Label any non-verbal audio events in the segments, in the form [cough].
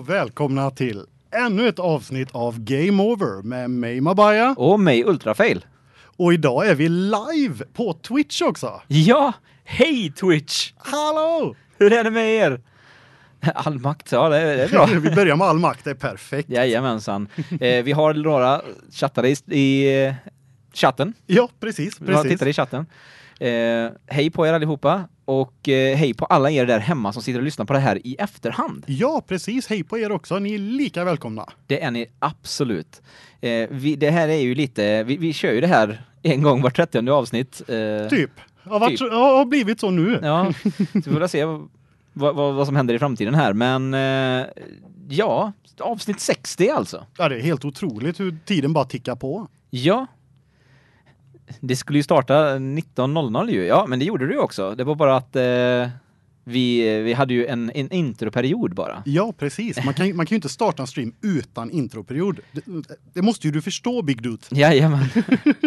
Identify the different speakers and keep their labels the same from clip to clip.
Speaker 1: och välkomna till ännu ett avsnitt av Game Over med mig Mabaya. Och mig Ultrafail. Och idag är vi live på Twitch också. Ja, hej Twitch!
Speaker 2: Hallå! Hur är det med er? All makt, ja det är, det är bra. [laughs] vi börjar med all makt, det är perfekt. Jajamensan. Eh, vi har några chattare i, i eh, chatten. Ja, precis. precis. Några tittare i chatten. Eh, hej på er allihopa och eh, hej på alla er där hemma som sitter och lyssnar på det här i efterhand. Ja, precis. Hej på er också. Ni är lika välkomna. Det är ni absolut. Eh, vi, det här är ju lite vi, vi kör ju det här en gång vart 30 avsnitt. Eh, typ. Har varit, typ.
Speaker 1: har blivit så nu. Ja. [laughs]
Speaker 2: Så vi får se vad, vad, vad som händer i framtiden här, men eh, ja, avsnitt 60 alltså.
Speaker 1: Ja, det är helt otroligt hur tiden bara tickar på.
Speaker 2: Ja, det skulle ju starta 19.00 ju. Ja, men det gjorde du ju också. Det var bara att eh, vi, eh, vi hade ju en, en introperiod bara.
Speaker 1: Ja, precis. Man kan, man kan ju inte starta en stream utan introperiod. Det, det måste ju du förstå, Big Dude. Jajamän.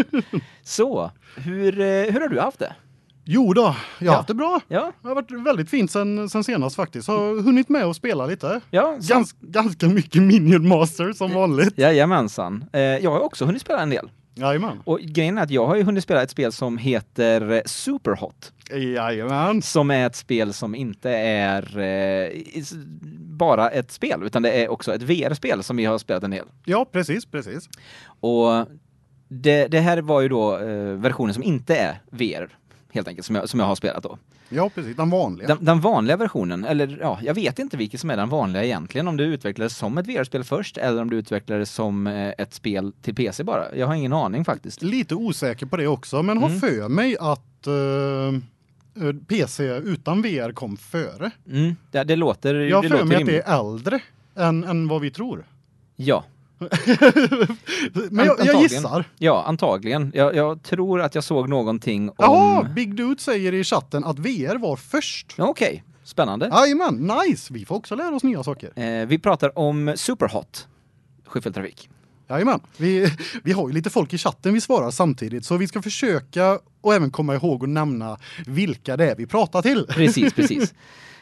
Speaker 1: [laughs] Så, hur, eh, hur har du haft det? Jo då, jag har ja. haft det bra. Ja. Det har varit väldigt fint sen, sen senast faktiskt. Har hunnit med att spela lite. Ja, Gans, ganska mycket Minion
Speaker 2: Master som vanligt. Jajamensan. Eh, jag har också hunnit spela en del. Jajamän. Och grejen är att jag har ju hunnit spela ett spel som heter eh, Superhot. Jajamän. Som är ett spel som inte är eh, bara ett spel utan det är också ett VR-spel som vi har spelat en del. Ja, precis, precis. Och det, det här var ju då eh, versionen som inte är VR helt enkelt som jag som jag har spelat då.
Speaker 1: Ja, precis. Den vanliga. Den,
Speaker 2: den, vanliga versionen, eller ja, jag vet inte vilket som är den vanliga egentligen, om det utvecklades som ett VR-spel först eller om det utvecklades som eh, ett spel till PC bara. Jag har ingen aning faktiskt. Lite osäker på det också, men mm.
Speaker 1: har för mig att uh... Eh, eh, PC utan VR
Speaker 2: kom före. Mm, det, det låter Jag det för mig att det är äldre
Speaker 1: än, än vad vi tror.
Speaker 2: Ja, [laughs] Men jag, jag, gissar. Ja, antagligen. Jag, jag, tror att jag såg någonting om... Jaha, Big
Speaker 1: Dude säger i chatten att VR var först. Okej.
Speaker 2: Okay. Spännande.
Speaker 1: Jajamän, nice! Vi får också lära oss nya saker.
Speaker 2: Eh, vi pratar om
Speaker 1: Superhot, Skyffeltrafik. Jajamän. Vi, vi har ju lite folk i chatten vi svarar samtidigt så vi ska försöka och även komma ihåg att nämna vilka det är vi pratar till. Precis, [laughs] precis.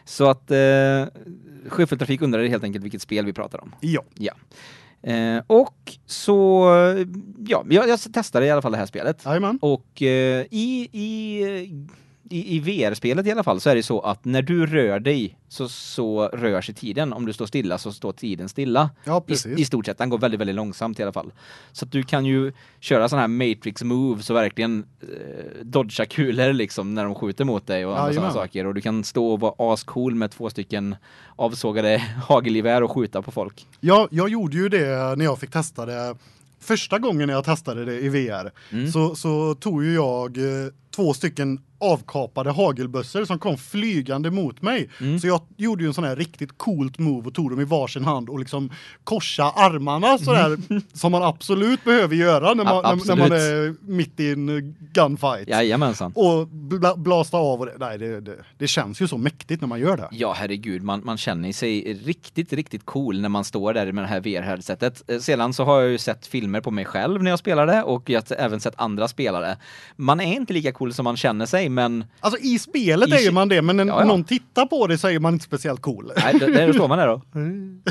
Speaker 2: Så att eh, Skyffeltrafik undrar helt enkelt vilket spel vi pratar om. Ja. Ja. Eh, och så, ja, jag, jag testade i alla fall det här spelet. Jajamän. Och eh, i, i i, i VR-spelet i alla fall så är det så att när du rör dig så, så rör sig tiden. Om du står stilla så står tiden stilla. Ja, I, I, stort sett. Den går väldigt, väldigt långsamt i alla fall. Så du kan ju köra sådana här matrix moves och verkligen eh, dodga kulor liksom när de skjuter mot dig och ja, sådana saker. Och du kan stå och vara ascool med två stycken avsågade [laughs] hagelgevär och skjuta på folk.
Speaker 1: Ja, jag gjorde ju det när jag fick testa det första gången jag testade det i VR mm. så, så tog ju jag eh, två stycken avkapade hagelbössor som kom flygande mot mig. Mm. Så jag gjorde ju en sån här riktigt coolt move och tog dem i varsin hand och liksom korsa armarna så där mm. [laughs] som man absolut behöver göra när man när, när, man är mitt
Speaker 2: i en eh, gunfight. Jajamensan.
Speaker 1: Och bla, blasta av och det, nej det, det, det känns ju så mäktigt när man gör det.
Speaker 2: Ja herregud man man känner sig riktigt riktigt cool när man står där med det här VR headsetet. Eh, sedan så har jag ju sett filmer på mig själv när jag spelade och jag har även sett andra spelare. Man är inte lika cool som man känner sig men... Alltså i spelet I... är man
Speaker 1: det, men när ja, ja. någon tittar på det så är man inte speciellt cool. Nej, det, det står man
Speaker 2: där då. Mm.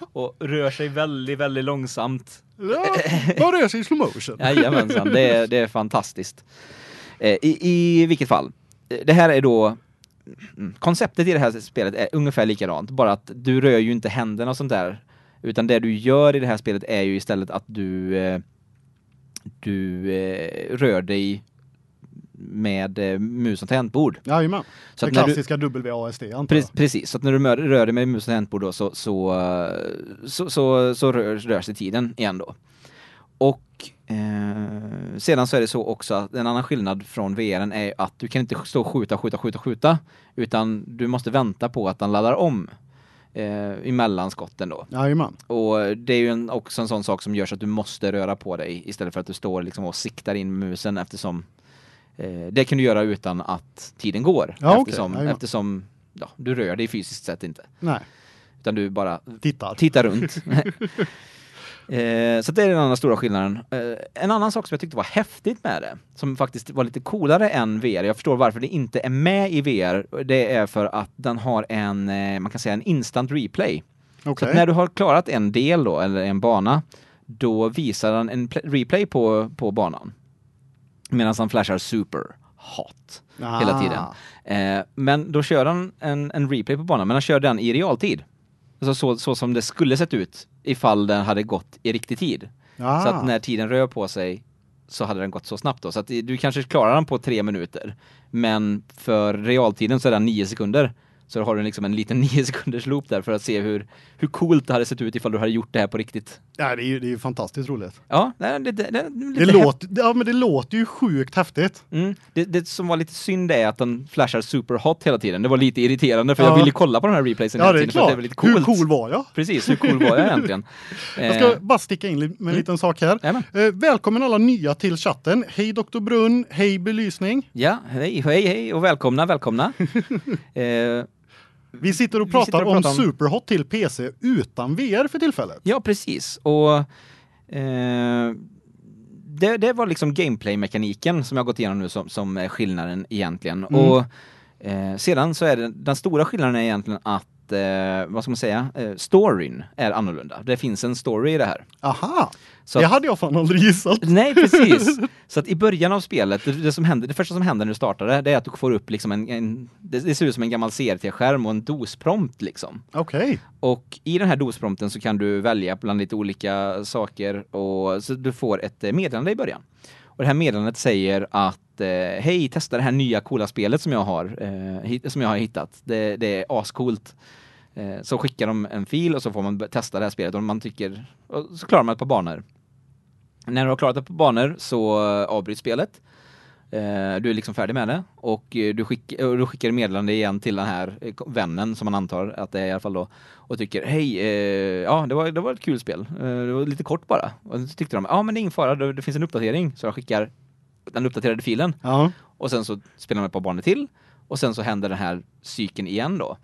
Speaker 2: [laughs] och rör sig väldigt, väldigt långsamt. Ja, man rör sig i slow motion. Jajamensan, det är, det är fantastiskt. Eh, I, I vilket fall, det här är då mm, konceptet i det här spelet är ungefär likadant, bara att du rör ju inte händerna och sånt där, utan det du gör i det här spelet är ju istället att du eh, du eh, rör dig med eh, mus och tangentbord. jajamän. Så det klassiska
Speaker 1: du... WASD antar
Speaker 2: jag. Precis, så när du rör dig med mus och tangentbord då så, så, eh, så, så, så rör, rör sig tiden igen då. Och eh, sedan så är det så också att en annan skillnad från VR är att du kan inte stå och skjuta, skjuta, skjuta, skjuta. Utan du måste vänta på att den laddar om eh, emellan skotten då. Jajamän. Och det är ju en, också en sån sak som gör så att du måste röra på dig istället för att du står liksom och siktar in musen eftersom Eh, det kan du göra utan att tiden går ja, eftersom, okay. eftersom ja, du rör dig fysiskt sett inte. Nej. Utan du bara tittar, tittar runt. [laughs] [laughs] eh, så det är den andra stora skillnaden. Eh, en annan sak som jag tyckte var häftigt med det, som faktiskt var lite coolare än VR. Jag förstår varför det inte är med i VR. Det är för att den har en eh, man kan säga en instant replay. Okay. Så när du har klarat en del då eller en bana, då visar den en replay på på banan. Medan han flashar super hot ah. hela tiden. Eh, men då kör han en, en, replay på banan, men han kör den i realtid. Alltså så, så som det skulle sett ut ifall den hade gått i riktig tid. Ah. Så att ah. när tiden rör på sig så hade den gått så snabbt då. Så att du kanske klarar den på tre minuter. Men för realtiden så är den nio sekunder. Så då har du liksom en liten [laughs] nio sekunders loop där för att se hur, hur coolt det hade sett ut ifall du hade gjort det här på riktigt.
Speaker 1: Ja, det är ju det är ju fantastiskt roligt.
Speaker 2: Ja, det det, det, det, det låter ja, men det låter ju sjukt häftigt. Mm. Det, det som var lite synd är att den flashar superhot hela tiden. Det var lite irriterande för ja. jag ville kolla på den här replayen ja, det är klart. det var lite coolt. Hur cool var jag? Precis, hur cool var jag egentligen? [laughs] jag ska eh.
Speaker 1: bara sticka in med en mm. liten sak här. Jajamän. Eh, välkommen alla nya till chatten. Hej Dr. Brunn, hej belysning.
Speaker 2: Ja, hej hej hej och välkomna, välkomna. [laughs] eh, vi sitter och pratar, sitter och pratar om, om, Superhot till PC utan VR för tillfället. Ja, precis. Och eh, det, det var liksom gameplay-mekaniken som jag gått igenom nu som, som är skillnaden egentligen. Mm. Och eh, sedan så är det, den stora skillnaden är egentligen att att, eh, vad ska man säga, eh, storyn är annorlunda. Det finns en story i det här. Aha! Så att, det hade
Speaker 1: jag fan aldrig gissat. Nej, precis.
Speaker 2: [laughs] Så att i början av spelet, det, det, som händer, det första som händer när du startar det, det är att du får upp liksom en, en det, det, ser ut som en gammal CRT-skärm och en dosprompt liksom. Okej. Okay. Och i den här dosprompten så kan du välja bland lite olika saker och så du får ett eh, meddelande i början. Och det här meddelandet säger att eh, hej, testa det här nya coola spelet som jag har, eh, som jag har hittat. Det, det är ascoolt. Eh, så skickar de en fil och så får man testa det här spelet och man tycker och så klarar man ett par banor. När du har klarat ett par banor så eh, avbryts spelet Eh, du är liksom färdig med det och eh, du, skick, du skickar meddelande igen till den här eh, vännen som man antar att det är i alla fall då och tycker hej, eh, ja det var, det var ett kul spel, det var lite kort bara. Och så tyckte de, ja men det är ingen fara, det, det finns en uppdatering. Så jag skickar den uppdaterade filen ja. och sen så spelar man ett par banor till och sen så händer den här cykeln igen då.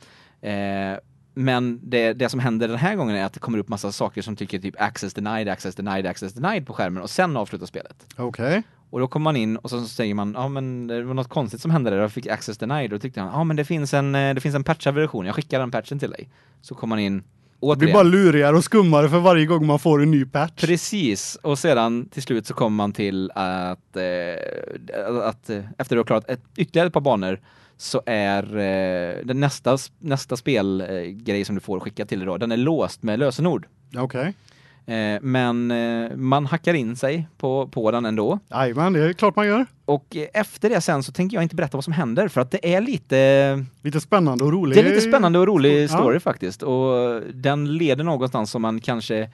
Speaker 2: Eh, men det, det som händer den här gången är att det kommer upp massa saker som tycker typ access denied, access denied, access denied på skärmen och sen avslutar spelet. Okej. Okay. Och då kommer man in och så säger man, ja ah, men det var något konstigt som hände där, jag fick access denied. Och då tyckte han, ja men det finns en, eh, det finns en patchad version, jag skickar den patchen till dig. Så kommer man in, och... Det blir bara
Speaker 1: lurigare och skummare för varje gång man får en ny patch.
Speaker 2: Precis, och sedan till slut så kommer man till att, eh, att eh, efter du har klarat ett, ytterligare ett par banor så är eh, den nästa, nästa spelgrej eh, som du får skicka till dig då, den är låst med lösenord. Okej. Okay. Eh, men eh, man hackar in sig på, på den ändå. Jajamän, det är klart man gör. Och eh, efter det sen så tänker jag inte berätta vad som händer för att det är lite... Lite spännande och rolig. Det är lite spännande och rolig story ja. faktiskt. Och den leder någonstans som man kanske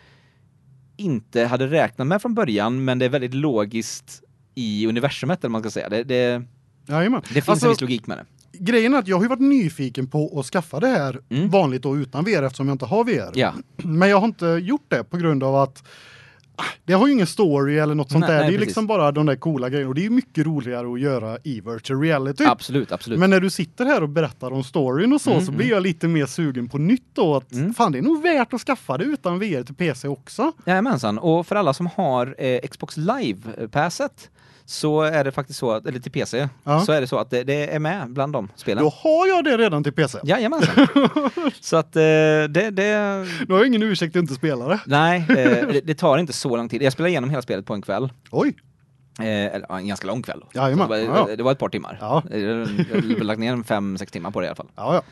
Speaker 2: inte hade räknat med från början men det är väldigt logiskt i universumet eller man ska säga. Det, det, det finns alltså, en viss logik med det
Speaker 1: grejen är att jag har ju varit nyfiken på att skaffa det här mm. vanligt då utan VR eftersom jag inte har VR. Ja. [clears throat] Men jag har inte gjort det på grund av att ah, det har ju ingen story eller något sånt nej, där. Nej, det är liksom precis. liksom bara de där coola grejerna och det är ju mycket roligare att göra i virtual reality.
Speaker 2: Absolut, absolut. Men
Speaker 1: när du sitter här och berättar om storyn och så mm, så blir mm. jag lite mer sugen på nytt då att mm. fan det är nog värt att skaffa det utan VR
Speaker 2: till PC också. Ja, men sen och för alla som har eh, Xbox Live passet så är det faktiskt så, att, eller till PC, ja. så är det så att det, det, är med bland de spelen. Då har jag det redan till PC. Jajamensan. [laughs] så att eh, det... det... Du har jag ingen ursäkt att inte spela det. Nej, eh, [laughs] det, det tar inte så lång tid. Jag spelar igenom hela spelet på en kväll. Oj! Eh, en ganska lång kväll. Ja, det, var, det var ett par timmar. Ja. Eh, jag har lagt ner en fem, sex timmar på det i alla fall. Ja, ja.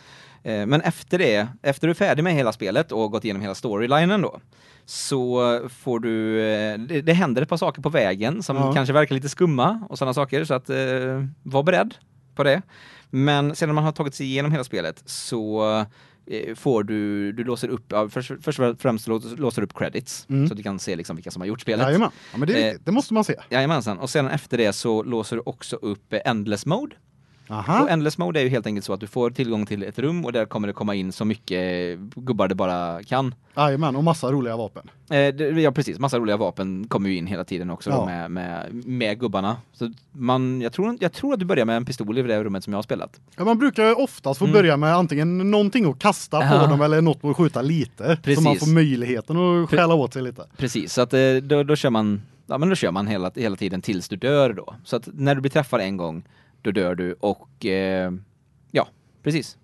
Speaker 2: Eh, men efter det, efter du är färdig med hela spelet och gått igenom hela storylinen då, så får du, eh, det, det händer ett par saker på vägen som ja. kanske verkar lite skumma och sådana saker, så att eh, var beredd på det. Men sedan man har tagit sig igenom hela spelet så eh, får du, du låser upp, ja, först, och främst låser du upp credits, mm. så du kan se liksom vilka som har gjort spelet. Jajamän, ja, men det, eh, det måste man se. Jajamensan, och sedan efter det så låser du också upp Endless Mode, Aha. Och Endless Mode är ju helt enkelt så att du får tillgång till ett rum och där kommer det komma in så mycket gubbar det bara kan. Jajamän, och massa roliga vapen. Eh, det, ja precis, massa roliga vapen kommer ju in hela tiden också ja. med, med, med, gubbarna. Så man, jag, tror, jag tror att du börjar med en pistol i det rummet som jag har spelat.
Speaker 1: Ja, man brukar oftast få mm. börja med antingen någonting att kasta på dem eller något att skjuta lite. Precis. Så man får
Speaker 2: möjligheten
Speaker 1: att stjäla åt sig lite.
Speaker 2: Precis, så att eh, då, då kör man ja men då kör man hela, hela tiden tills du dör då. Så att när du blir träffad en gång då dör du och eh, ja, precis.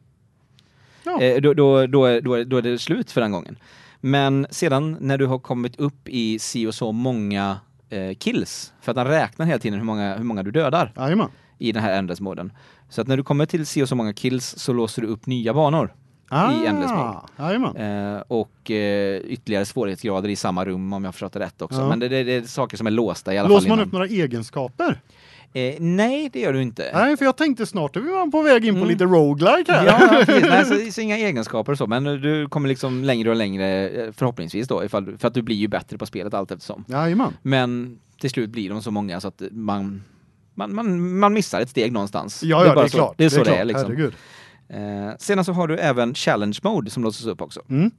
Speaker 2: Ja. Eh, då, då, då, då, då är det slut för den gången. Men sedan när du har kommit upp i si och så många eh, kills, för att han räknar hela tiden hur många, hur många du dödar Jajamän. i den här endless moden. Så att när du kommer till si och så många kills så låser du upp nya banor ah, i endless mode. Eh, och eh, ytterligare svårighetsgrader i samma rum om jag förstått det rätt också. Ja. Men det, det, det, är saker som är låsta i alla Låser fall. Låser
Speaker 1: man innan... upp några egenskaper? Eh, nej, det gör du inte. Nej, för jag tänkte snart är man på väg in på mm. lite roguelike här. Ja, [laughs] Nej, så,
Speaker 2: så, så inga egenskaper och så, men du kommer liksom längre och längre eh, förhoppningsvis då, ifall, för att du blir ju bättre på spelet allt eftersom. Jajamän. Men till slut blir de så många så att man, man, man, man missar ett steg någonstans. Ja, ja det, är det är så, klart. Det är så det är, det är liksom. Herregud. Eh, sedan så har du även challenge mode som låses upp också. Mm.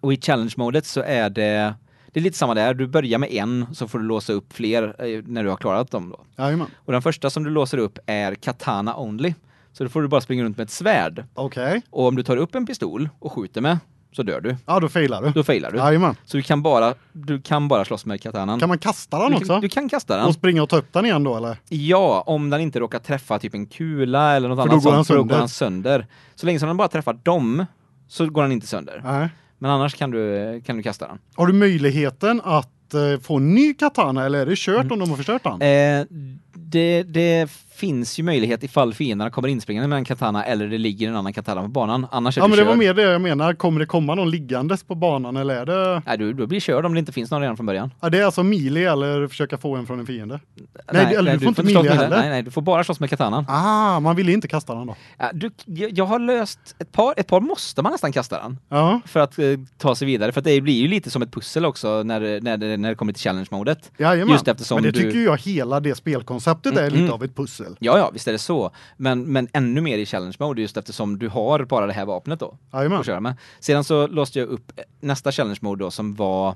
Speaker 2: Och i challenge modet så är det det är lite samma där, du börjar med en så får du låsa upp fler eh, när du har klarat dem då. Jajamän. Och den första som du låser upp är Katana Only. Så då får du bara springa runt med ett svärd. Okej. Okay. Och om du tar upp en pistol och skjuter med så dör du. Ja, då failar du. Då failar du. Jajamän. Så du kan bara du kan bara slåss med katanan. Kan man kasta den du också? Kan, du kan kasta den. Och
Speaker 1: springa och ta upp den
Speaker 2: igen då eller? Ja, om den inte råkar träffa typ en kula eller något annat sånt så går den sönder. Så länge som den bara träffar dem så går den inte sönder. Nej. Men annars kan du, kan du kasta den.
Speaker 1: Har du möjligheten att eh, få en ny katana eller är det kört mm. om de har förstört den?
Speaker 2: Eh, det, det finns ju möjlighet ifall fienderna kommer inspringande med en katana eller det ligger en annan katana på banan. Annars är Ja, men det körd. var mer
Speaker 1: det jag menar. Kommer det komma någon liggandes på banan eller är det
Speaker 2: Nej, du, du blir körd om det inte finns någon redan från början.
Speaker 1: Ja, det är alltså melee eller försöka få en från en fiende. Nej, nej eller du, får inte melee heller. Nej, nej,
Speaker 2: du får bara slåss med katanan. Ah, man vill inte kasta den då. Ja, du, jag har löst ett par ett par måste man nästan kasta den. Ja. För att eh, ta sig vidare för det blir ju lite som ett pussel också när när när det kommer till challenge modet. Ja, Just eftersom Men det du... tycker jag
Speaker 1: hela det spelkonceptet mm, är lite mm. av ett pussel väl?
Speaker 2: Ja, ja, visst är det så. Men, men ännu mer i challenge mode just eftersom du har bara det här vapnet då. Jajamän. Att köra med. Sedan så låste jag upp nästa challenge mode då som var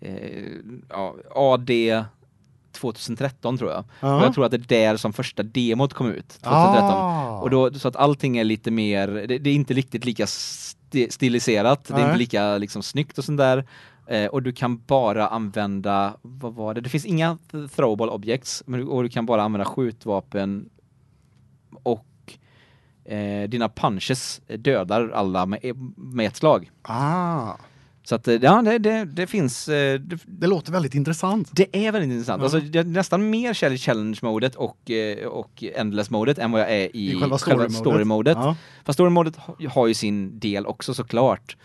Speaker 2: eh, ja, AD 2013 tror jag. Uh -huh. Och jag tror att det är där som första demot kom ut 2013. Ah. Och då så att allting är lite mer det, det är inte riktigt lika stiliserat, uh -huh. det är inte lika liksom snyggt och sånt där Eh, och du kan bara använda, vad var det? Det finns inga throwable objects, men, och du kan bara använda skjutvapen och eh, dina punches dödar alla med, med ett slag. Ah. Så att eh, ja, det, det, det finns... Eh, det, det, låter väldigt intressant. Det är väldigt intressant. Ja. Alltså, jag är nästan mer challenge-modet och, eh, och endless-modet än vad jag är i, I själva story-modet. Story ja. Fast story-modet har ju sin del också såklart.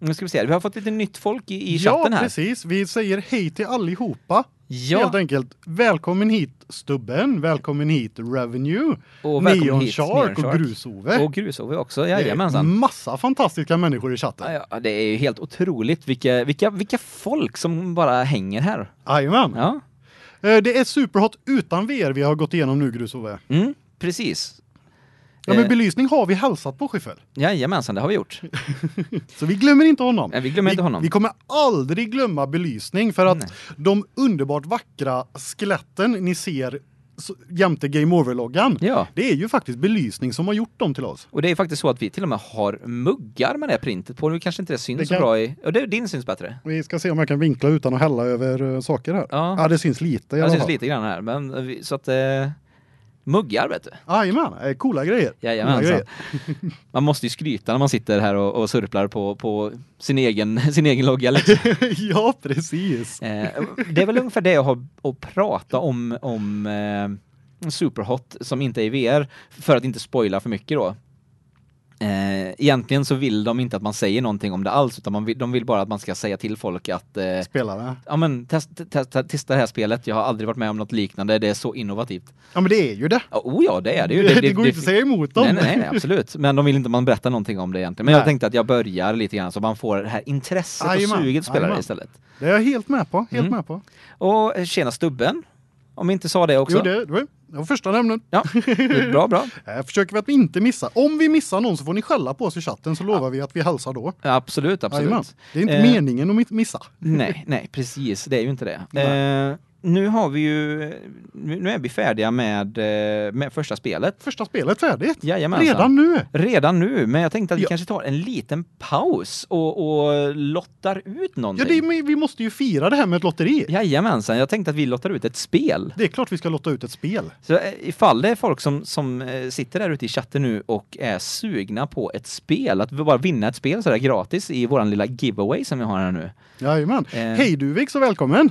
Speaker 2: Nu ska vi se. Vi har fått lite nytt folk i, i chatten här. Ja, precis.
Speaker 1: Vi säger hej till allihopa. Ja. Helt enkelt. Välkommen hit Stubben, välkommen hit Revenue, och välkommen Neon, hit, Shark Neon Shark och Grusove. Och
Speaker 2: Grusove också. Jajamensan. Massa fantastiska människor i chatten. ja, det är ju helt otroligt vilka vilka vilka folk som bara hänger här. Jajamän. Ja. Eh, det är superhot
Speaker 1: utan VR vi har gått igenom nu Grusove. Mm, precis. Ja men eh. belysning har vi hälsat på Schiffel. Jajamensan, det har vi gjort. [laughs] så vi glömmer inte honom. Nej, vi glömmer vi, inte honom. Vi kommer aldrig glömma belysning för att Nej. de underbart vackra skeletten ni ser jämte Game Over-loggan. Ja. Det är ju faktiskt belysning som har gjort dem till oss.
Speaker 2: Och det är faktiskt så att vi till och med har muggar med det printet på. Nu kanske inte det syns det kan... så bra i... Och det, din syns bättre.
Speaker 1: Vi ska se om jag kan vinkla utan att hälla över eh, saker här. Ja, ja det syns lite ja, det syns
Speaker 2: lite grann här. Men, så att... Eh muggar vet du. Jajamän, eh, coola grejer. Jajamän, alltså. [laughs] Man måste ju skryta när man sitter här och, och surplar på, på sin, egen, [laughs] sin egen logga. Liksom. [laughs] ja, precis. Eh, det är väl ungefär det jag har att prata om, om eh, Superhot som inte är i VR, för att inte spoila för mycket då. Eh, egentligen så vill de inte att man säger någonting om det alls utan vill, de vill bara att man ska säga till folk att eh, spela Ja men test, test, test, testa det här spelet. Jag har aldrig varit med om något liknande. Det är så innovativt. Ja men det är ju det. Ja, oh ja, det är det ju. Det, [laughs] det, det går det, inte att säga emot dem. Nej, nej, nej absolut. Men de vill inte att man berättar någonting om det egentligen. Men nej. jag tänkte att jag börjar lite grann så man får det här intresset Aj, och suget att spela det istället.
Speaker 1: Det är jag helt med på, helt mm. med på.
Speaker 2: Och eh, tjena stubben. Om vi inte sa det
Speaker 1: också. Jo, det, det var, det första nämnden. Ja, bra, bra. Här [laughs] försöker vi att inte missa. Om vi missar någon så får ni skälla på oss i chatten så lovar ja. vi att vi hälsar då.
Speaker 2: Absolut, absolut. Jajamän. Det är inte eh.
Speaker 1: meningen att missa.
Speaker 2: Nej, nej, precis. Det är ju inte det. Eh nu har vi ju nu är vi färdiga med eh, med första spelet. Första spelet färdigt. Jajamensan. Redan nu. Redan nu, men jag tänkte att vi ja. kanske tar en liten paus och, och lottar ut någonting. Ja, det, vi måste ju fira det här med ett lotteri. Jajamensan, jag tänkte att vi lottar ut ett spel. Det är klart vi ska lotta ut ett spel. Så eh, ifall det är folk som som eh, sitter där ute i chatten nu och är sugna på ett spel att vi bara vinna ett spel så där gratis i våran lilla giveaway som vi har här nu. Ja, men. Eh. Hej
Speaker 1: Duvik och välkommen.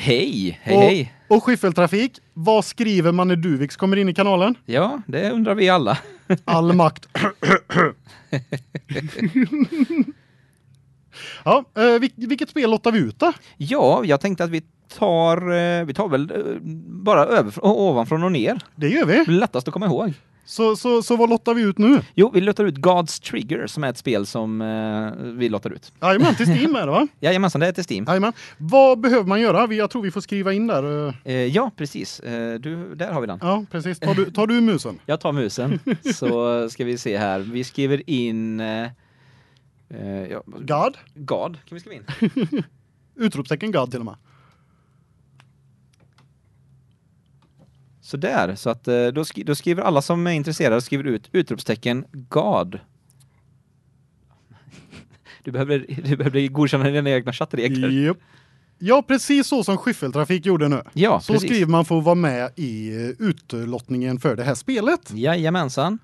Speaker 2: Hej, hej, och, hej.
Speaker 1: Och skiffeltrafik, vad skriver man när Duviks kommer in i kanalen?
Speaker 2: Ja, det undrar vi alla.
Speaker 1: All makt.
Speaker 2: [laughs] Ja, eh, vilket spel lottar vi ut då? Ja, jag tänkte att vi tar eh, vi tar väl eh, bara över ovanfrån och ner. Det gör vi. Det lättast att komma ihåg. Så så så vad lottar vi ut nu? Jo, vi lottar ut God's Trigger som är ett spel som eh, vi lottar ut. Ja, men till Steam är det va? [laughs] ja, men det är till Steam. Ja, men vad behöver man göra? Vi jag tror vi får skriva in där. Eh, ja, precis. Eh, du där har vi den. Ja, precis. Tar du tar du musen? [laughs] jag tar musen. så ska vi se här. Vi skriver in Eh, ja, God? God kan vi skriva in. [laughs] Utropstecken God till och med. Så där så att eh, då, skri då skriver alla som är intresserade skriver ut utropstecken God. [laughs] Du behöver du behöver godkänna dina egna chattregler. Yep.
Speaker 1: Ja, precis så som Skyffeltrafik gjorde nu. Ja, så precis. skriver man för att vara med
Speaker 2: i eh, utlottningen för det här spelet. Jajamensan.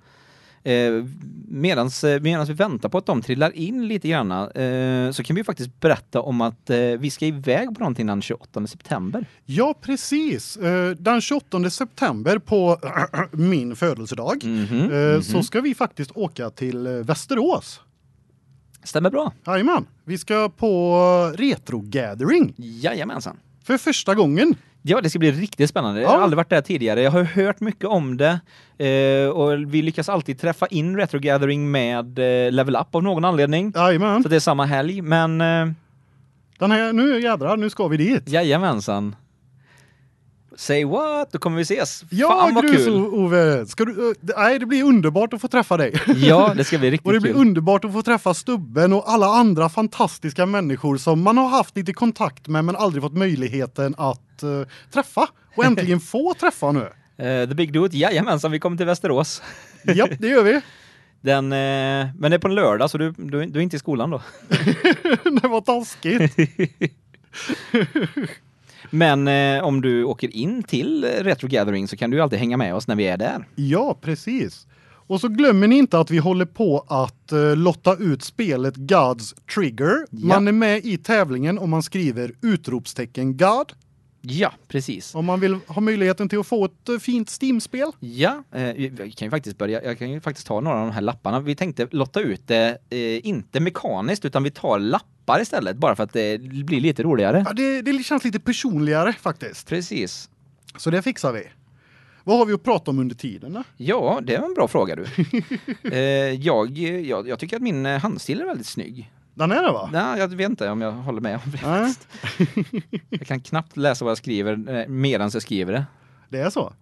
Speaker 2: Eh, eh, medans, vi väntar på att de trillar in lite grann eh, så kan vi faktiskt berätta om att eh, vi ska iväg på någonting den 28 september. Ja, precis. Eh, den 28
Speaker 1: september på [clears throat] min födelsedag mm -hmm, mm -hmm. så ska vi faktiskt åka till Västerås. Stämmer bra. Jajamän. Vi ska på
Speaker 2: Retro Gathering. Jajamensan. För första gången. Ja, det ska bli riktigt spännande. Ja. Jag har aldrig varit där tidigare. Jag har hört mycket om det eh, och vi lyckas alltid träffa in Retro Gathering med eh, Level Up av någon anledning. Jajamän. Så det är samma helg, men eh, den här nu jädrar, nu ska vi dit. Jajamensan. Say what? Då kommer vi ses. Ja, Fan vad grus, kul!
Speaker 1: Ove! Ska du, nej, det blir underbart att få träffa dig. [laughs] Ja,
Speaker 2: det ska bli riktigt kul. Och det blir kul.
Speaker 1: underbart att få träffa Stubben och alla andra fantastiska människor som man har haft lite kontakt med men aldrig fått möjligheten att uh, träffa. Och äntligen [laughs] få träffa
Speaker 2: nu. Uh, the Big Dude, jajamensan, vi kommer till Västerås. Ja, [laughs] det gör vi. Den, eh, men det är på en lördag så du, du, du är inte i skolan då.
Speaker 1: det var taskigt.
Speaker 2: Men eh, om du åker in till Retro Gathering så kan du alltid hänga med oss när vi är där.
Speaker 1: Ja, precis. Och så glömmer ni inte att vi håller på att uh, lotta ut spelet God's Trigger. Ja. Man är med i tävlingen om man skriver utropstecken God. Ja, precis. Om man vill ha möjligheten till att få ett eh, fint Steam-spel.
Speaker 2: Ja, eh, vi kan ju faktiskt börja. Jag kan ju faktiskt ta några av de här lapparna. Vi tänkte lotta ut det eh, inte mekaniskt utan vi tar lappar appar istället bara för att det blir lite roligare. Ja, det, det känns lite personligare faktiskt. Precis. Så det fixar vi.
Speaker 1: Vad har vi att prata om under tiden då?
Speaker 2: Ja, det är en bra fråga du. [laughs] eh, jag, jag, jag tycker att min eh, handstil är väldigt snygg. Den är det va? Nej, jag vet inte om jag håller med om det. Äh? [laughs] jag kan knappt läsa vad jag skriver eh, medan jag skriver det. Det är så.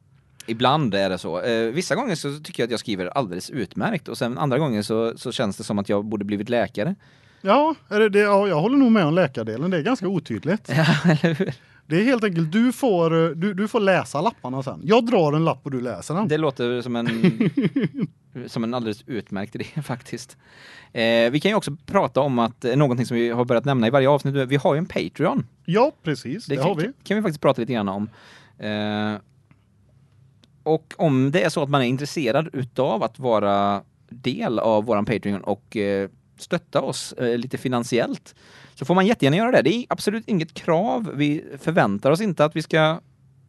Speaker 2: Ibland är det så. Eh, vissa gånger så tycker jag att jag skriver alldeles utmärkt och sen andra gånger så, så känns det som att jag borde blivit läkare.
Speaker 1: Ja, det, ja, jag håller nog med om läkardelen. Det är ganska otydligt. Ja, [laughs] eller hur? Det är helt enkelt du får eh, du, du får läsa lapparna sen.
Speaker 2: Jag drar en lapp och du läser den. Det låter som en [laughs] som en alldeles utmärkt idé [laughs] faktiskt. Eh, vi kan ju också prata om att eh, någonting som vi har börjat nämna i varje avsnitt vi har ju en Patreon. Ja, precis. Det, det har vi. Kan, kan vi faktiskt prata lite grann om. Eh, och om det är så att man är intresserad utav att vara del av våran Patreon och eh, stötta oss eh, lite finansiellt så får man jättegärna göra det. Det är absolut inget krav. Vi förväntar oss inte att vi ska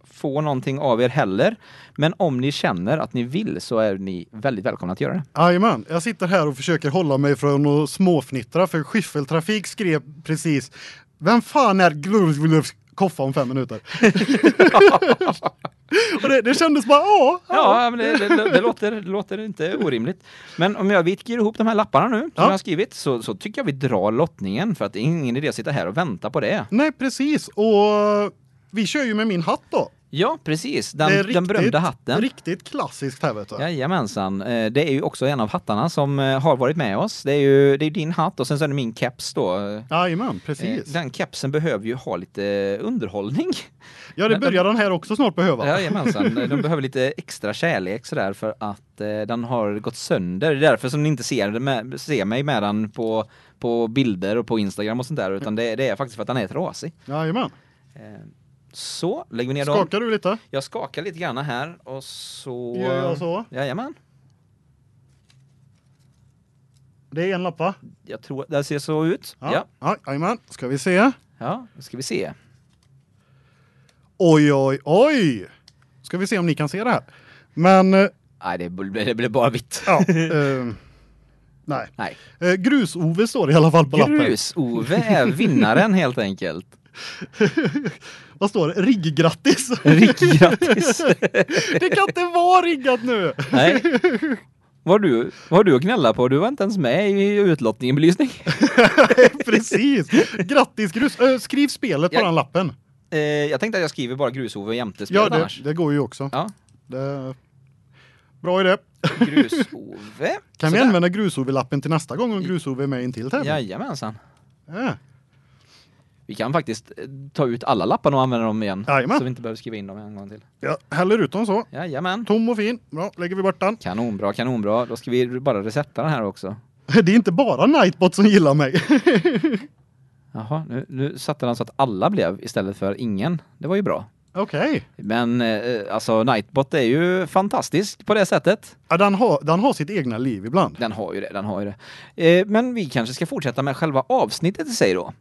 Speaker 2: få någonting av er heller. Men om ni känner att ni vill så är ni väldigt välkomna att göra det. Jajamän, jag
Speaker 1: sitter här och försöker hålla mig från att småfnittra för Skiffeltrafik skrev precis vem fan är Glorvulfs koffa om fem minuter. [laughs]
Speaker 2: och det, det kändes bara åh! Ja, men det, det, det, låter, det låter inte orimligt. Men om jag viker ihop de här lapparna nu som ja. jag har skrivit så, så tycker jag vi drar lottningen för att det är ingen idé att sitta här och vänta på det.
Speaker 1: Nej, precis. Och vi kör ju med min hatt då.
Speaker 2: Ja, precis. Den, den riktigt, berömda hatten. Riktigt klassiskt här vet du. Jajamensan. Eh, det är ju också en av hattarna som eh, har varit med oss. Det är ju det är din hatt och sen så är det min keps då. Jajamän, eh, precis. Den kepsen behöver ju ha lite underhållning. [laughs] Ja, det börjar den här också snart behöva. Jajamensan. [laughs] den behöver lite extra kärlek sådär för att den har gått sönder. Det är därför som ni inte ser, med, ser mig med den på, på bilder och på Instagram och sånt där. Utan [laughs] det, det är faktiskt för att den är trasig. Jajamän. Eh. Så, lägger vi ner dem. Skakar du lite? Jag skakar lite grann här och så... Gör jag så? Eh, jajamän.
Speaker 1: Det är en lapp va?
Speaker 2: Jag tror det ser så ut. Ja. Ja, jajamän.
Speaker 1: Ska vi se? Ja, ska vi se. Oj oj oj. Ska vi se om ni kan se det här. Men eh,
Speaker 2: Nej, det blir bara vitt.
Speaker 1: Ja. [laughs] Eh, nej. nej. Eh, Grus-Ove står det i alla fall på Grus lappen. Grus-Ove är vinnaren helt
Speaker 2: enkelt. [laughs] Vad står det? Rigg-Grattis! [laughs] det kan
Speaker 1: inte vara riggat nu! Nej.
Speaker 2: Vad har du, vad du att gnälla på? Du var inte ens med i utlottningen belysning. [laughs] Precis! Grattis grus! Skriv spelet på jag, den lappen. Eh, jag tänkte att jag skriver bara grushove jämte spelet ja, det, annars.
Speaker 1: det går ju också. Ja. Det, bra idé. Grusove. Kan Sådär. vi använda grusove-lappen till nästa gång om grusove är med i en till tävling?
Speaker 2: Jajamensan. Ja. Vi kan faktiskt eh, ta ut alla lapparna och använda dem igen. Jajamän. Så vi inte behöver skriva in dem en gång till. Ja, häller ut dem så. Jajamän. Tom och fin. Bra, lägger vi bort den. Kanonbra, kanonbra. Då ska vi bara resetta den här också.
Speaker 1: [laughs] Det är inte bara Nightbot som gillar mig. [laughs]
Speaker 2: Jaha, nu, nu satte den så att alla blev istället för ingen. Det var ju bra. Okej. Okay. Men eh, alltså Nightbot är ju fantastisk på det sättet. Ja, den har den har sitt egna liv ibland. Den har ju det, den har ju det. Eh, men vi kanske ska fortsätta med själva avsnittet i sig då.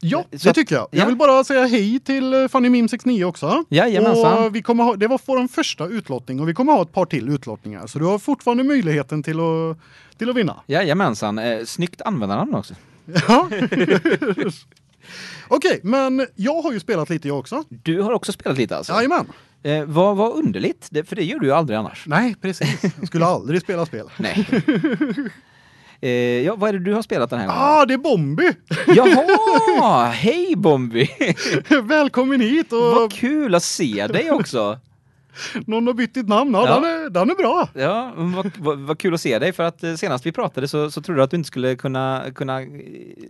Speaker 2: Ja, så det tycker jag. Ja. Jag vill
Speaker 1: bara säga hej till eh, Fanny Mim 69 också. Jajamensan. Och vi kommer ha, det var vår första utlottning och vi kommer ha ett par till utlottningar. Så du har fortfarande möjligheten till att, till att vinna.
Speaker 2: Jajamensan. Eh, snyggt användarnamn också. Ja. [laughs] Okej, men jag har ju spelat lite jag också. Du har också spelat lite alltså? Jajamän. Eh, vad, vad underligt, det, för det gör du ju aldrig annars. Nej, precis. Jag skulle aldrig spela spel. Nej. [laughs] Eh, ja, vad är det du har spelat den här gången?
Speaker 1: Ah, det är Bombi!
Speaker 2: Jaha! [laughs] Hej Bombi! Välkommen hit! Och... Vad kul att se dig också!
Speaker 1: Någon har bytt ditt namn. Ja, ja. Den, är, den är bra.
Speaker 2: Ja, vad, vad, vad, kul att se dig för att eh, senast vi pratade så, så trodde du att du inte skulle kunna, kunna eh,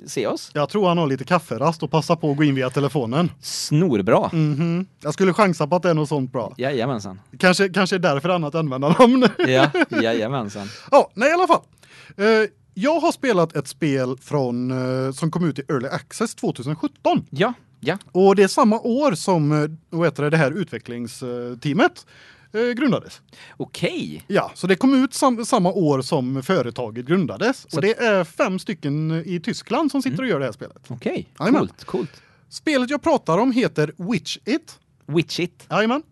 Speaker 2: se oss. Jag tror han har lite kafferast och passar på att gå in via telefonen. Snorbra.
Speaker 1: Mm -hmm. Jag skulle chansa på att det är något sånt bra.
Speaker 2: Jajamensan.
Speaker 1: Kanske, kanske därför annat användarnamn. ja, [laughs]
Speaker 2: jajamensan.
Speaker 1: Ja, nej i alla fall. Uh, jag har spelat ett spel från eh, som kom ut i Early Access 2017. Ja, ja. Och det är samma år som eh, vad heter det, det här utvecklingsteamet eh, grundades. Okej. Ja, så det kom ut sam samma år som företaget grundades så och det är fem stycken i Tyskland som sitter och mm. gör det här spelet. Okej. Okay. Coolt, coolt. Spelet jag pratar om heter Witch It. Witch It. Ja, men.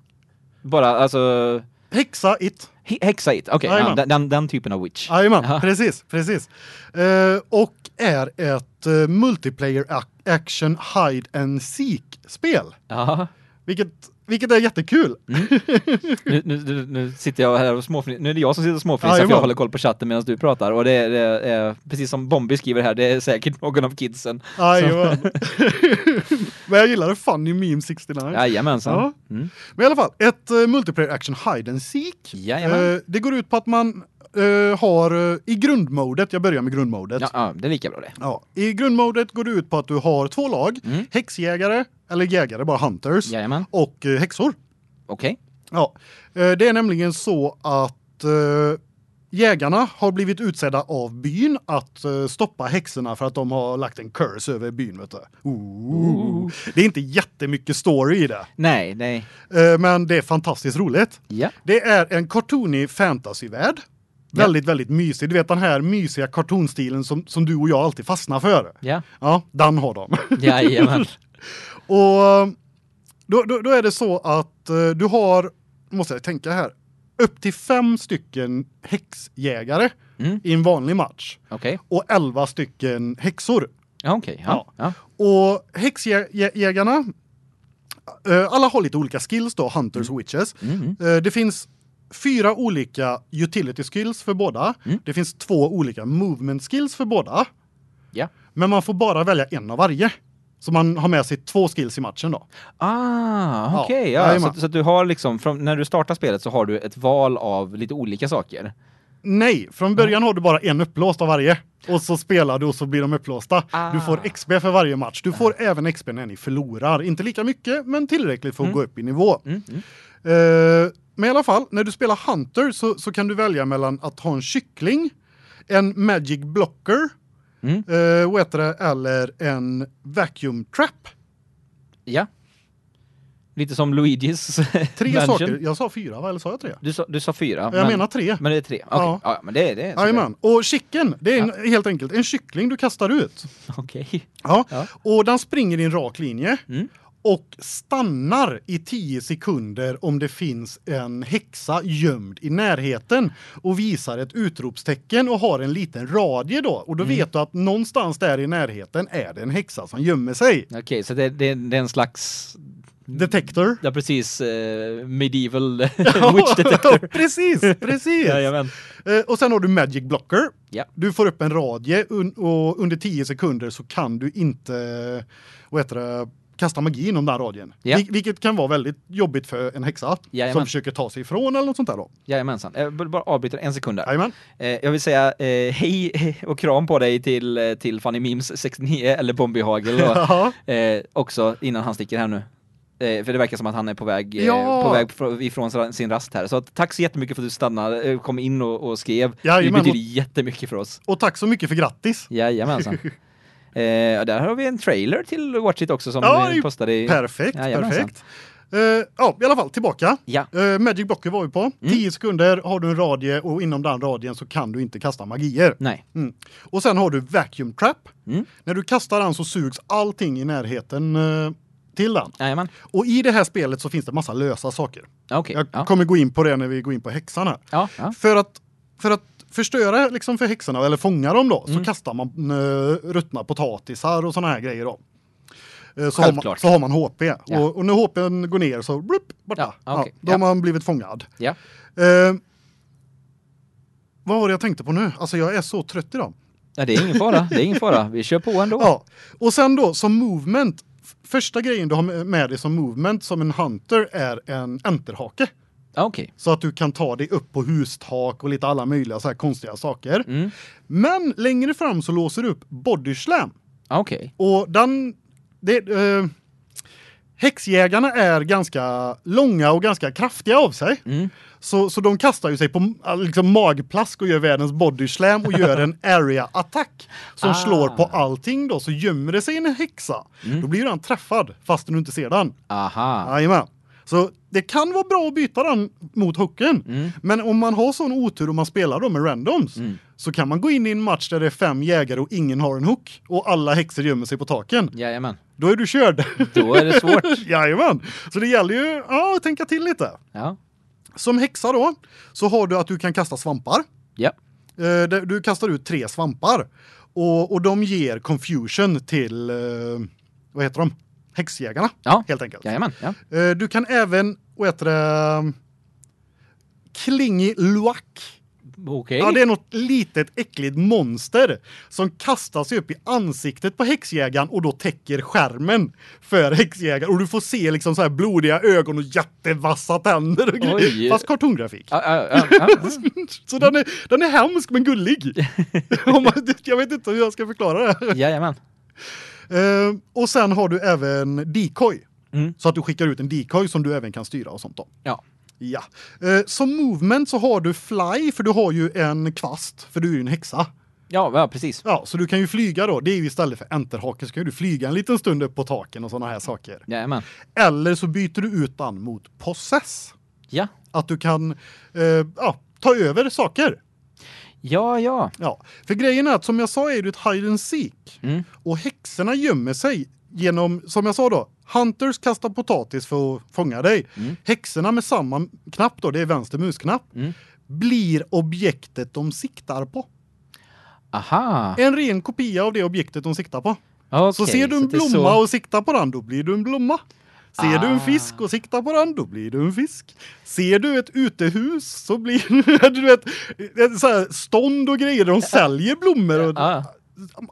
Speaker 1: Bara
Speaker 2: alltså Hexa it. Hexa it. Okej, okay, ja, den, den typen av witch.
Speaker 1: Jajamän, precis, precis. Uh, och är ett uh, multiplayer action hide and seek spel. Aha. Vilket vilket är jättekul. Mm.
Speaker 2: [laughs] Nu, nu, nu, sitter jag här och småfnissar. Nu är det jag som sitter och småfnissar för jag håller koll på chatten medan du pratar. Och det är, det är eh, precis som Bombi skriver här, det är säkert någon av kidsen. Aj, som... [laughs]
Speaker 1: [laughs] Men jag gillade Funny Meme 69. Jajamensan. Ja.
Speaker 2: Mm. Men i alla fall, ett uh, multiplayer
Speaker 1: action hide and seek. Uh, det går ut på att man Uh, har uh, i grundmodet, jag börjar med grundmodet. Ja, ja, det är lika bra det. Ja, i grundmodet går det ut på att du har två lag, mm. häxjägare eller jägare bara hunters Jajamän. och uh, häxor. Okej. Okay. Ja. det är nämligen så att Jägarna har blivit utsedda av byn att eh, stoppa häxorna för att de har lagt en curse över byn vet du. Ooh. Det är inte jättemycket story i det. Nej, nej. Eh, men det är fantastiskt roligt. Ja. Det är en cartoonig fantasyvärld. Ja. Väldigt väldigt mysig. Du vet den här mysiga kartonstilen som som du och jag alltid fastnar för. Ja. Ja, den har de. Ja, [laughs] jamen. och eh, då, då, då är det så att du har måste jag tänka här upp till 5 stycken häxjägare mm. i en vanlig match. Okay. Och 11 stycken häxor. Ja okej. Okay. Ja. ja. Och häxjägarna eh, alla har lite olika skills då, hunters mm. och witches. Mm. Eh, det finns fyra olika utility skills för båda. Mm. Det finns två olika movement skills för båda. Ja. Men man får bara välja en av varje. Så man har med sig två skills i matchen då. Ah, okej. Okay, ja, ja så,
Speaker 2: så, att du har liksom, från, när du startar spelet så har du ett val av lite olika saker.
Speaker 1: Nej, från början har du bara en upplåst av varje. Och så spelar du och så blir de upplåsta. Ah. Du får ah. XP för varje match. Du ah. får ah. även XP när ni förlorar. Inte lika mycket, men tillräckligt för att mm. gå upp i nivå. Mm. Mm. Uh, men i alla fall, när du spelar Hunter så, så kan du välja mellan att ha en kyckling, en Magic Blocker, Mm. Eh, vad heter det? Eller en vacuum trap.
Speaker 2: Ja. Lite som Luigis [laughs] Tre mansion. saker. Jag sa fyra va? Eller sa jag tre? Du sa, du sa fyra. Jag men, menar tre. Men det är tre. Okay. Ja. ja. men det är det. Jajamän.
Speaker 1: Och chicken, det är en, helt enkelt en kyckling du kastar ut. [laughs] Okej. Okay. Ja. ja. Och den springer i en rak linje. Mm och stannar i 10 sekunder om det finns en häxa gömd i närheten och visar ett utropstecken och har en liten radie då och då mm. vet du att någonstans där i närheten är det en häxa som gömmer sig. Okej, okay,
Speaker 2: så det, det, det är en slags Detector. Ja precis, eh, medieval [laughs] [laughs] witch detector. precis, precis. [laughs] ja, eh, och sen har du magic blocker. Ja.
Speaker 1: Du får upp en radie un och under 10 sekunder så kan du inte vad heter det kasta magi inom den radien. Ja. Vil vilket kan vara väldigt jobbigt för en häxa Jajamän. som försöker ta
Speaker 2: sig ifrån eller något sånt där då. Jajamensan. Jag eh, vill bara avbryta en sekund där. Jajamän. Eh, jag vill säga eh, hej [laughs] och kram på dig till eh, till Funny Memes 69 eller Bombyhagel då. [laughs] eh, också innan han sticker här nu. Eh, för det verkar som att han är på väg, eh, ja. på väg ifrån sin rast här. Så tack så jättemycket för att du stannade, kom in och, och skrev. Jajamän. Det betyder jättemycket för oss. Och tack så mycket för grattis! Jajamensan. [laughs] Eh, där har vi en trailer till Watch It också som ja, vi postade i... Perfekt, ja, perfekt. Uh, ja, i alla fall tillbaka. Ja. Uh, Magic
Speaker 1: Blocker var vi på. 10 mm. sekunder har du en radie och inom den radien så kan du inte kasta magier. Nej. Mm. Och sen har du Vacuum Trap. Mm. När du kastar den så sugs allting i närheten uh, till den. Jajamän. Och i det här spelet så finns det massa lösa saker. Okay. Jag ja. kommer gå in på det när vi går in på häxan här. Ja, ja. För att för att förstöra liksom för häxorna eller fånga dem då mm. så kastar man uh, ruttna potatisar och såna här grejer då. Uh, så, har man, så har, man, HP ja. och, och, när HP:n går ner så blup, borta. Ja, okay. ja, då har man blivit fångad. Ja. Uh, vad var det jag tänkte på nu? Alltså jag är så trött idag. Ja, det är ingen fara. Det är ingen fara. Vi kör på ändå. Ja. Och sen då som movement första grejen du har med dig som movement som en hunter är en enterhake. Okay. Så att du kan ta dig upp på hustak och lite alla möjliga så här konstiga saker. Mm. Men längre fram så låser du upp body slam. Okay. Och den det eh, häxjägarna är ganska långa och ganska kraftiga av sig. Mm. Så så de kastar ju sig på liksom magplask och gör världens body slam och gör en [laughs] area attack som ah. slår på allting då så gömmer det sig en häxa. Mm. Då blir du han träffad fast du inte ser den. Aha. Ja, så det kan vara bra att byta den mot hooken. Mm. Men om man har sån otur och man spelar då med randoms mm. så kan man gå in i en match där det är fem jägare och ingen har en hook och alla häxor gömmer sig på taken. Jajamän. Då är du körd. Då är det svårt. [laughs] Jajamän. Så det gäller ju ja, att tänka till lite. Ja. Som häxa då så har du att du kan kasta svampar. Ja. Eh, du kastar ut tre svampar och och de ger confusion till eh, vad heter de? häxjägarna ja. helt enkelt. Jajamän, ja. Eh, du kan även vad heter det Klingi Luak. Okay. Ja, det är något litet äckligt monster som kastar sig upp i ansiktet på häxjägaren och då täcker skärmen för häxjägaren och du får se liksom så här blodiga ögon och jättevassa tänder och grejer. fast kartongrafik. Ah, ah, ah, så den är den är hemsk men gullig. [laughs] jag vet inte hur jag ska förklara det. Jajamän. Eh, och sen har du även decoy. Mm. Så att du skickar ut en decoy som du även kan styra och sånt då. Ja. Ja. Uh, som movement så har du fly för du har ju en kvast för du är ju en häxa. Ja, ja, precis. Ja, så du kan ju flyga då. Det är ju istället för enterhaken så kan du flyga en liten stund upp på taken och såna här saker. Jajamän. Eller så byter du ut den mot possess. Ja. Att du kan eh, ja, ta över saker. Ja, ja. Ja, för grejen är att som jag sa är det ett hide and seek mm. och häxorna gömmer sig genom som jag sa då Hunters kastar potatis för att fånga dig. Mm. Häxorna med samma knapp då, det är vänster musknapp, mm. blir objektet de siktar på. Aha. En ren kopia av det objektet de siktar på. Okay, så ser du en blomma så... och siktar på den, då blir du en blomma. Ser ah. du en ah. fisk och siktar på den, då blir du en fisk. Ser du ett utehus så blir [laughs] du vet så här stånd och grejer där de säljer blommor och ah.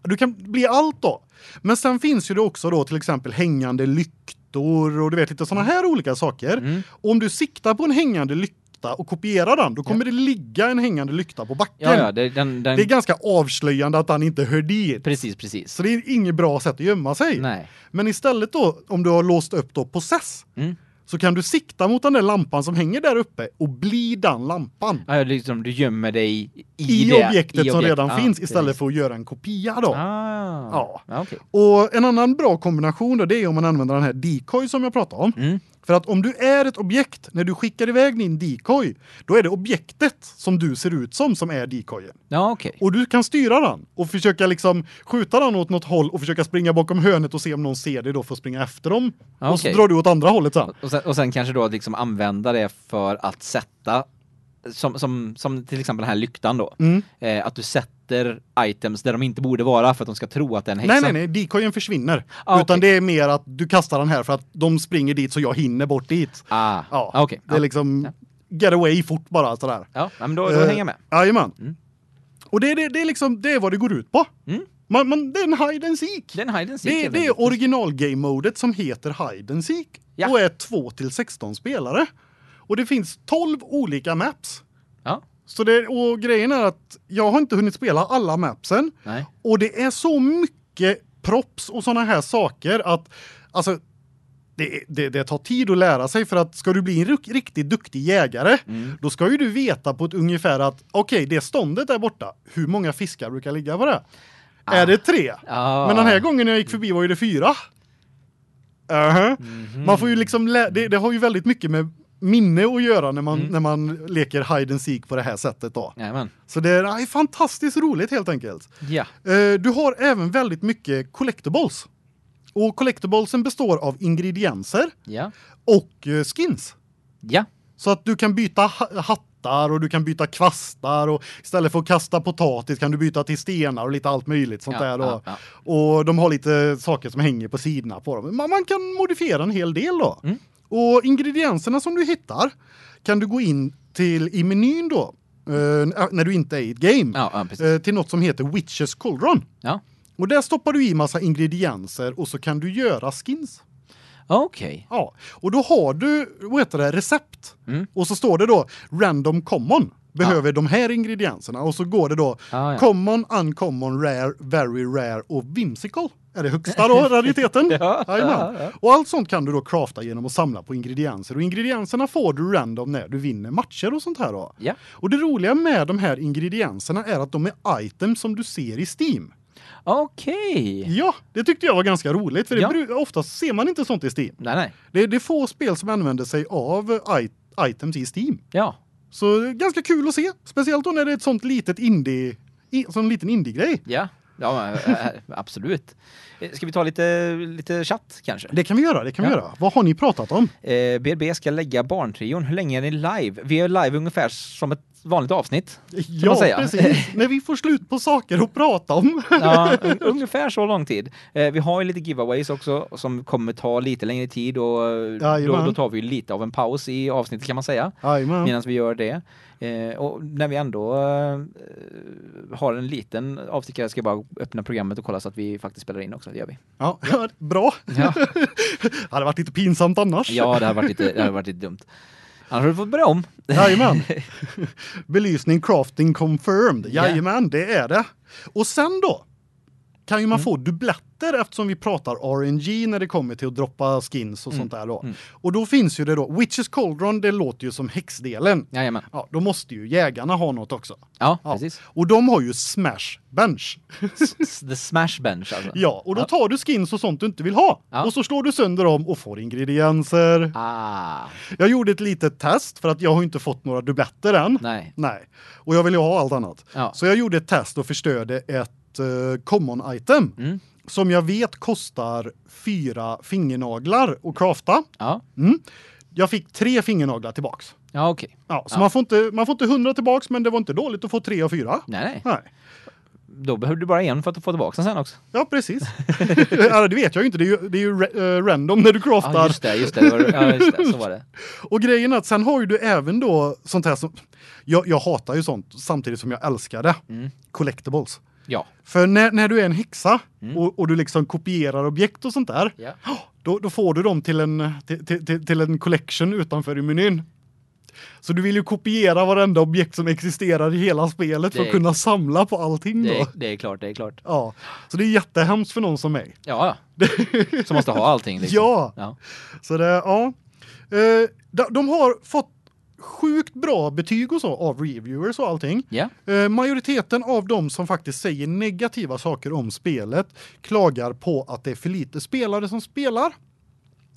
Speaker 1: du kan bli allt då. Men sen finns ju det också då till exempel hängande lyktor och du vet lite såna här olika saker. Mm. Om du siktar på en hängande lykta lykta och kopiera den, då kommer ja. det ligga en hängande lykta på backen. Ja, ja,
Speaker 2: det, den, den... det, är
Speaker 1: ganska avslöjande att han inte hör dit. Precis, precis. Så det är inget bra sätt att gömma sig. Nej. Men istället då, om du har låst upp då possess, mm så kan du sikta mot den där lampan som hänger där uppe
Speaker 2: och bli den lampan. Ja, liksom du gömmer dig i, I det, objektet i objekt. som redan ah, finns istället precis. för att göra en
Speaker 1: kopia då. Ah, ja. Ah, okay. Och en annan bra kombination då det är om man använder den här decoy som jag pratade om. Mm. För att om du är ett objekt när du skickar iväg din decoy, då är det objektet som du ser ut som som är decoyen. Ja, okej. Okay. Och du kan styra den och försöka liksom skjuta den åt något håll och försöka springa bakom hörnet och se om någon ser dig då för att springa
Speaker 2: efter dem. Ja, okay. Och så drar du åt andra hållet sen. Och sen, och sen kanske då liksom använda det för att sätta som, som, som till exempel den här lyktan då. Mm. Eh, att du sätter items där de inte borde vara för att de ska tro att det är en häxa. Nej nej nej,
Speaker 1: decoyen försvinner. Ah, Utan okay. det är mer att du kastar den här för att de springer dit så jag hinner bort dit. Ah. Ja. Ah, okay. Det är liksom ja. get away fort bara sådär. Ja, men då, då eh, hänger jag med. Jajamän. Mm. Och det, det, det är liksom det är vad det går ut på. Mm. Man, man, det är en hide and seek. Det är, hide and seek, det, det är original game modet som heter hide and seek ja. och är 2 till 16 spelare. Och det finns 12 olika maps. Ja. Så det och grejen är att jag har inte hunnit spela alla mapsen. Nej. Och det är så mycket props och såna här saker att alltså det, det, det tar tid att lära sig för att ska du bli en riktigt duktig jägare mm. då ska ju du veta på ett ungefär att okej okay, det ståndet där borta hur många fiskar brukar ligga på det. Ah. Är det tre? Ah. Men den här gången när jag gick förbi var ju det fyra. Uh -huh. mm Man får ju liksom det, det, har ju väldigt mycket med minne att göra när man mm. när man leker hide and seek på det här sättet då. Jajamän. Så det är aj, fantastiskt roligt helt enkelt. Ja. Eh, du har även väldigt mycket collectibles. Och collectiblesen består av ingredienser. Ja. Och eh, skins. Ja. Så att du kan byta hattar och du kan byta kvastar och istället för att kasta potatis kan du byta till stenar och lite allt möjligt sånt ja, där då. Ja, och de har lite saker som hänger på sidorna på dem. Man, man kan modifiera en hel del då. Mm. Och ingredienserna som du hittar kan du gå in till i menyn då eh, när du inte är i ett game ja, ja, eh, till något som heter Witches Cauldron. Ja. Och där stoppar du i massa ingredienser och så kan du göra skins. Okej. Okay. Ja, och då har du vad heter det recept. Mm. Och så står det då random common behöver ja. de här ingredienserna och så går det då ah, ja. common, uncommon, rare, very rare och whimsical. Är det högsta då rariteten? [laughs] ja, ja, ja, Och allt sånt kan du då crafta genom att samla på ingredienser och ingredienserna får du random när du vinner matcher och sånt här då. Ja. Och det roliga med de här ingredienserna är att de är items som du ser i Steam. Okej. Okay. Ja, det tyckte jag var ganska roligt för ja. det oftast ser man inte sånt i Steam. Nej nej. Det, det är få spel som använder sig av items i Steam. Ja. Så ganska kul att se, speciellt då när det är ett sånt litet indie sån liten indie
Speaker 2: grej. Ja. Ja, eh, eh, absolut. Eh, ska vi ta lite, lite chatt kanske? Det kan vi göra, det kan ja. vi göra.
Speaker 1: Vad har ni pratat om?
Speaker 2: Eh, BRB ska lägga barntrion. Hur länge är ni live? Vi är live ungefär som ett vanligt avsnitt. Ja, precis. [laughs] När vi får slut på saker att prata om. ja, un ungefär så lång tid. Eh, vi har ju lite giveaways också som kommer ta lite längre tid och ja, då, då, tar vi lite av en paus i avsnittet kan man säga. Medan vi gör det. Eh, och när vi ändå har en liten avstickare ska bara öppna programmet och kolla så att vi faktiskt spelar in också. Det gör vi.
Speaker 1: Ja, [laughs] bra. Ja. det [laughs] hade varit lite pinsamt annars. Ja, det hade varit lite, det hade varit
Speaker 2: lite dumt. Annars har du fått börja om.
Speaker 1: Jajamän. [laughs] Belysning crafting confirmed. Jajamän, yeah. det är det. Och sen då kan ju man mm. få dubblett favoriter eftersom vi pratar RNG när det kommer till att droppa skins och mm. sånt där då. Mm. Och då finns ju det då Witches Cauldron, det låter ju som häxdelen. Jajamän. Ja, då måste ju jägarna ha något också. Ja, ja. precis. Och de har ju Smash Bench.
Speaker 2: The Smash Bench alltså. Ja,
Speaker 1: och då tar du skins och sånt du inte vill ha ja. och så slår du sönder dem och får ingredienser. Ah. Jag gjorde ett litet test för att jag har inte fått några dubbletter än. Nej. Nej. Och jag vill ju ha allt annat. Ja. Så jag gjorde ett test och förstörde ett uh, common item. Mm som jag vet kostar fyra fingernaglar att crafta. Ja. Mm. Jag fick tre fingernaglar tillbaks. Ja, okej. Okay. Ja, så ja. man får inte man får inte 100 tillbaks, men det var inte dåligt att få tre och fyra. Nej, nej. nej.
Speaker 2: Då behöver du bara en för att få tillbaka den sen också.
Speaker 1: Ja, precis. [laughs] ja, det vet jag ju inte. Det är ju, det är ju eh, random när du craftar. Ja, just det, just det. det var, ja, just det. Så var det. [laughs] och grejen är att sen har ju du även då sånt här som jag, jag hatar ju sånt samtidigt som jag älskar det. Mm. Collectibles. Ja. För när, när du är en häxa mm. och, och du liksom kopierar objekt och sånt där, yeah. [gasps] då, då får du dem till en till, till, till en collection utanför i menyn. Så du vill ju kopiera varenda objekt som existerar i hela spelet det för att är... kunna samla på allting det är, då. Det
Speaker 2: är klart, det är klart.
Speaker 1: Ja. Så det är jättehemskt för någon som mig.
Speaker 2: Ja, ja. [laughs] som måste ha allting liksom. Ja.
Speaker 1: ja. Så det ja. Eh, de har fått sjukt bra betyg och så av reviewers och allting. Yeah. majoriteten av de som faktiskt säger negativa saker om spelet klagar på att det är för lite spelare som spelar.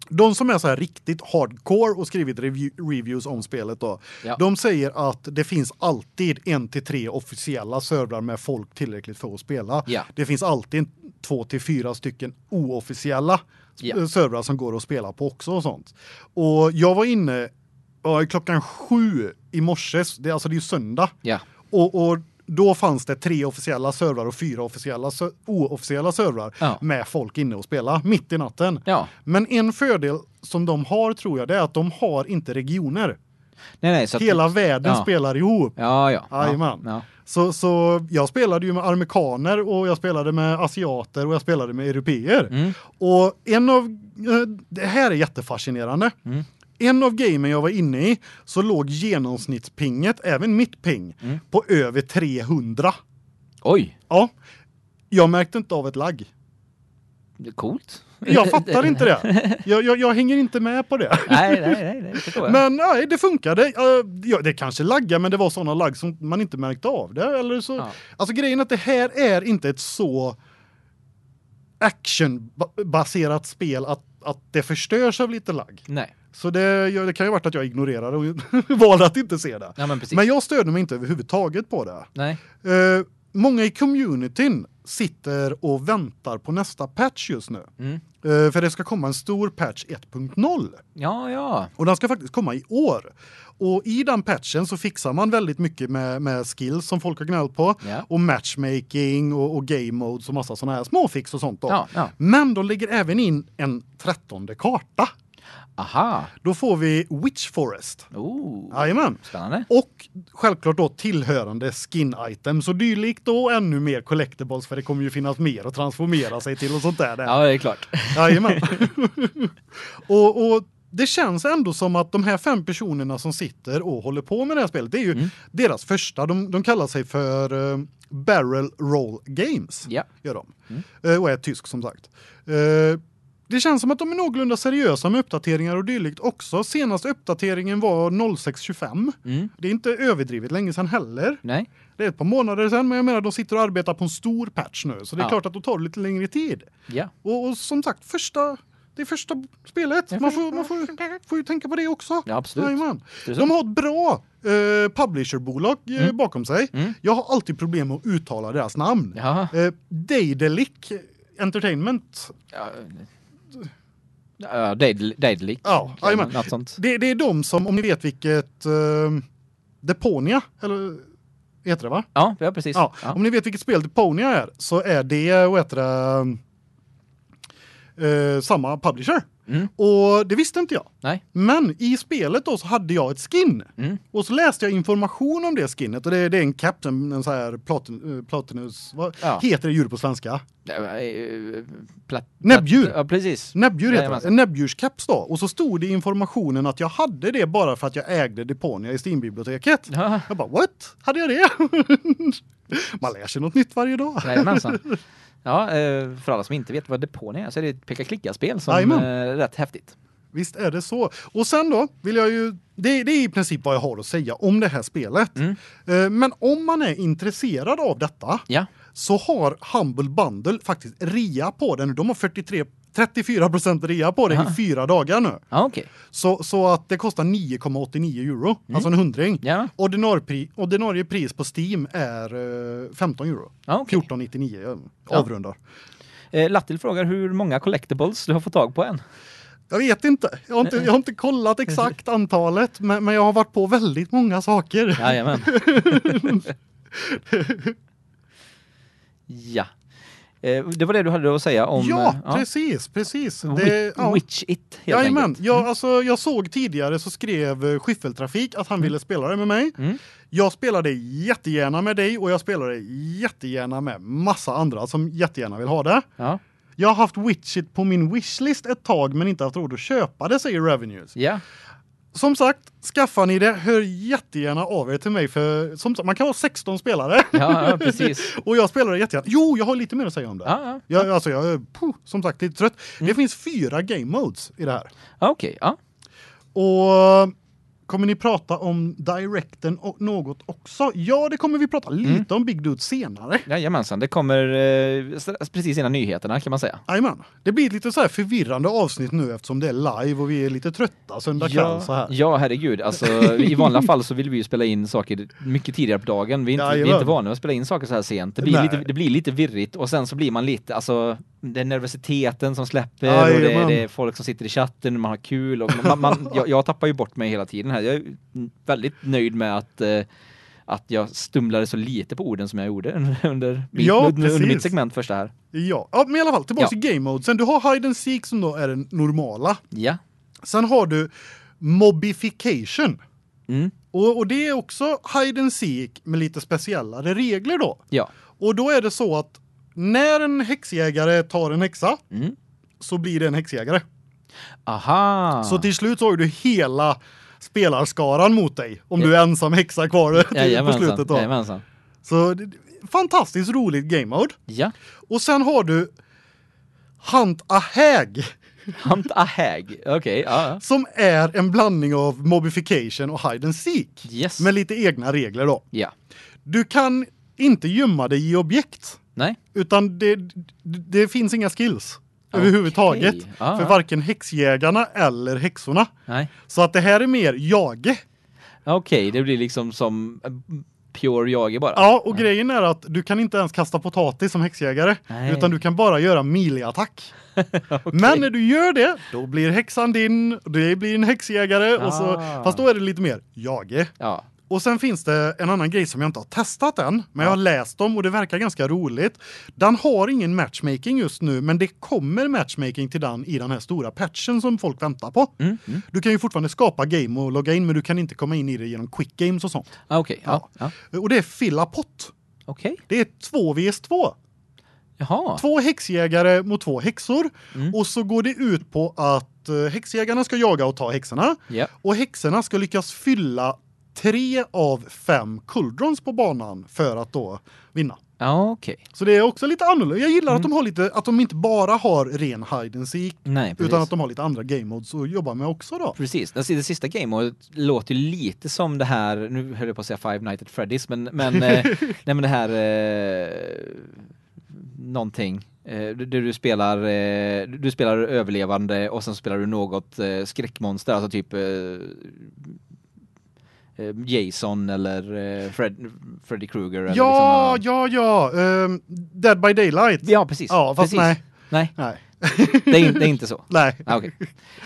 Speaker 1: De som är så här riktigt hardcore och skrivit review, reviews om spelet då. Ja. De säger att det finns alltid en till tre officiella servrar med folk tillräckligt för att spela. Ja. Det finns alltid två till fyra stycken oofficiella ja. servrar som går att spela på också och sånt. Och jag var inne ja, klockan sju i morse, det, alltså det är ju söndag. Ja. Och, och då fanns det tre officiella servrar och fyra officiella oofficiella servrar ja. med folk inne och spela mitt i natten. Ja. Men en fördel som de har tror jag det är att de har inte regioner. Nej, nej, hela att, världen ja. spelar ihop. Ja ja. Ajman. Ja, Så så jag spelade ju med amerikaner och jag spelade med asiater och jag spelade med européer. Mm. Och en av eh, det här är jättefascinerande. Mm en av gamen jag var inne i så låg genomsnittspinget, även mitt ping, mm. på över 300. Oj. Ja. Jag märkte inte av ett lagg. Det är coolt. Jag fattar inte det. Jag, jag, jag hänger inte med på det. Nej, [laughs] nej, nej, nej det Men nej, det funkade. Ja, det kanske laggar, men det var såna lagg som man inte märkte av det eller så. Ja. Alltså grejen är att det här är inte ett så actionbaserat spel att att det förstörs av lite lagg. Nej. Så det, det kan ju varit att jag ignorerade och [laughs] valde att inte se det. Ja, men, men, jag störde mig inte överhuvudtaget på det. Nej. Uh, många i communityn sitter och väntar på nästa patch just nu. Mm. Eh, för det ska komma en stor patch 1.0. Ja, ja. Och den ska faktiskt komma i år. Och i den patchen så fixar man väldigt mycket med, med skills som folk har gnällt på yeah. och matchmaking och, och game modes och massa såna här småfix och sånt då. Ja, ja. Men de lägger även in en 13:e karta. Aha. Då får vi Witch Forest. Oh. Jajamän. Spännande. Och självklart då tillhörande skin items och dylikt och ännu mer collectibles för det kommer ju finnas mer att transformera sig till och sånt där. ja, det är klart. Jajamän. [laughs] och, och det känns ändå som att de här fem personerna som sitter och håller på med det här spelet, det är ju mm. deras första, de, de kallar sig för uh, Barrel Roll Games. Ja. Gör de. Mm. Uh, och är tysk som sagt. Uh, det känns som att de är någorlunda seriösa med uppdateringar och dylikt också. Senaste uppdateringen var 0625. Mm. Det är inte överdrivet länge sedan heller. Nej. Det är ett par månader sedan, men jag menar de sitter och arbetar på en stor patch nu, så det är ja. klart att det tar lite längre tid. Ja. Och, och som sagt, första det är första spelet. Man får man får får ju tänka på det också. Ja, absolut. Jajamän. De har ett bra eh publisherbolag eh, mm. bakom sig. Mm. Jag har alltid problem med att uttala deras namn. Ja. Eh, Daedalic Entertainment.
Speaker 2: Ja, eh, Ja, Daedalic. Ja, jajamän.
Speaker 1: Det, det är de som, om ni vet vilket... Uh, Deponia, eller heter det va?
Speaker 2: Ja, ja precis. Ja. Ja.
Speaker 1: Om ni vet vilket spel Deponia är så är det, vad heter det, Eh, samma publisher. Mm. Och det visste inte jag. Nej. Men i spelet då så hade jag ett skin. Mm. Och så läste jag information om det skinnet och det, det är en cap en, en så här platin, eh, platinus
Speaker 2: vad ja. heter det
Speaker 1: djur på svenska?
Speaker 2: Eh, plat, näbbdjur. Ja precis. Näbbdjur heter det. En
Speaker 1: näbbdjurscaps då. Och så stod det i informationen att jag hade det bara för att jag ägde Deponia i
Speaker 2: Steam-biblioteket. Ja. Jag bara what? Hade jag det? [laughs] Man lär sig något nytt varje dag. Nej, [laughs] Ja, eh, för alla som inte vet vad depån är så är det ett peka-klicka-spel som Amen. är eh, rätt häftigt. Visst är det så. Och sen då vill jag ju det, det är i princip vad jag har att säga
Speaker 1: om det här spelet. Mm. Eh, men om man är intresserad av detta ja. så har Humble Bundle faktiskt rea på den. De har 43 34 rea på det Aha. i fyra dagar nu. Ja, okay. Så så att det kostar 9,89 euro, mm. alltså en hundring. Ja. Ordinarpri, ordinarie pris på Steam är 15 eh, euro. Ja, okay.
Speaker 2: 14,99 avrundar. Ja. Eh, Lattil frågar hur många collectibles du har fått tag på än. Jag vet inte. Jag har inte, jag har
Speaker 1: inte kollat [laughs] exakt antalet, men, men jag har varit på väldigt många
Speaker 2: saker. [laughs] [laughs] Ja, ja Eh, det var det du hade att säga om... Ja, eh, ja.
Speaker 1: precis, precis. Det, ja. Witch
Speaker 2: It, helt Jajamän. enkelt. Jag,
Speaker 1: mm. alltså, jag såg tidigare så skrev eh, Skiffeltrafik att han mm. ville spela det med mig. Mm. Jag det jättegärna med dig och jag spelar det jättegärna med massa andra som jättegärna vill ha det. Ja. Jag har haft Witch It på min wishlist ett tag men inte haft råd att köpa det, säger Revenues. Ja som sagt, skaffar ni det, hör jättegärna av er till mig för som sagt, man kan vara 16 spelare. Ja, ja precis. [laughs] och jag spelar det jättegärna. Jo, jag har lite mer att säga om det. Ja, ja. Jag alltså jag puh, som sagt lite trött. Mm. Det finns fyra game modes i det här. Okej, okay, ja. Och Kommer ni prata om directen och något också? Ja, det kommer vi prata lite mm. om Big Dude senare.
Speaker 2: Jajamensan, det kommer eh, precis innan nyheterna kan man säga.
Speaker 1: Jajamän. Det blir lite så förvirrande avsnitt nu eftersom det är live och vi är lite trötta söndag kväll ja, så här.
Speaker 2: Ja, herregud. Alltså, i vanliga fall så vill vi ju spela in saker mycket tidigare på dagen. Vi är inte, Jajamän. vi är inte vana att spela in saker så här sent. Det blir, Nej. lite, det blir lite virrigt och sen så blir man lite, alltså det är nervositeten som släpper Aj, och det, det, är folk som sitter i chatten och man har kul och man, man, [laughs] jag, jag, tappar ju bort mig hela tiden här. Jag är väldigt nöjd med att eh, att jag stumlade så lite på orden som jag gjorde [laughs] under, mitt, ja, under mitt segment första här.
Speaker 1: Ja. ja, men i alla fall tillbaka ja. till game mode. Sen du har hide and seek som då är den normala. Ja. Sen har du mobification. Mm. Och, och det är också hide and seek med lite speciellare regler då. Ja. Och då är det så att när en häxjägare tar en häxa mm. så blir det en häxjägare. Aha. Så till slut så har du hela spelarskaran mot dig om ja. du är ensam häxa kvar [laughs] till på slutet då. Jajamensan. Så fantastiskt roligt game mode. Ja. Och sen har du Hunt a Hag. [laughs] Hunt a Hag. Okej, okay, ja. Som är en blandning av mobification och hide and seek. Yes. Med lite egna regler då. Ja. Du kan inte gömma dig i objekt. Nej. Utan det, det finns inga skills överhuvudtaget ah, för varken häxjägarna eller häxorna. Nej. Så att det här är mer jage.
Speaker 2: Okej, okay, det blir liksom som eh, pure jage bara. Ja, och
Speaker 1: ja. grejen är att du kan inte ens kasta potatis som häxjägare Nej. utan du kan bara göra miliattack. okay. [laughs] Men när du gör det, då blir häxan din, det blir en häxjägare ah. och så ah. fast då är det lite mer jage. Ja. Och sen finns det en annan grej som jag inte har testat än, men ja. jag har läst om och det verkar ganska roligt. Den har ingen matchmaking just nu, men det kommer matchmaking till den i den här stora patchen som folk väntar på. Mm, mm. Du kan ju fortfarande skapa game och logga in, men du kan inte komma in i det genom quick games och sånt. Ah, okay. ja. Ja. Och det är fylla pott. Okay. Det är 2vs2. Jaha. Två häxjägare mot två häxor mm. och så går det ut på att eh, häxjägarna ska jaga och ta häxorna yep. och häxorna ska lyckas fylla tre av fem kulldrons på banan för att då vinna. Ja, okej. Okay. Så det är också lite annorlunda. Jag gillar mm. att de mm. har lite att de inte bara har ren hide and seek Nej, utan att de har lite andra
Speaker 2: game modes att jobba med också då. Precis. Alltså det sista game modet låter lite som det här nu höll jag på att säga Five Nights at Freddy's men men eh, [laughs] nej men det här eh någonting eh, du, du spelar eh, du spelar överlevande och sen spelar du något skräckmonster alltså typ Eh, Jason eller eh, Fred, Freddy Krueger eller Ja,
Speaker 1: liksom ja, ja, um, Dead by Daylight. Ja, precis. Ja, fast precis. nej. Nej. nej. [laughs]
Speaker 2: Det, är, det, är, inte så. Nej. Ah, okay.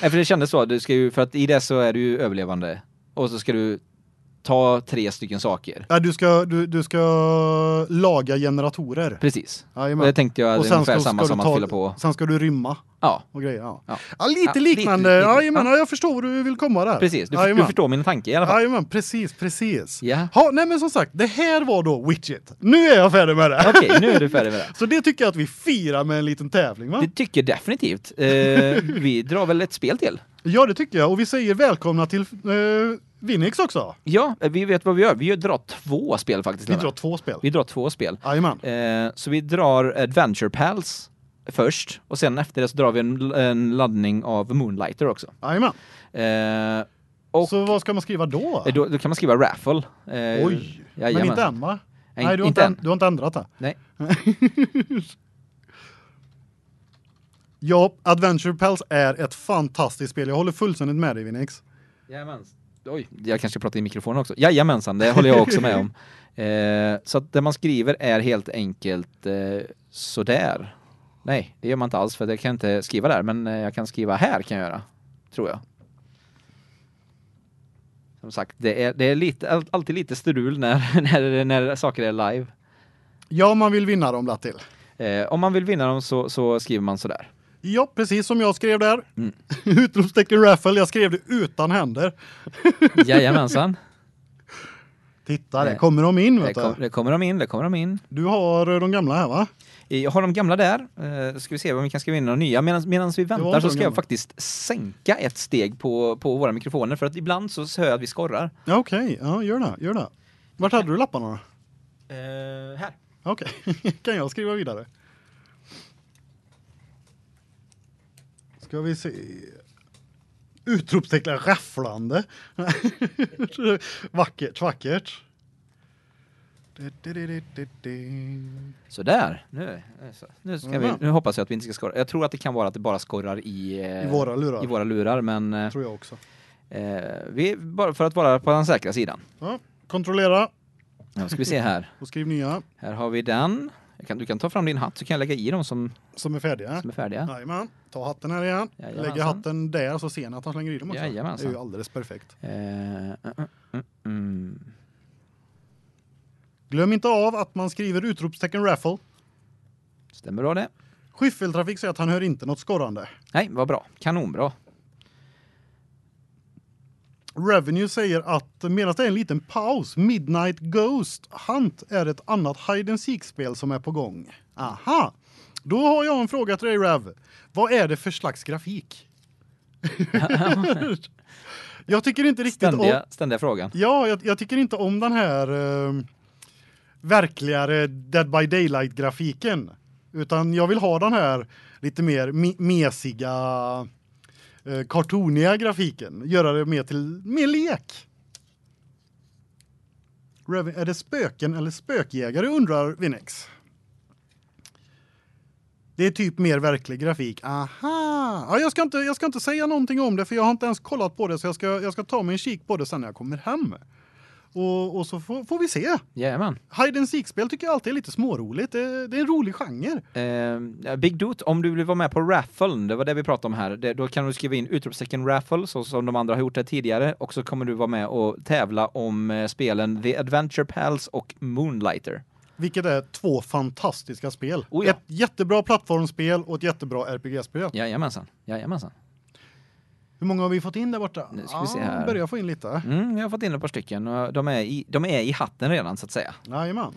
Speaker 2: För det kändes så, du ska ju för att i det så är du ju överlevande och så ska du ta tre stycken saker.
Speaker 1: Ja, du ska du, du ska laga generatorer. Precis. Ja, det tänkte jag sen ungefär ska, samma ska som ta, fylla på. Sen ska du rymma. Ja. Och grejer, ja. ja. ja lite liknande. Lite, lite. Ja, men jag förstår hur du vill komma där. Precis. Du, du förstår min tanke i alla fall. Ja, men precis, precis. Ja. Ha, nej men som sagt, det här var då widget. Nu är jag färdig med det. Okej, okay, nu är du
Speaker 2: färdig med det. [laughs] Så det tycker jag att vi firar med en liten tävling va? Det tycker jag definitivt. Eh, vi drar väl ett spel till. Ja, det tycker jag och vi säger välkomna till eh, Vinix också? Ja, eh, vi vet vad vi gör. Vi drar två spel faktiskt. Vi drar två spel? Vi drar två spel. Jajamän. Eh, så vi drar Adventure Pals först och sen efter det så drar vi en, en laddning av Moonlighter också. Jajamän. Eh, och så vad ska man skriva då? Eh, då, då kan man skriva raffle. Eh, Oj, jajamän. men inte än va? Nej, Nej du, har inte än.
Speaker 1: du har inte ändrat det? Nej. [laughs] ja, Adventure Pals är ett fantastiskt spel. Jag håller fullständigt med dig, Vinix.
Speaker 2: Jajamän oj, jag kanske pratar i mikrofonen också. Jajamensan, det håller jag också med om. [laughs] Eh, så att det man skriver är helt enkelt eh, sådär. Nej, det gör man inte alls för det kan jag inte skriva där. Men eh, jag kan skriva här kan jag göra, tror jag. Som sagt, det är, det är lite, alltid lite strul när, [laughs] när, när saker är live. Ja, om man vill vinna dem, till. Eh, om man vill vinna dem så, så skriver man sådär. Ja, precis som jag skrev där. Mm.
Speaker 1: [laughs] Utropstecken raffle, jag skrev det utan händer. [laughs] Jajamensan.
Speaker 2: Titta, det kommer de in, vet det kom, Det kommer de in, det kommer de in. Du har eh, de gamla här, va? Eh, jag har de gamla där. Eh, ska vi se om vi kan skriva in några nya. Medan vi väntar så ska jag faktiskt sänka ett steg på, på våra mikrofoner. För att ibland så hör jag att vi skorrar. Ja, okej. Okay. Ja, gör
Speaker 1: det. Gör det. Vart hade du lapparna då?
Speaker 2: Eh, här. Okej. Okay. [laughs] kan jag skriva
Speaker 1: vidare? Ska vi se utropstecken rafflande. vackert, vackert.
Speaker 2: Så där. Nu nu ska mm. vi nu hoppas jag att vi inte ska skorra. Jag tror att det kan vara att det bara skorrar i eh, i våra lurar. I våra lurar men eh, tror jag också. Eh, vi bara för att vara på den säkra sidan. Ja, kontrollera. Nu ska vi se här. Och skriv nya. Här har vi den. Kan, du kan ta fram din hatt så kan jag lägga i dem som, som är färdiga. Som är färdiga.
Speaker 1: Jajamän. Ta hatten här igen. Jajamensan. Lägger hatten där så ser ni att han slänger i dem också. Jajamensan. Det är ju alldeles perfekt.
Speaker 2: Eh, uh, uh, uh,
Speaker 1: Glöm inte av att man skriver utropstecken raffle. Stämmer bra det. Skyffeltrafik säger att han hör inte något skorrande. Nej, vad bra. Kanonbra. Revenue säger att medan det är en liten paus, Midnight Ghost Hunt är ett annat hide and seek-spel som är på gång. Aha. Då har jag en fråga till dig Rev. Vad är det för slags grafik? [laughs] jag tycker inte riktigt ständiga, om ständiga frågan. Ja, jag, jag tycker inte om den här uh, verkligare Dead by Daylight grafiken utan jag vill ha den här lite mer me mesiga eh, kartoniga grafiken, göra det mer till mer lek. Reven, är det spöken eller spökjägare undrar Vinex. Det är typ mer verklig grafik. Aha. Ja, jag ska inte jag ska inte säga någonting om det för jag har inte ens kollat på det så jag ska jag ska ta mig en kik på det sen när jag kommer hem. Och, och så får, får vi se. Jajamän. Hide and seek-spel tycker jag alltid är lite småroligt.
Speaker 2: Det, det är en rolig genre. Eh, Big Doot, om du vill vara med på rafflen, det var det vi pratade om här. Det, då kan du skriva in utropstecken raffle så som de andra har gjort det tidigare och så kommer du vara med och tävla om eh, spelen The Adventure Pals och Moonlighter.
Speaker 1: Vilket är två fantastiska spel. Oh ja. Ett jättebra plattformsspel och ett jättebra RPG-spel. Jajamensan. Jajamensan. Hur många har vi fått in där borta? Nu ska vi se här. Ja, börjar få in lite.
Speaker 2: Mm, jag har fått in ett par stycken och de är i, de är i hatten redan så att säga. Jajamän.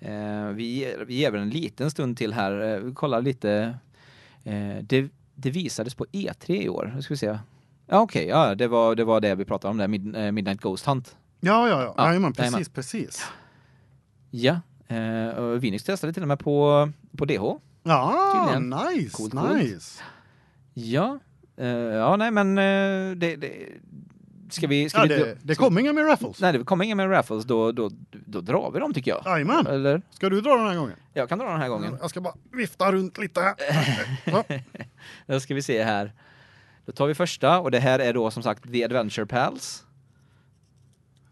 Speaker 2: Eh, vi, vi ger väl en liten stund till här. Eh, vi kollar lite. Eh, det, det, visades på E3 i år. Nu ska vi se. Ja okej, okay, ja det var det var det vi pratade om där Mid, eh, Midnight Ghost Hunt. Ja ja ja, ja jajamän, precis jajamän. precis. Ja, eh och Vinix testade till och med på på DH. Ja, Tydligen. nice, Coolt, nice. Coolt. Ja. Eh, ja, nej men eh, det, det ska vi... Ska ja, vi det, det kommer inga mer raffles. Nej, det kommer inga mer raffles. Då, då, då drar vi dem tycker jag. Jajamän. Eller? Ska du dra den här gången? Jag kan dra den här gången.
Speaker 1: Jag ska bara vifta runt lite här.
Speaker 2: [laughs] då ska vi se här. Då tar vi första och det här är då som sagt The Adventure Pals.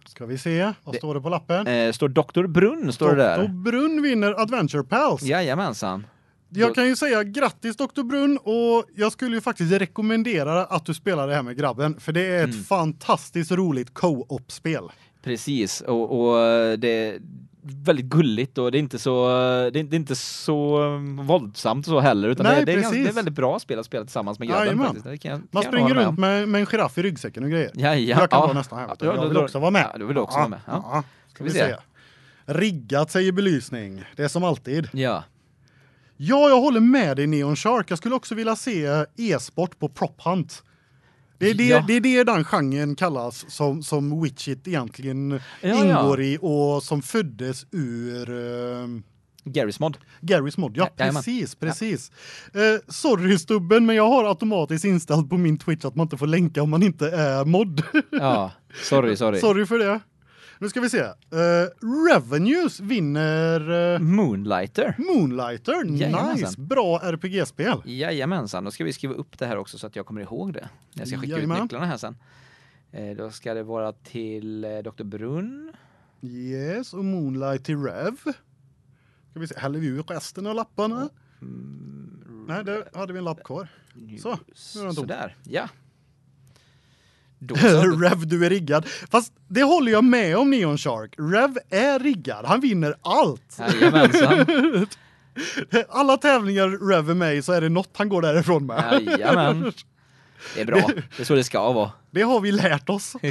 Speaker 2: Ska vi se, vad det, står det på lappen? Eh, står Dr. Brunn står Dr. det där. Dr.
Speaker 1: Brunn vinner
Speaker 2: Adventure Pals. Jajamensan.
Speaker 1: Jag kan ju säga grattis Dr. Brunn och jag skulle ju faktiskt rekommendera att du spelar det här med grabben för det är ett mm. fantastiskt roligt co-op-spel.
Speaker 2: Precis och, och eh, det är väldigt gulligt och det är inte så eh, det är inte så mm, våldsamt så heller utan Nej, det, är, det, är ganska, det är väldigt bra spel att spela tillsammans med grabben faktiskt. Det kan, Man kan springer runt
Speaker 1: med med en giraff i ryggsäcken och grejer. Ja, ja, jag kan ja, vara nästan här. Ja, jag vill också vara med. Ja, du vill också ja, vara med. Ja. Ska, ska vi, vi se. se. Riggat säger belysning. Det är som alltid. Ja. Ja, jag håller med dig Neon Shark. Jag skulle också vilja se eh, e-sport på Prop Hunt. Det är det, ja. det är det den genren kallas som som Witchit egentligen ja, ingår ja. i och som föddes ur uh... Garys mod. Garys mod. Ja, ja precis, ja, precis. Ja. Uh, eh, sorry stubben, men jag har automatiskt inställt på min Twitch att man inte får länka om man inte är mod. ja,
Speaker 2: sorry, [laughs] sorry. Sorry
Speaker 1: för det. Nu ska vi se. Uh, Revenues vinner uh, Moonlighter. Moonlighter. Jajamensan. Nice.
Speaker 2: Bra RPG-spel. Jajamensan. Då ska vi skriva upp det här också så att jag kommer ihåg det. Jag ska skicka Jajamän. ut nycklarna här sen. Uh, då ska det vara till Dr. Brunn.
Speaker 1: Yes, och Moonlight till Rev. Ska vi se. Häller vi ur resten av lapparna? Mm. Nej, där hade vi en lapp kvar. Så, nu är den tom. Då [laughs] Rev, du är riggad. Fast det håller jag med om Neon Shark. Rev är riggad. Han vinner allt. Jajamensan. [laughs] Alla tävlingar Rev är med i så är det något han går därifrån med. Jajamän. Det är bra. Det
Speaker 2: är så det ska vara. Det har
Speaker 1: vi lärt oss. [laughs]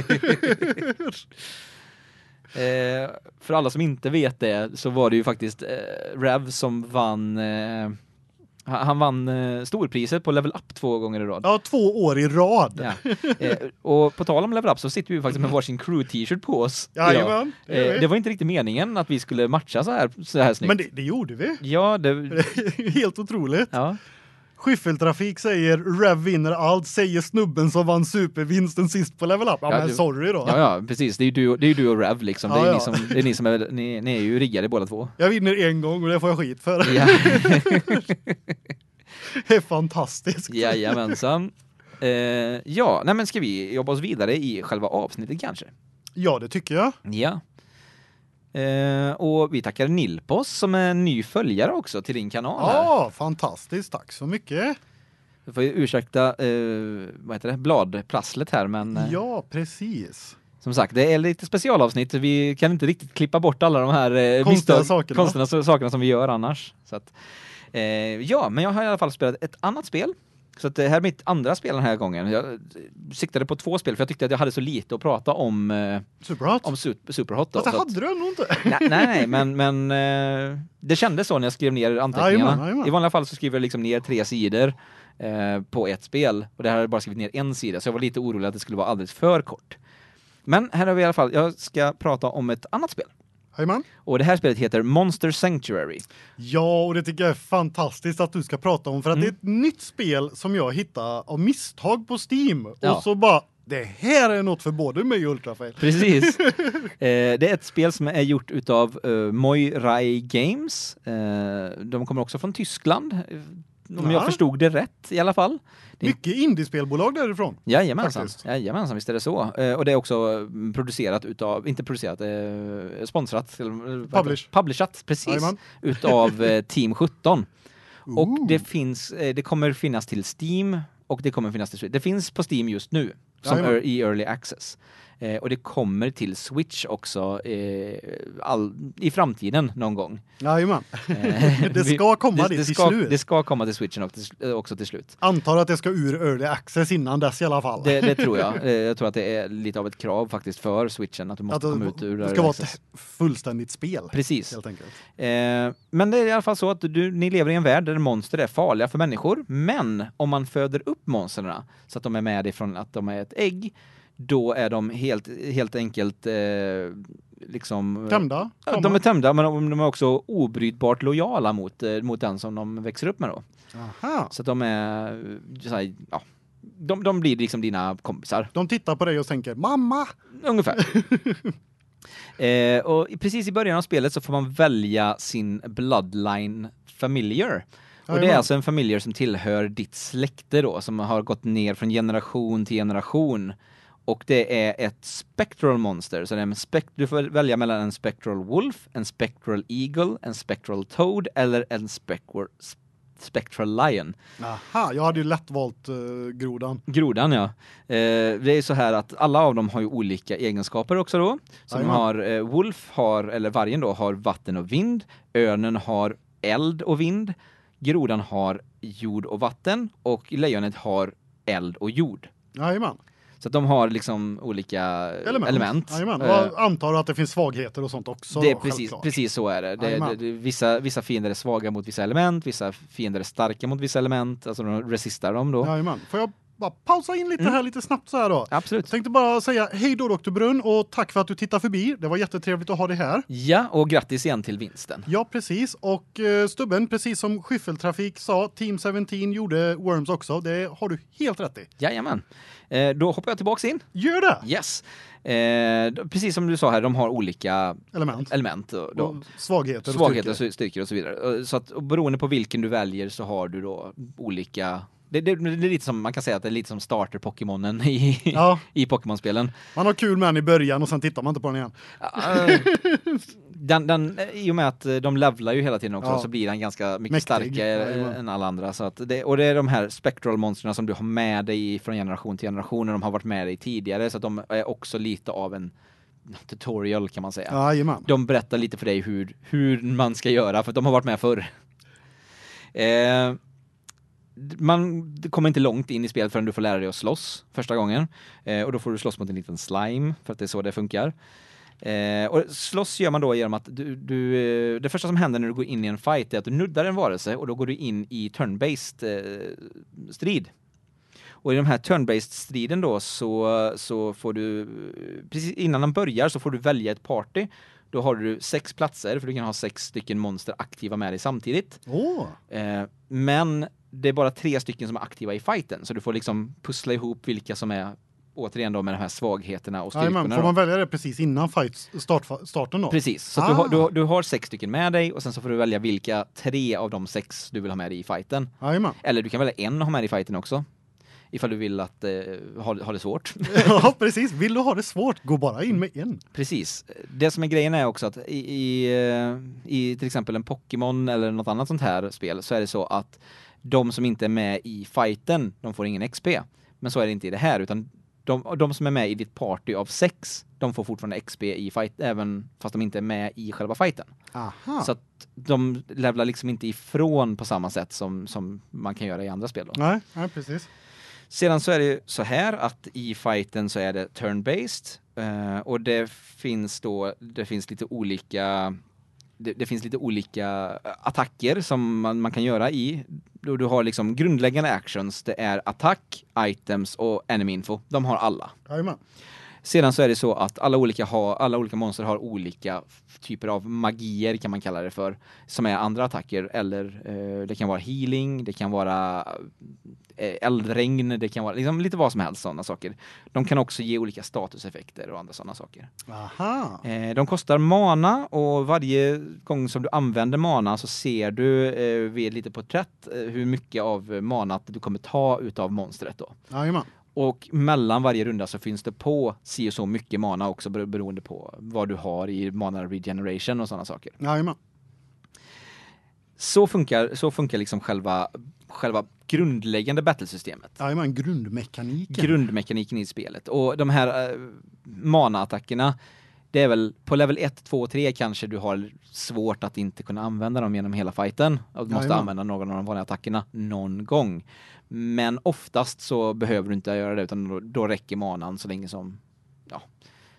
Speaker 2: eh, för alla som inte vet det så var det ju faktiskt eh, Rev som vann eh, han vann eh, storpriset på Level Up två gånger i rad. Ja, två år i rad. Ja. Eh, och på tal om Level Up så sitter vi faktiskt med varsin crew t-shirt på oss. Ja, jajamän, det, eh, det var inte riktigt meningen att vi skulle matcha så här så här snyggt. Men det, det gjorde vi. Ja, det [laughs] Helt otroligt. Ja.
Speaker 1: Skyffeltrafik säger Rev vinner allt, säger snubben som vann supervinsten sist på Level Up. Ja, ja men du, sorry då. Ja,
Speaker 2: ja, precis. Det är ju du, det är du och Rev liksom. det, är ja. som, det är, ni som, är, ni, ni är ju riggade båda två.
Speaker 1: Jag vinner en gång och det får jag skit för.
Speaker 2: [laughs] det är fantastiskt. Jajamensan. Eh, ja, nej men ska vi jobba oss vidare i själva avsnittet kanske?
Speaker 1: Ja, det tycker jag.
Speaker 2: Ja. Eh, och vi tackar Nilpos som är ny följare också till din kanal. Ja, här. fantastiskt. Tack så mycket. Du får ursäkta eh, vad heter det? Bladprasslet här men eh, Ja, precis. Som sagt, det är lite specialavsnitt. Vi kan inte riktigt klippa bort alla de här eh, konstiga, sakerna. konstiga sakerna som vi gör annars. Att, eh, ja, men jag har i alla fall spelat ett annat spel så att, här är mitt andra spel den här gången. Jag siktade på två spel för jag tyckte att jag hade så lite att prata om eh, Superhot. Om Superhot då. Fast det hade du nog inte. nej, [laughs] nej, nej men men eh, det kändes så när jag skrev ner anteckningarna. Aj, man, I vanliga fall så skriver jag liksom ner tre sidor eh, på ett spel och det här har jag bara skrivit ner en sida så jag var lite orolig att det skulle vara alldeles för kort. Men här har vi i alla fall jag ska prata om ett annat spel Hejman. Och det här spelet heter Monster Sanctuary. Ja, och det tycker jag är
Speaker 1: fantastiskt att du ska prata om för att mm. det är ett mm. nytt spel som jag hittade av misstag på Steam ja. och så bara det här är något för både mig och Ultrafail. Precis. [laughs] eh,
Speaker 2: det är ett spel som är gjort utav eh, Moirai Games. Eh, de kommer också från Tyskland om ja. jag förstod det rätt i alla fall. Det... Mycket indiespelbolag därifrån. Jajamensan. Jajamensan, visst är det så. Eh, och det är också mm, producerat utav inte producerat eh, sponsrat eh, Publish. publishat precis Jajamän. utav eh, Team 17. [laughs] Och det finns eh, det kommer finnas till Steam och det kommer finnas till Switch. Det finns på Steam just nu som Jajamän. i early access. Eh, och det kommer till Switch också eh, all, i framtiden någon gång. Ja, ju eh, [laughs] Det ska komma det, det till ska, slut. Det ska komma till Switchen och till, eh, också till slut.
Speaker 1: Antar att det ska ur early access innan dess i alla fall. Det, det tror jag. [laughs] Eh,
Speaker 2: jag tror att det är lite av ett krav faktiskt för Switchen att du måste att det, komma ut ur det. Det ska vara ett
Speaker 1: fullständigt spel. Precis. Helt enkelt.
Speaker 2: Eh, men det är i alla fall så att du, ni lever i en värld där monster är farliga för människor, men om man föder upp monstren så att de är med ifrån att de är ett ägg då är de helt, helt enkelt eh, liksom... Eh, tömda? Ja, de är tömda, men de, är också obrytbart lojala mot, eh, mot den som de växer upp med då. Aha. Så de är, så här, ja, de, de blir liksom dina kompisar. De tittar på dig och tänker mamma. Ungefär. [laughs] eh, och precis i början av spelet så får man välja sin bloodline familiar. Och det är alltså en familjer som tillhör ditt släkte då som har gått ner från generation till generation och det är ett spectral monster så det är en spekt du får välja mellan en spectral wolf, en spectral eagle, en spectral toad eller en spectral Spectral Lion.
Speaker 1: Aha, jag hade ju lätt valt uh, grodan.
Speaker 2: Grodan ja. Eh, det är så här att alla av dem har ju olika egenskaper också då. Som Amen. har eh, wolf har eller vargen då har vatten och vind, örnen har eld och vind, grodan har jord och vatten och lejonet har eld och jord. Ja, så att de har liksom olika element. element. Eh, och jag
Speaker 1: antar att det finns svagheter och sånt också. Det då, precis,
Speaker 2: precis så är det. det, det, det vissa, vissa fiender är svaga mot vissa element, vissa fiender är starka mot vissa element, alltså de resistar dem då. Jajamän. Får jag
Speaker 1: bara pausa in lite mm. här lite snabbt så här då. Absolut. Jag tänkte bara säga hej då Dr. Brunn och tack för att du tittar förbi. Det var
Speaker 2: jättetrevligt att ha dig här. Ja, och grattis igen till vinsten.
Speaker 1: Ja, precis. Och eh, stubben, precis som Skyffeltrafik sa, Team 17 gjorde Worms också. Det har du helt rätt i.
Speaker 2: Jajamän. Eh då hoppar jag tillbaks in. Gör det. Yes. Eh, precis som du sa här, de har olika element, element då, då. Och
Speaker 1: svagheter, styrkor.
Speaker 2: styrkor och så vidare. Så att beroende på vilken du väljer så har du då olika det, det, det, är lite som man kan säga att det är lite som starter Pokémonen i ja. [laughs] i Pokémonspelen. Man har kul med den i början och sen tittar man inte på den igen. Uh, den den eh, i och med att eh, de levlar ju hela tiden också ja. så blir den ganska mycket Mäktig. starkare ja, än alla andra så det, och det är de här spectral monstren som du har med dig från generation till generation och de har varit med dig tidigare så att de är också lite av en tutorial kan man säga. Ja, jajamän. De berättar lite för dig hur hur man ska göra för de har varit med förr. Eh, man kommer inte långt in i spelet förrän du får lära dig att slåss första gången. Eh, och då får du slåss mot en liten slime för att det är så det funkar. Eh, och slåss gör man då genom att du, du, eh, det första som händer när du går in i en fight är att du nuddar en varelse och då går du in i turn-based eh, strid. Och i den här turn-based striden då så så får du precis innan den börjar så får du välja ett party. Då har du sex platser för du kan ha sex stycken monster aktiva med dig samtidigt. Oh. Eh, men det är bara tre stycken som är aktiva i fighten så du får liksom pussla ihop vilka som är återigen då med de här svagheterna och styrkorna. Jajamän, får man
Speaker 1: välja det precis innan fight start, starten då? Precis, så ah. du, har, du,
Speaker 2: du, har sex stycken med dig och sen så får du välja vilka tre av de sex du vill ha med dig i fighten. Jajamän. Eller du kan välja en och ha med dig i fighten också. Ifall du vill att eh, ha, ha det svårt. [laughs]
Speaker 1: ja, precis. Vill du ha det svårt, gå bara in med en.
Speaker 2: Precis. Det som är grejen är också att i, i, eh, i till exempel en Pokémon eller något annat sånt här spel så är det så att de som inte är med i fighten, de får ingen XP. Men så är det inte i det här utan de, de som är med i ditt party av sex, de får fortfarande XP i fight även fast de inte är med i själva fighten. Aha. Så att de levlar liksom inte ifrån på samma sätt som, som man kan göra i andra spel då. Nej, ja, precis. Sedan så är det så här att i fighten så är det turn-based eh, och det finns då det finns lite olika det, det, finns lite olika eh, attacker som man, man kan göra i. Du, du har liksom grundläggande actions, det är attack, items och enemy info. De har alla. Jajamän. Sedan så är det så att alla olika, ha, alla olika monster har olika typer av magier kan man kalla det för. Som är andra attacker eller eh, det kan vara healing, det kan vara eh, eldregn, det kan vara liksom lite vad som helst sådana saker. De kan också ge olika statuseffekter och andra sådana saker. Aha. Eh, de kostar mana och varje gång som du använder mana så ser du eh, vid ett litet porträtt eh, hur mycket av manat du kommer ta utav monstret då. Jajamän. Och mellan varje runda så finns det på si och så mycket mana också beroende på vad du har i mana regeneration och sådana saker. Jajamän. Så funkar, så funkar liksom själva, själva grundläggande battlesystemet.
Speaker 1: Jajamän, grundmekaniken.
Speaker 2: Grundmekaniken i spelet. Och de här uh, mana-attackerna, det är väl på level 1, 2 och 3 kanske du har svårt att inte kunna använda dem genom hela fighten. Du måste Jajamän. använda någon av de vanliga attackerna någon gång. Men oftast så behöver du inte göra det utan då, då räcker manan så länge som ja,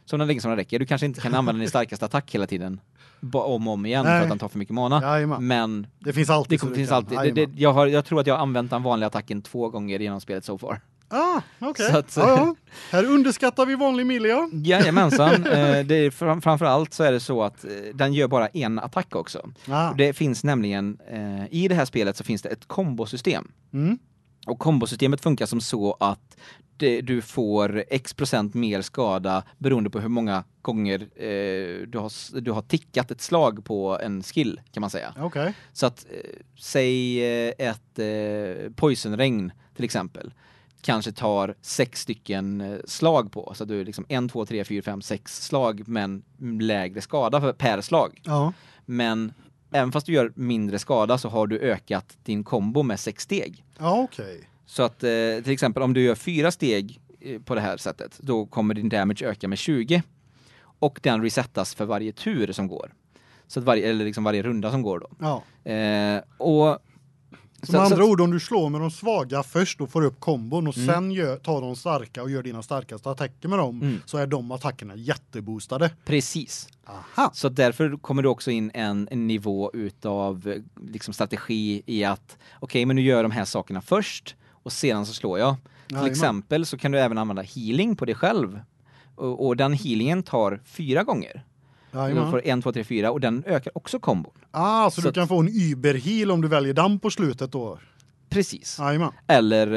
Speaker 2: så länge som den räcker. Du kanske inte kan använda din starkaste attack hela tiden om och om igen Nej. för att den tar för mycket mana. Ja, men det finns alltid. Det finns alltid. Det, det, jag, har, jag tror att jag har använt den vanliga attacken två gånger genom spelet so far.
Speaker 1: Ah, okej. Okay. Att, ah, ja. Här underskattar vi vanlig Milja. Jajamensan. [laughs] Eh,
Speaker 2: det är framförallt så är det så att eh, den gör bara en attack också. Ah. Det finns nämligen eh, i det här spelet så finns det ett kombosystem. Mm. Och kombosystemet funkar som så att det, du får x procent mer skada beroende på hur många gånger eh, du, har, du har tickat ett slag på en skill, kan man säga. Okay. Så att, eh, säg eh, ett eh, poisonregn till exempel kanske tar sex stycken eh, slag på. Så du är liksom en, två, tre, fyra, fem, sex slag men lägre skada per slag. Ja. Men även fast du gör mindre skada så har du ökat din kombo med sex steg. Ja, okej. Okay. Så att eh, till exempel om du gör fyra steg eh, på det här sättet, då kommer din damage öka med 20. Och den resettas för varje tur som går. Så att varje, eller liksom varje runda som går då. Ja. Eh, och så med andra så,
Speaker 1: ord om du slår med de svaga först och får upp kombon och mm. sen gör, tar de starka och gör dina starkaste attacker med dem mm. så är de attackerna jätteboostade.
Speaker 2: Precis. Aha. Så därför kommer det också in en, en nivå utav liksom strategi i att okej okay, men nu gör de här sakerna först och sedan så slår jag. Till exempel så kan du även använda healing på dig själv och, och den healingen tar fyra gånger. Ja, du får 1 2 3 4 och den ökar också kombon.
Speaker 1: Ah, så, så du kan få en überheal om du väljer damm på slutet då.
Speaker 2: Precis. Ajma. Eller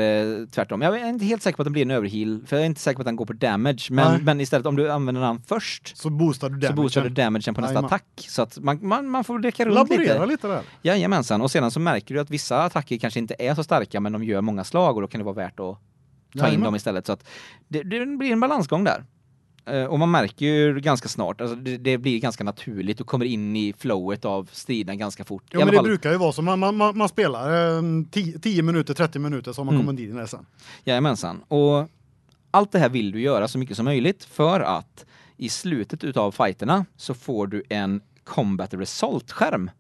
Speaker 2: eh, tvärtom. Jag är inte helt säker på att den blir en överheal för jag är inte säker på att den går på damage, men, men istället om du använder den först så boostar du damagen. Så boostar du damagen på nästa Ajma. attack så att man man man får leka runt Laborera lite. lite där. Jajamensan. och sedan så märker du att vissa attacker kanske inte är så starka men de gör många slag och då kan det vara värt att ta Jajamän. in dem istället så att det, det blir en balansgång där. Eh, och man märker ju ganska snart, alltså det, det, blir ganska naturligt och kommer in i flowet av striden ganska fort. Jo, men det
Speaker 1: brukar ju vara så, man, man, man spelar 10 eh, minuter, 30 minuter så har man mm. kommit in i det sen.
Speaker 2: Jajamensan, och allt det här vill du göra så mycket som möjligt för att i slutet utav fighterna så får du en combat result-skärm.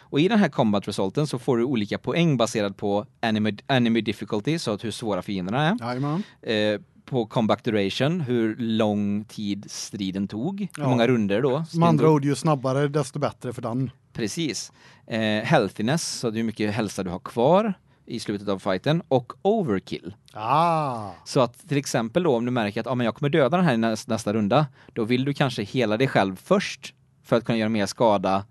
Speaker 2: Och i den här combat resulten så får du olika poäng baserat på enemy, enemy difficulty, så att hur svåra fienderna är. Jajamän. Eh, på comeback duration, hur lång tid striden tog, ja. hur många runder då. Med andra ord,
Speaker 1: ju snabbare desto bättre för den.
Speaker 2: Precis. Eh, healthiness, så hur mycket hälsa du har kvar i slutet av fighten och overkill.
Speaker 1: Ah.
Speaker 2: Så att till exempel då om du märker att ah, men jag kommer döda den här i nästa, nästa runda, då vill du kanske hela dig själv först för att kunna göra mer skada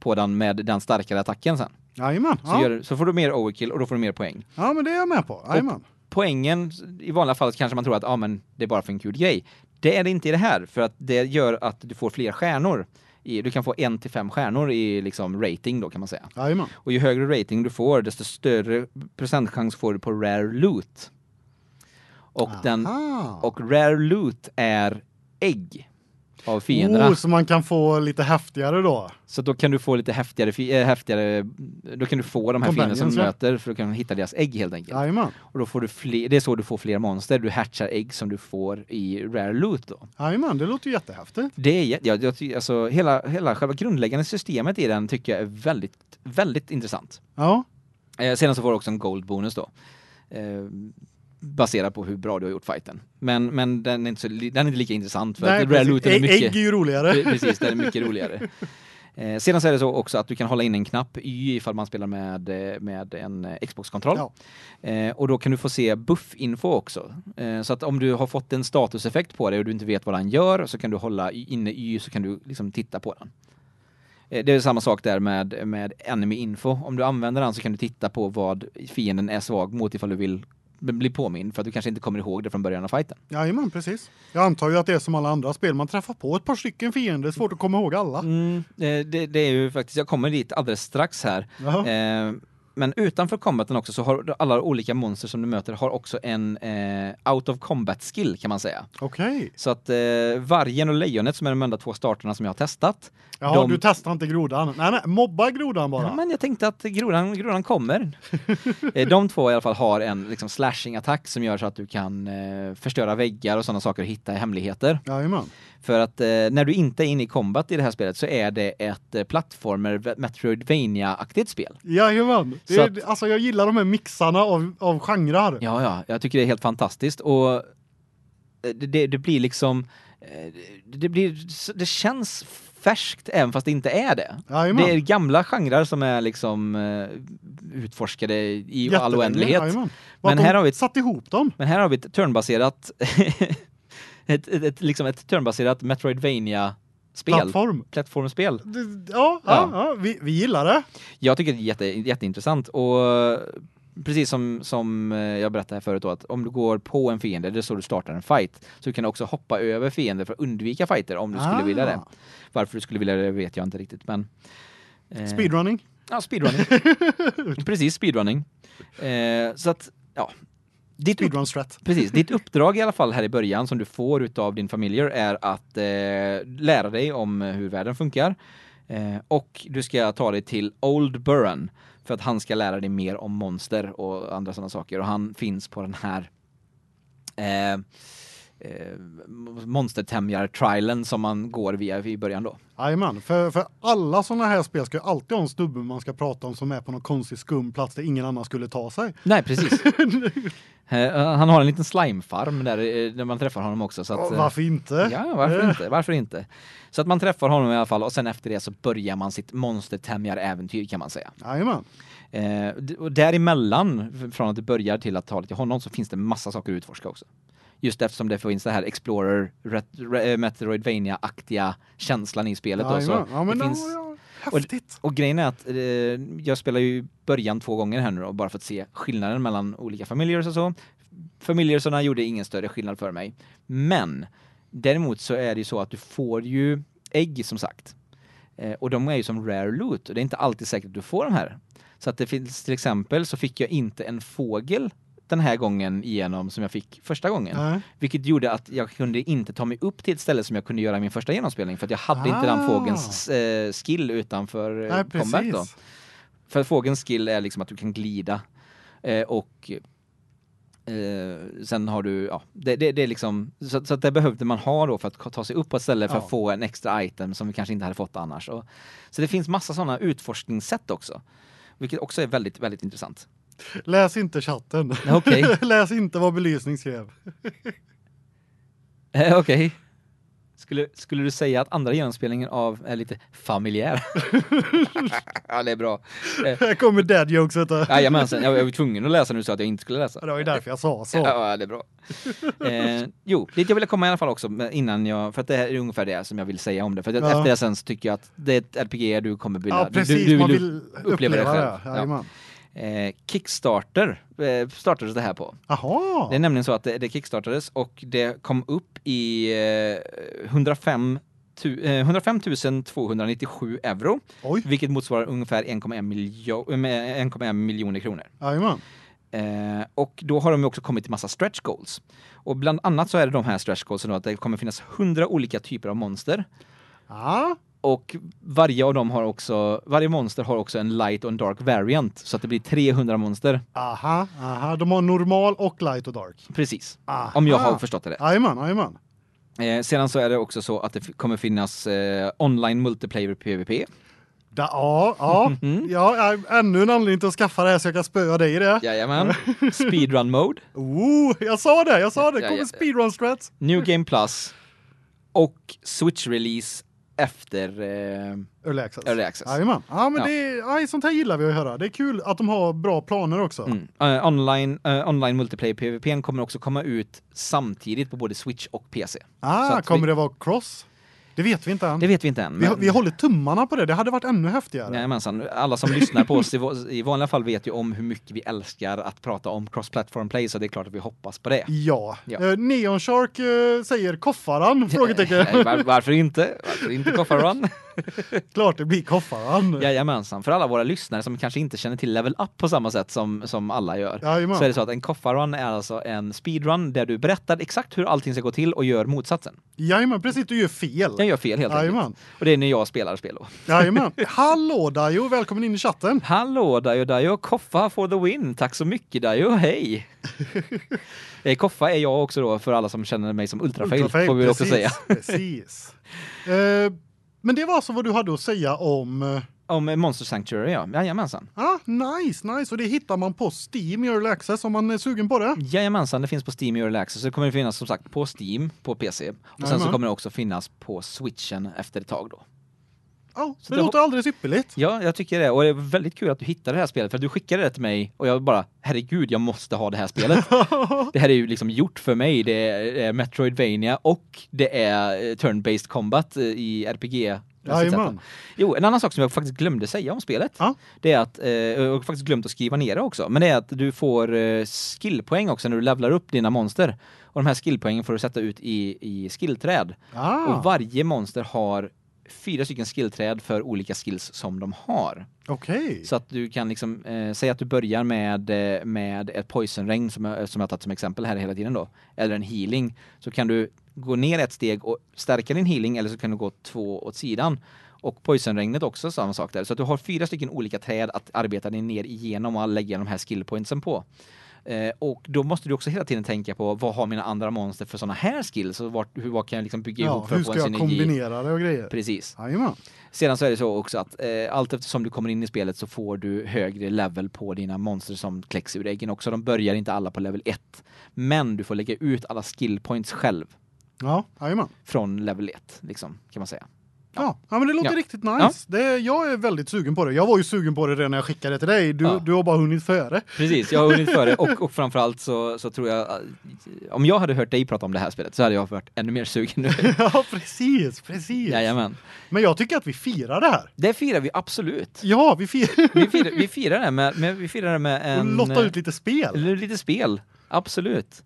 Speaker 2: på den med den starkare attacken sen.
Speaker 1: Jajamän. Så, ja. gör,
Speaker 2: så får du mer overkill och då får du mer poäng.
Speaker 1: Ja, men det är jag med på. Jajamän
Speaker 2: poängen i vanliga fall kanske man tror att ah, men det är bara för en kul grej. Det är det inte i det här för att det gör att du får fler stjärnor. I, du kan få en till fem stjärnor i liksom rating då kan man säga. Jajamän. Och ju högre rating du får desto större procentchans får du på rare loot. Och Aha. den och rare loot är ägg av fienderna. Oh, så
Speaker 1: man kan få
Speaker 2: lite häftigare då. Så då kan du få lite häftigare, äh, häftigare då kan du få de här fienderna som du möter för då kan du hitta deras ägg helt enkelt. Jajamän. Och då får du fler, det är så du får fler monster, du hatchar ägg som du får i rare loot då.
Speaker 1: Jajamän, det låter ju jättehäftigt.
Speaker 2: Det är ja, jag, alltså hela hela själva grundläggande systemet i den tycker jag är väldigt väldigt intressant. Ja. Eh, sedan så får du också en gold bonus då. Eh, baserat på hur bra du har gjort fighten. Men, men den, är inte så, den är inte lika intressant för Nej, att Rare är mycket... Ägg är ju roligare. Precis, den är mycket roligare. [laughs] Eh, sedan så är det så också att du kan hålla in en knapp Y ifall man spelar med, eh, med en eh, Xbox-kontroll. Ja. Eh, och då kan du få se buffinfo också. Eh, så att om du har fått en statuseffekt på dig och du inte vet vad den gör så kan du hålla inne Y så kan du liksom titta på den. Eh, det är samma sak där med, med enemy info. Om du använder den så kan du titta på vad fienden är svag mot ifall du vill bli påmind för att du kanske inte kommer ihåg det från början av fighten.
Speaker 1: Jajamän, precis. Jag antar ju att det är som alla andra spel, man träffar på ett par stycken fiender, svårt att komma ihåg alla. Mm,
Speaker 2: eh, det, det, är ju faktiskt, jag kommer dit alldeles strax här. Eh, men utanför combaten också så har alla olika monster som du möter har också en eh, out of combat skill kan man säga. Okej. Okay. Så att eh, vargen och lejonet som är de enda två starterna som jag har testat. Ja, de... du testar inte grodan. Nej nej, mobba grodan bara. Ja, men jag tänkte att grodan grodan kommer. [laughs] Eh, de två i alla fall har en liksom slashing attack som gör så att du kan eh, förstöra väggar och sådana saker och hitta hemligheter. Ja, men. För att eh, när du inte är inne i combat i det här spelet så är det ett eh, plattformer metroidvania aktigt spel.
Speaker 1: Ja, jajamän. Det är, att, alltså
Speaker 2: jag gillar de här mixarna av av genrer. Ja ja, jag tycker det är helt fantastiskt och eh, det, det, det blir liksom eh, det blir det känns färskt även fast det inte är det. Jajamän. Det är gamla genrer som är liksom eh, utforskade i all oändlighet. Men här har vi ett, satt ihop dem. Men här har vi ett turnbaserat [laughs] ett, ett, ett, liksom ett turnbaserat Metroidvania spel. Plattform. Plattformspel. Ja, ja, ja. ja vi, vi, gillar det. Jag tycker det är jätte, jätteintressant och eh, precis som, som eh, jag berättade här förut då, att om du går på en fiende, det är så du startar en fight, så kan du också hoppa över fiender för att undvika fighter om du ah. skulle vilja ah. det. Varför du skulle vilja det vet jag inte riktigt, men... Eh, speedrunning? Ja, speedrunning. [laughs] precis, speedrunning. Eh, så att, ja, ditt speedrun Precis, ditt uppdrag i alla fall här i början som du får utav din familjer är att eh, lära dig om hur världen funkar. Eh, och du ska ta dig till Old Burren för att han ska lära dig mer om monster och andra sådana saker och han finns på den här eh, eh, monstertämjar-trialen som man går via i början då.
Speaker 1: Jajamän, för, för alla sådana här spel ska ju alltid ha en snubbe man ska prata om som är på någon konstig skum plats där ingen annan skulle ta sig. Nej, precis. [laughs]
Speaker 2: Eh, eh, han har en liten slimefarm där, eh, där man träffar honom också. Så att, varför inte? Ja, varför inte? Varför inte? Så att man träffar honom i alla fall och sen efter det så börjar man sitt monstertämjaräventyr kan man säga. Jajamän. Eh, och däremellan, från att det börjar till att ta lite honom, så finns det massa saker att utforska också just eftersom det finns det här Explorer, eh, Metroidvania-aktiga känslan i spelet. Ja, då, så ja, men det finns, ja, häftigt. Och, och, grejen är att eh, jag spelar ju början två gånger här nu då, bara för att se skillnaden mellan olika familjer och så. Familjer sådana gjorde ingen större skillnad för mig. Men däremot så är det ju så att du får ju ägg som sagt. Eh, och de är ju som rare loot och det är inte alltid säkert att du får de här. Så att det finns till exempel så fick jag inte en fågel den här gången igenom som jag fick första gången. Mm. Vilket gjorde att jag kunde inte ta mig upp till ett ställe som jag kunde göra min första genomspelning för att jag hade ah. inte den ah. fågens eh, skill utanför eh, Nej, combat då. För fågens skill är liksom att du kan glida eh, och eh, sen har du ja det, det, det är liksom så, så det behövde man ha då för att ta sig upp på ett ställe för ja. att få en extra item som vi kanske inte hade fått annars och, så det finns massa sådana utforskningssätt också vilket också är väldigt väldigt intressant.
Speaker 1: Läs inte chatten. Okej. Okay. [laughs] Läs inte vad belysning skrev.
Speaker 2: eh, Okej. Okay. Skulle, skulle du säga att andra genomspelningen av är lite familjär? [laughs] ja, det är bra. Eh, Här kommer
Speaker 1: dad jokes vet
Speaker 2: du. Jajamensan, jag, jag var tvungen att läsa nu så att jag inte skulle läsa. det var ju därför jag sa så. Ja, det är bra. Eh, jo, dit jag ville komma i alla fall också innan jag, för att det här är ungefär det som jag vill säga om det. För ja. efter det sen så tycker jag att det är ett RPG du kommer bilda. ja, precis, du, du vill, man vill uppleva, uppleva det själv. Det, ja, ja eh, Kickstarter eh, startades det här på. Aha. Det är nämligen så att det, det kickstartades och det kom upp i eh, 105 105 297 euro, Oj. vilket motsvarar ungefär 1,1 miljo eh, eh, miljoner kronor. Jajamän. Eh, och då har de också kommit till massa stretch goals. Och bland annat så är det de här stretch goalsen då att det kommer finnas hundra olika typer av monster. Ja. Ah och varje av dem har också varje monster har också en light och en dark variant så att det blir 300 monster.
Speaker 1: Aha, aha, de har normal och light och dark. Precis. Aha. Om jag har förstått det rätt. Aj man, aj man.
Speaker 2: Eh, sedan så är det också så att det kommer finnas eh, online multiplayer PVP.
Speaker 1: Da, ja, ja. [laughs] Mm -hmm. ja, ännu en anledning till att skaffa det här så jag kan spöa dig i det. Jajamän.
Speaker 2: [laughs] Speedrun mode. Oh, jag sa det, jag sa det. Kommer speedrun strats. New Game Plus och Switch release efter eh, Early Access. Early access. Ja, men ja. det
Speaker 1: aj, sånt här gillar vi att höra. Det är kul att de har bra
Speaker 2: planer också. Mm. Uh, online uh, online multiplayer PVP kommer också komma ut samtidigt på både Switch och PC.
Speaker 1: Ah, kommer vi... det vara cross? Det vet vi inte än. Det vet vi inte än. Vi, men... vi håller tummarna på det. Det hade varit ännu häftigare.
Speaker 2: Nej, men alla som lyssnar på oss i vanliga fall vet ju om hur mycket vi älskar att prata om cross platform play så det är klart att vi hoppas på det. Ja. ja.
Speaker 1: Uh, Neon Shark uh, säger koffaran frågetecken. [laughs] Var,
Speaker 2: varför inte? Varför inte koffaran? [laughs] [laughs] Klart det blir Koffaran. Jajamensan. För alla våra lyssnare som kanske inte känner till Level Up på samma sätt som, som alla gör. Jajamän. Så är det så att en Koffaran är alltså en speedrun där du berättar exakt hur allting ska gå till och gör motsatsen. Jajamän, precis. Du gör fel. Jag gör fel helt Jajamän. enkelt. Och det är när jag spelar spel då. Jajamän. [laughs] Hallå Dajo, välkommen in i chatten. Hallå Dajo, Dajo. Koffa for the win. Tack så mycket Dajo. Hej! [laughs] Eh, koffa är jag också då för alla som känner mig som ultrafail, ultrafail får vi precis, också säga. precis.
Speaker 1: Uh, men det var alltså vad
Speaker 2: du hade att säga om eh, om Monster Sanctuary, ja. Jajamensan. Ah,
Speaker 1: nice, nice. Och det hittar
Speaker 2: man på Steam Early Access om man är sugen på det. Jajamensan, det finns på Steam Early Access. Det kommer det finnas som sagt på Steam, på PC. Och Jajamän. sen så kommer det också finnas på Switchen efter ett tag då.
Speaker 3: Ja, så det, låter alldeles
Speaker 2: ypperligt. Ja, jag tycker det. Och det är väldigt kul att du hittade det här spelet. För du skickade det till mig och jag bara, herregud, jag måste ha det här spelet. [laughs] det här är ju liksom gjort för mig. Det är Metroidvania och det är eh, turn-based combat eh, i RPG Jajamän. Jo, en annan sak som jag faktiskt glömde säga om spelet. Ja. Det är att, jag eh, har faktiskt glömt att skriva ner det också. Men det är att du får skillpoäng också när du levlar upp dina monster. Och de här skillpoängen får du sätta ut i, i skillträd. Ah. Och varje monster har fyra stycken skillträd för olika skills som de har. Okej. Okay. Så att du kan liksom eh, säga att du börjar med eh, med ett poisonregn som jag, som jag tagit som exempel här hela tiden då eller en healing så kan du gå ner ett steg och stärka din healing eller så kan du gå två åt sidan. Och poisonregnet också samma sak där. Så att du har fyra stycken olika träd att arbeta dig ner igenom och lägga de här skillpointsen på. Eh, och då måste du också hela tiden tänka på vad har mina andra monster för såna här skills och vart, hur vad kan jag liksom bygga ja, ihop för att få en synergi. Hur ska jag kombinera det och grejer? Precis. Jajamän. Sedan så är det så också att eh, allt eftersom du kommer in i spelet så får du högre level på dina monster som kläcks ur äggen också. De börjar inte alla på level 1, men du får lägga ut alla skillpoints själv. Ja, jajamän. Från level 1 liksom kan man säga. Ja. ja, men det låter ja. riktigt nice. Ja.
Speaker 1: Det, jag är väldigt sugen på det. Jag var ju sugen på det redan när jag skickade det till dig. Du, ja. du har bara hunnit
Speaker 2: före. Precis, jag har hunnit [laughs] före och, och framförallt så, så tror jag eh, om jag hade hört dig prata om det här spelet så hade jag varit ännu mer sugen nu. [laughs] ja, precis, precis. Jajamän. Men jag tycker att vi firar det här. Det firar vi absolut. Ja, vi firar [laughs] vi firar, vi firar det med, med vi firar det med en och lotta ut lite spel. Lite spel. Absolut.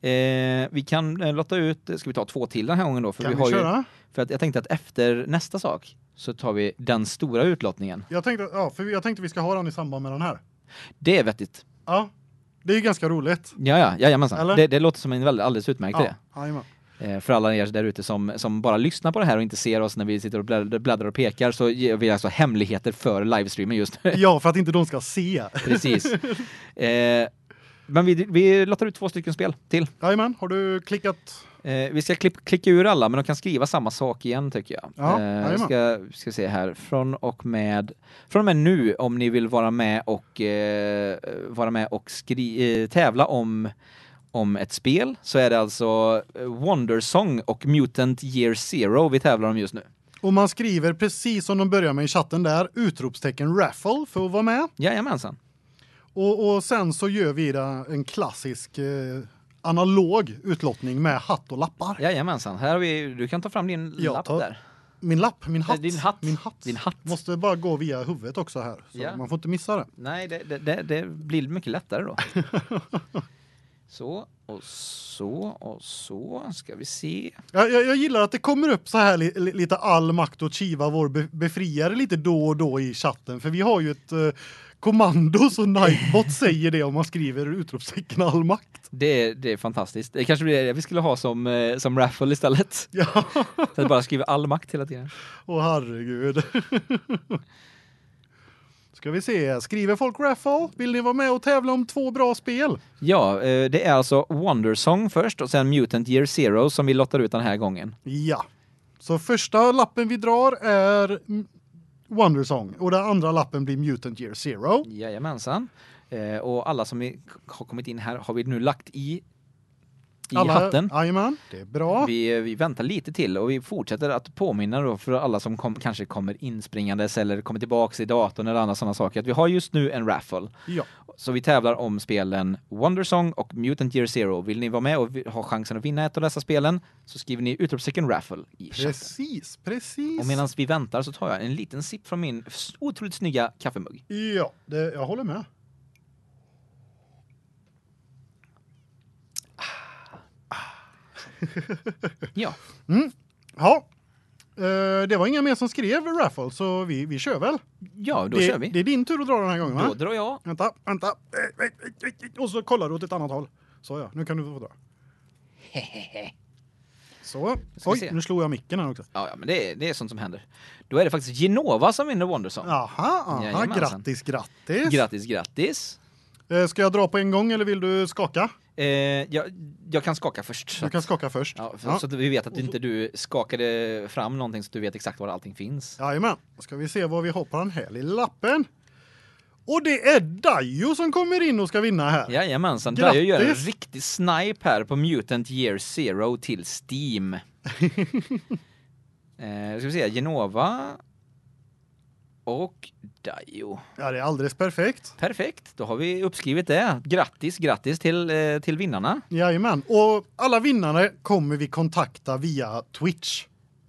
Speaker 2: Eh, vi kan eh, lotta ut, eh, ska vi ta två till den här gången då? För kan vi, vi köra? Ju, för att jag tänkte att efter nästa sak så tar vi den stora utlottningen.
Speaker 1: Jag tänkte, ja, för jag tänkte vi ska ha den i samband med den här.
Speaker 2: Det är vettigt.
Speaker 1: Ja, det är ju ganska roligt.
Speaker 2: Ja, ja, jajamensan. Det, det låter som en väldigt, alldeles utmärkt idé. Ja, jajamän eh, för alla er där ute som, som bara lyssnar på det här och inte ser oss när vi sitter och bläddrar och pekar så ger vi alltså hemligheter för livestreamen just nu.
Speaker 1: Ja, för att inte de ska se. Precis. [laughs]
Speaker 2: Eh, men vi, vi lottar ut två stycken spel till. Jajamän, har du klickat? Eh, vi ska klipp, klicka ur alla, men de kan skriva samma sak igen tycker jag. Ja, eh, vi ska, ska se här, från och med från och med nu om ni vill vara med och eh, vara med och skri, eh, tävla om om ett spel så är det alltså eh, Wondersong och Mutant Year Zero vi tävlar om just nu.
Speaker 1: Och man skriver precis som de börjar med i chatten där, utropstecken raffle för att vara med. Jajamensan. Och, och sen så gör vi en klassisk eh, analog utlottning med
Speaker 2: hatt och lappar. Jajamensan. Här har vi du kan ta fram din Jag lapp tar. där.
Speaker 1: Min lapp, min hatt. Din hatt. Min
Speaker 2: hatt. Din hatt. Måste bara gå via huvudet också här ja. man får inte missa det. Nej, det, det, det blir mycket lättare då. [laughs] så och så och så ska vi se.
Speaker 1: Jag, jag, jag gillar att det kommer upp så här li, li, lite all makt och Chiva vår befriare lite då och då i chatten för vi har ju ett eh, kommandos och Nightbot säger det om man skriver utropstecken all makt.
Speaker 2: Det, det är fantastiskt. Det kanske blir det vi skulle ha som eh, som raffle istället. Ja. Så [laughs] att bara skriva all makt hela tiden.
Speaker 1: Åh herregud. [laughs] Ska vi se, skriver folk raffle? Vill ni vara med och tävla om två bra spel?
Speaker 2: Ja, eh, det är alltså Wondersong först och sen Mutant Year Zero som vi lottar ut den här gången.
Speaker 1: Ja. Så första lappen vi drar är
Speaker 2: Wonder Song och den andra lappen blir Mutant Year Zero. Jajamensan. Eh och alla som har kommit in här har vi nu lagt i i hatten. Jajamän, det är bra. Vi, eh, vi, väntar lite till och vi fortsätter att påminna då för alla som kom, kanske kommer inspringandes eller kommer tillbaks i datorn eller andra sådana saker att vi har just nu en raffle. Ja. Så vi tävlar om spelen Wondersong och Mutant Year Zero. Vill ni vara med och ha chansen att vinna ett av dessa spelen så skriver ni utropstecken raffle i chatten.
Speaker 1: Precis, precis. Och medan
Speaker 2: vi väntar så tar jag en liten sipp från min otroligt snygga kaffemugg.
Speaker 1: Ja, det, jag håller med. ja. Mm. Ja. Eh, det var inga mer som skrev raffle så vi vi kör väl. Ja, då det, kör vi. Det är din tur att dra den här gången va? Då drar jag. Vänta, vänta. Eh,
Speaker 2: eh, Och så kollar du åt ett annat
Speaker 1: håll. Så ja, nu kan du få dra.
Speaker 3: [laughs]
Speaker 2: Så. Oj, nu slog jag micken här också. Ja, ja men det är, det är sånt som händer. Då är det faktiskt Genova som vinner Wonderson. Jaha, aha, grattis, grattis. Grattis, grattis.
Speaker 1: Eh, ska jag dra på en gång eller vill du skaka?
Speaker 2: Eh, jag, jag kan skaka först. Du kan skaka först. Ja, för, ja. Så att vi vet att du inte du skakade fram någonting så du vet exakt var allting finns. Jajamän.
Speaker 1: Då ska vi se vad vi har på den här lilla lappen. Och det är Dajo som kommer in och ska vinna här. Jajamensan, Dajo gör en riktig
Speaker 2: snipe här på Mutant Year Zero till Steam. [laughs] eh, ska vi se, Genova och Dio. Ja, det är alldeles perfekt. Perfekt. Då har vi uppskrivit det. Grattis, grattis till eh, till vinnarna.
Speaker 1: Jajamän. Och alla vinnare kommer vi kontakta via Twitch.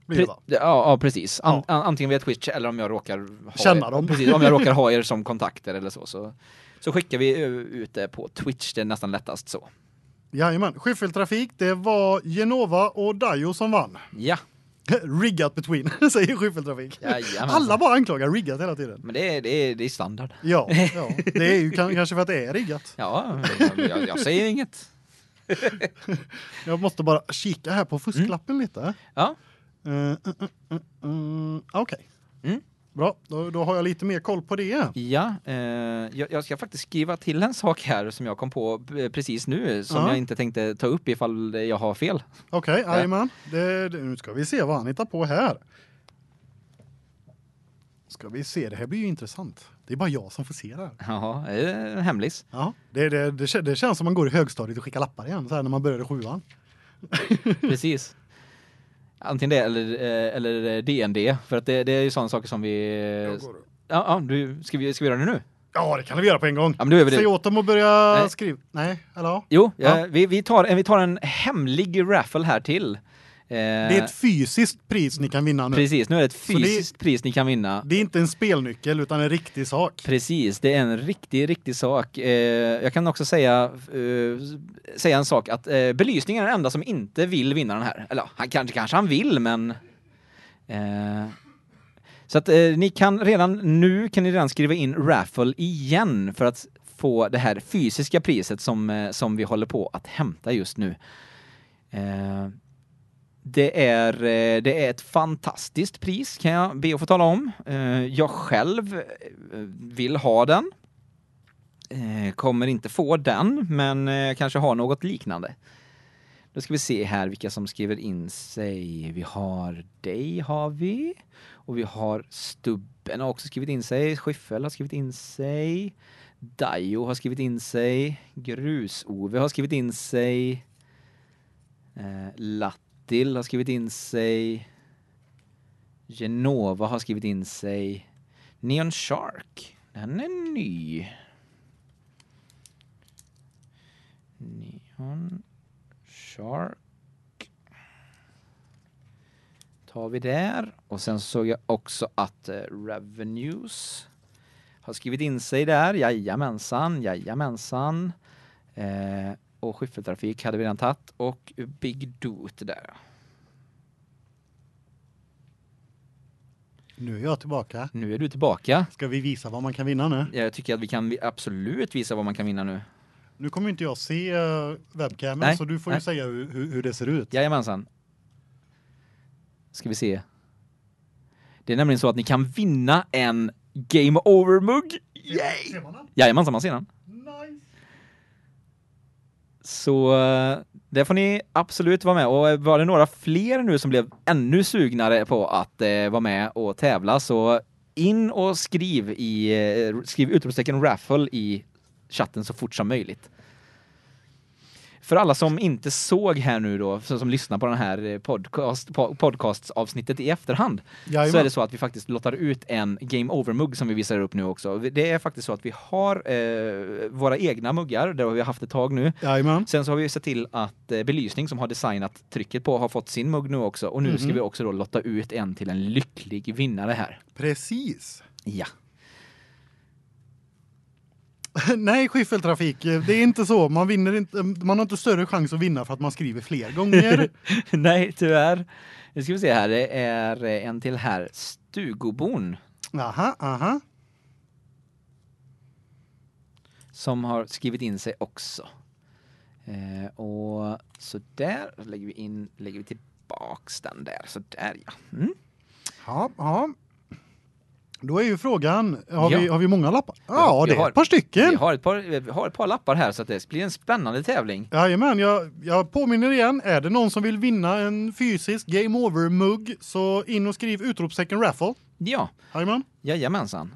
Speaker 2: Pre ja, ja, precis. An ja. Antingen via Twitch eller om jag råkar ha känna er, dem. Precis, om jag råkar ha er [laughs] som kontakter eller så så så skickar vi ut det på Twitch, det är nästan lättast så.
Speaker 1: Jajamän. Skyffeltrafik, det var Genova och Dio som vann. Ja. [laughs] riggat between [laughs] säger skyffeltrafik. Alla bara anklagar riggat hela tiden.
Speaker 2: Men det är det är, det är standard. Ja, ja, [laughs] det är ju kanske
Speaker 1: för att det är riggat. Ja, jag, jag säger inget. jag måste bara kika här på fusklappen mm. lite. Ja. Uh, uh, uh, uh Okej. Okay. Mm. Bra, då, då, har jag lite mer koll på det.
Speaker 2: Ja, eh, jag, jag, ska faktiskt skriva till en sak här som jag kom på eh, precis nu som uh jag inte tänkte ta upp ifall jag har fel. Okej, okay, eh. jajamän.
Speaker 1: Nu ska vi se vad han hittar på här. Ska vi se, det här blir ju intressant. Det är bara jag som får se det här. Jaha, det är en hemlis. Ja, det, det, det, det känns som man går i högstadiet och skickar lappar igen, så här när man började sjuan.
Speaker 2: Precis. Antingen det eller, eh, eller DND. Eh, för att det, det är ju sådana saker som vi... Ja, ja, du, ska, vi, ska vi göra det nu?
Speaker 1: Ja, det kan vi göra på en
Speaker 2: gång. Ja, men Säg åt
Speaker 1: dem att börja skriva. Nej, eller? Jo, ja, ja.
Speaker 2: Vi, vi, tar, vi tar en hemlig raffle här till det är eh, ett fysiskt pris ni kan vinna nu. Precis, nu är det ett fysiskt det, pris ni kan vinna. Det är inte en spelnyckel utan en riktig sak. Precis, det är en riktig riktig sak. Eh, jag kan också säga eh, säga en sak att belysningen är den enda som inte vill vinna den här. Eller han kanske kanske han vill men så att ni kan redan nu kan ni redan skriva in raffle igen för att få det här fysiska priset som som vi håller på att hämta just nu. Det är eh, det är ett fantastiskt pris kan jag be att få tala om. Eh, jag själv eh, vill ha den. kommer inte få den, men kanske har något liknande. Då ska vi se här vilka som skriver in sig. Vi har dig har vi och vi har Stubben har också skrivit in sig. Skyffel har skrivit in sig. Dajo har skrivit in sig. Grus-Ove har skrivit in sig. Eh, Latt Dill har skrivit in sig. Genova har skrivit in sig. Neon Shark. Den är ny. Neon Shark. Tar vi där. Och sen såg jag också att eh, Revenues har skrivit in sig där. Jajamensan, jajamensan. Eh, och skiffertrafik hade vi redan tagit och Big Doot där.
Speaker 1: Nu är jag tillbaka.
Speaker 2: Nu är du tillbaka. Ska vi visa vad man kan vinna nu? Ja, Jag tycker att vi kan absolut visa vad man kan vinna nu.
Speaker 1: Nu kommer inte jag se eh, webcamen så du får nej. ju säga
Speaker 2: hur, hur det ser ut. Jajamensan. Ska vi se. Det är nämligen så att ni kan vinna en Game Over-mugg.
Speaker 3: Yay! Ser man den?
Speaker 2: Jajamensan, man ser den. Så eh, det får ni absolut vara med. Och eh, var det några fler nu som blev ännu sugnare på att eh, vara med och tävla så in och skriv i eh, skriv utropstecken raffle i chatten så fort som möjligt. För alla som inte såg här nu då, som lyssnar på den här eh, podcast, podcastavsnittet i efterhand, Jajamän. så är det så att vi faktiskt lottar ut en Game Over-mugg som vi visar upp nu också. Det är faktiskt så att vi har eh, våra egna muggar, där har vi haft ett tag nu. Jajamän. Sen så har vi sett till att eh, Belysning som har designat trycket på har fått sin mugg nu också. Och nu mm -hmm. ska mhm. vi också då lotta ut en till en lycklig vinnare här.
Speaker 1: Precis. Ja. [laughs] Nej, skiffeltrafik. Eh, det är inte så. Man vinner inte eh, man har inte större chans att vinna för att man skriver fler
Speaker 2: gånger. [laughs] Nej, tyvärr. Nu ska vi se här. Det är eh, en till här. Stugobon.
Speaker 1: Aha, aha.
Speaker 2: Som har skrivit in sig också. Eh, och så där lägger vi in lägger vi tillbaks den där så där ja. Mm.
Speaker 1: Ja, ja. Då är ju frågan, har, ja. vi, har vi många lappar? Ja, ja det är har, ett
Speaker 2: par stycken. Vi har ett par, vi har ett par lappar här så det blir en spännande tävling.
Speaker 1: Jajamän, jag, jag påminner igen, är det någon som vill vinna en fysisk Game Over-mugg så in och skriv utropstecken raffle. Ja.
Speaker 2: Jajamän. Jajamensan.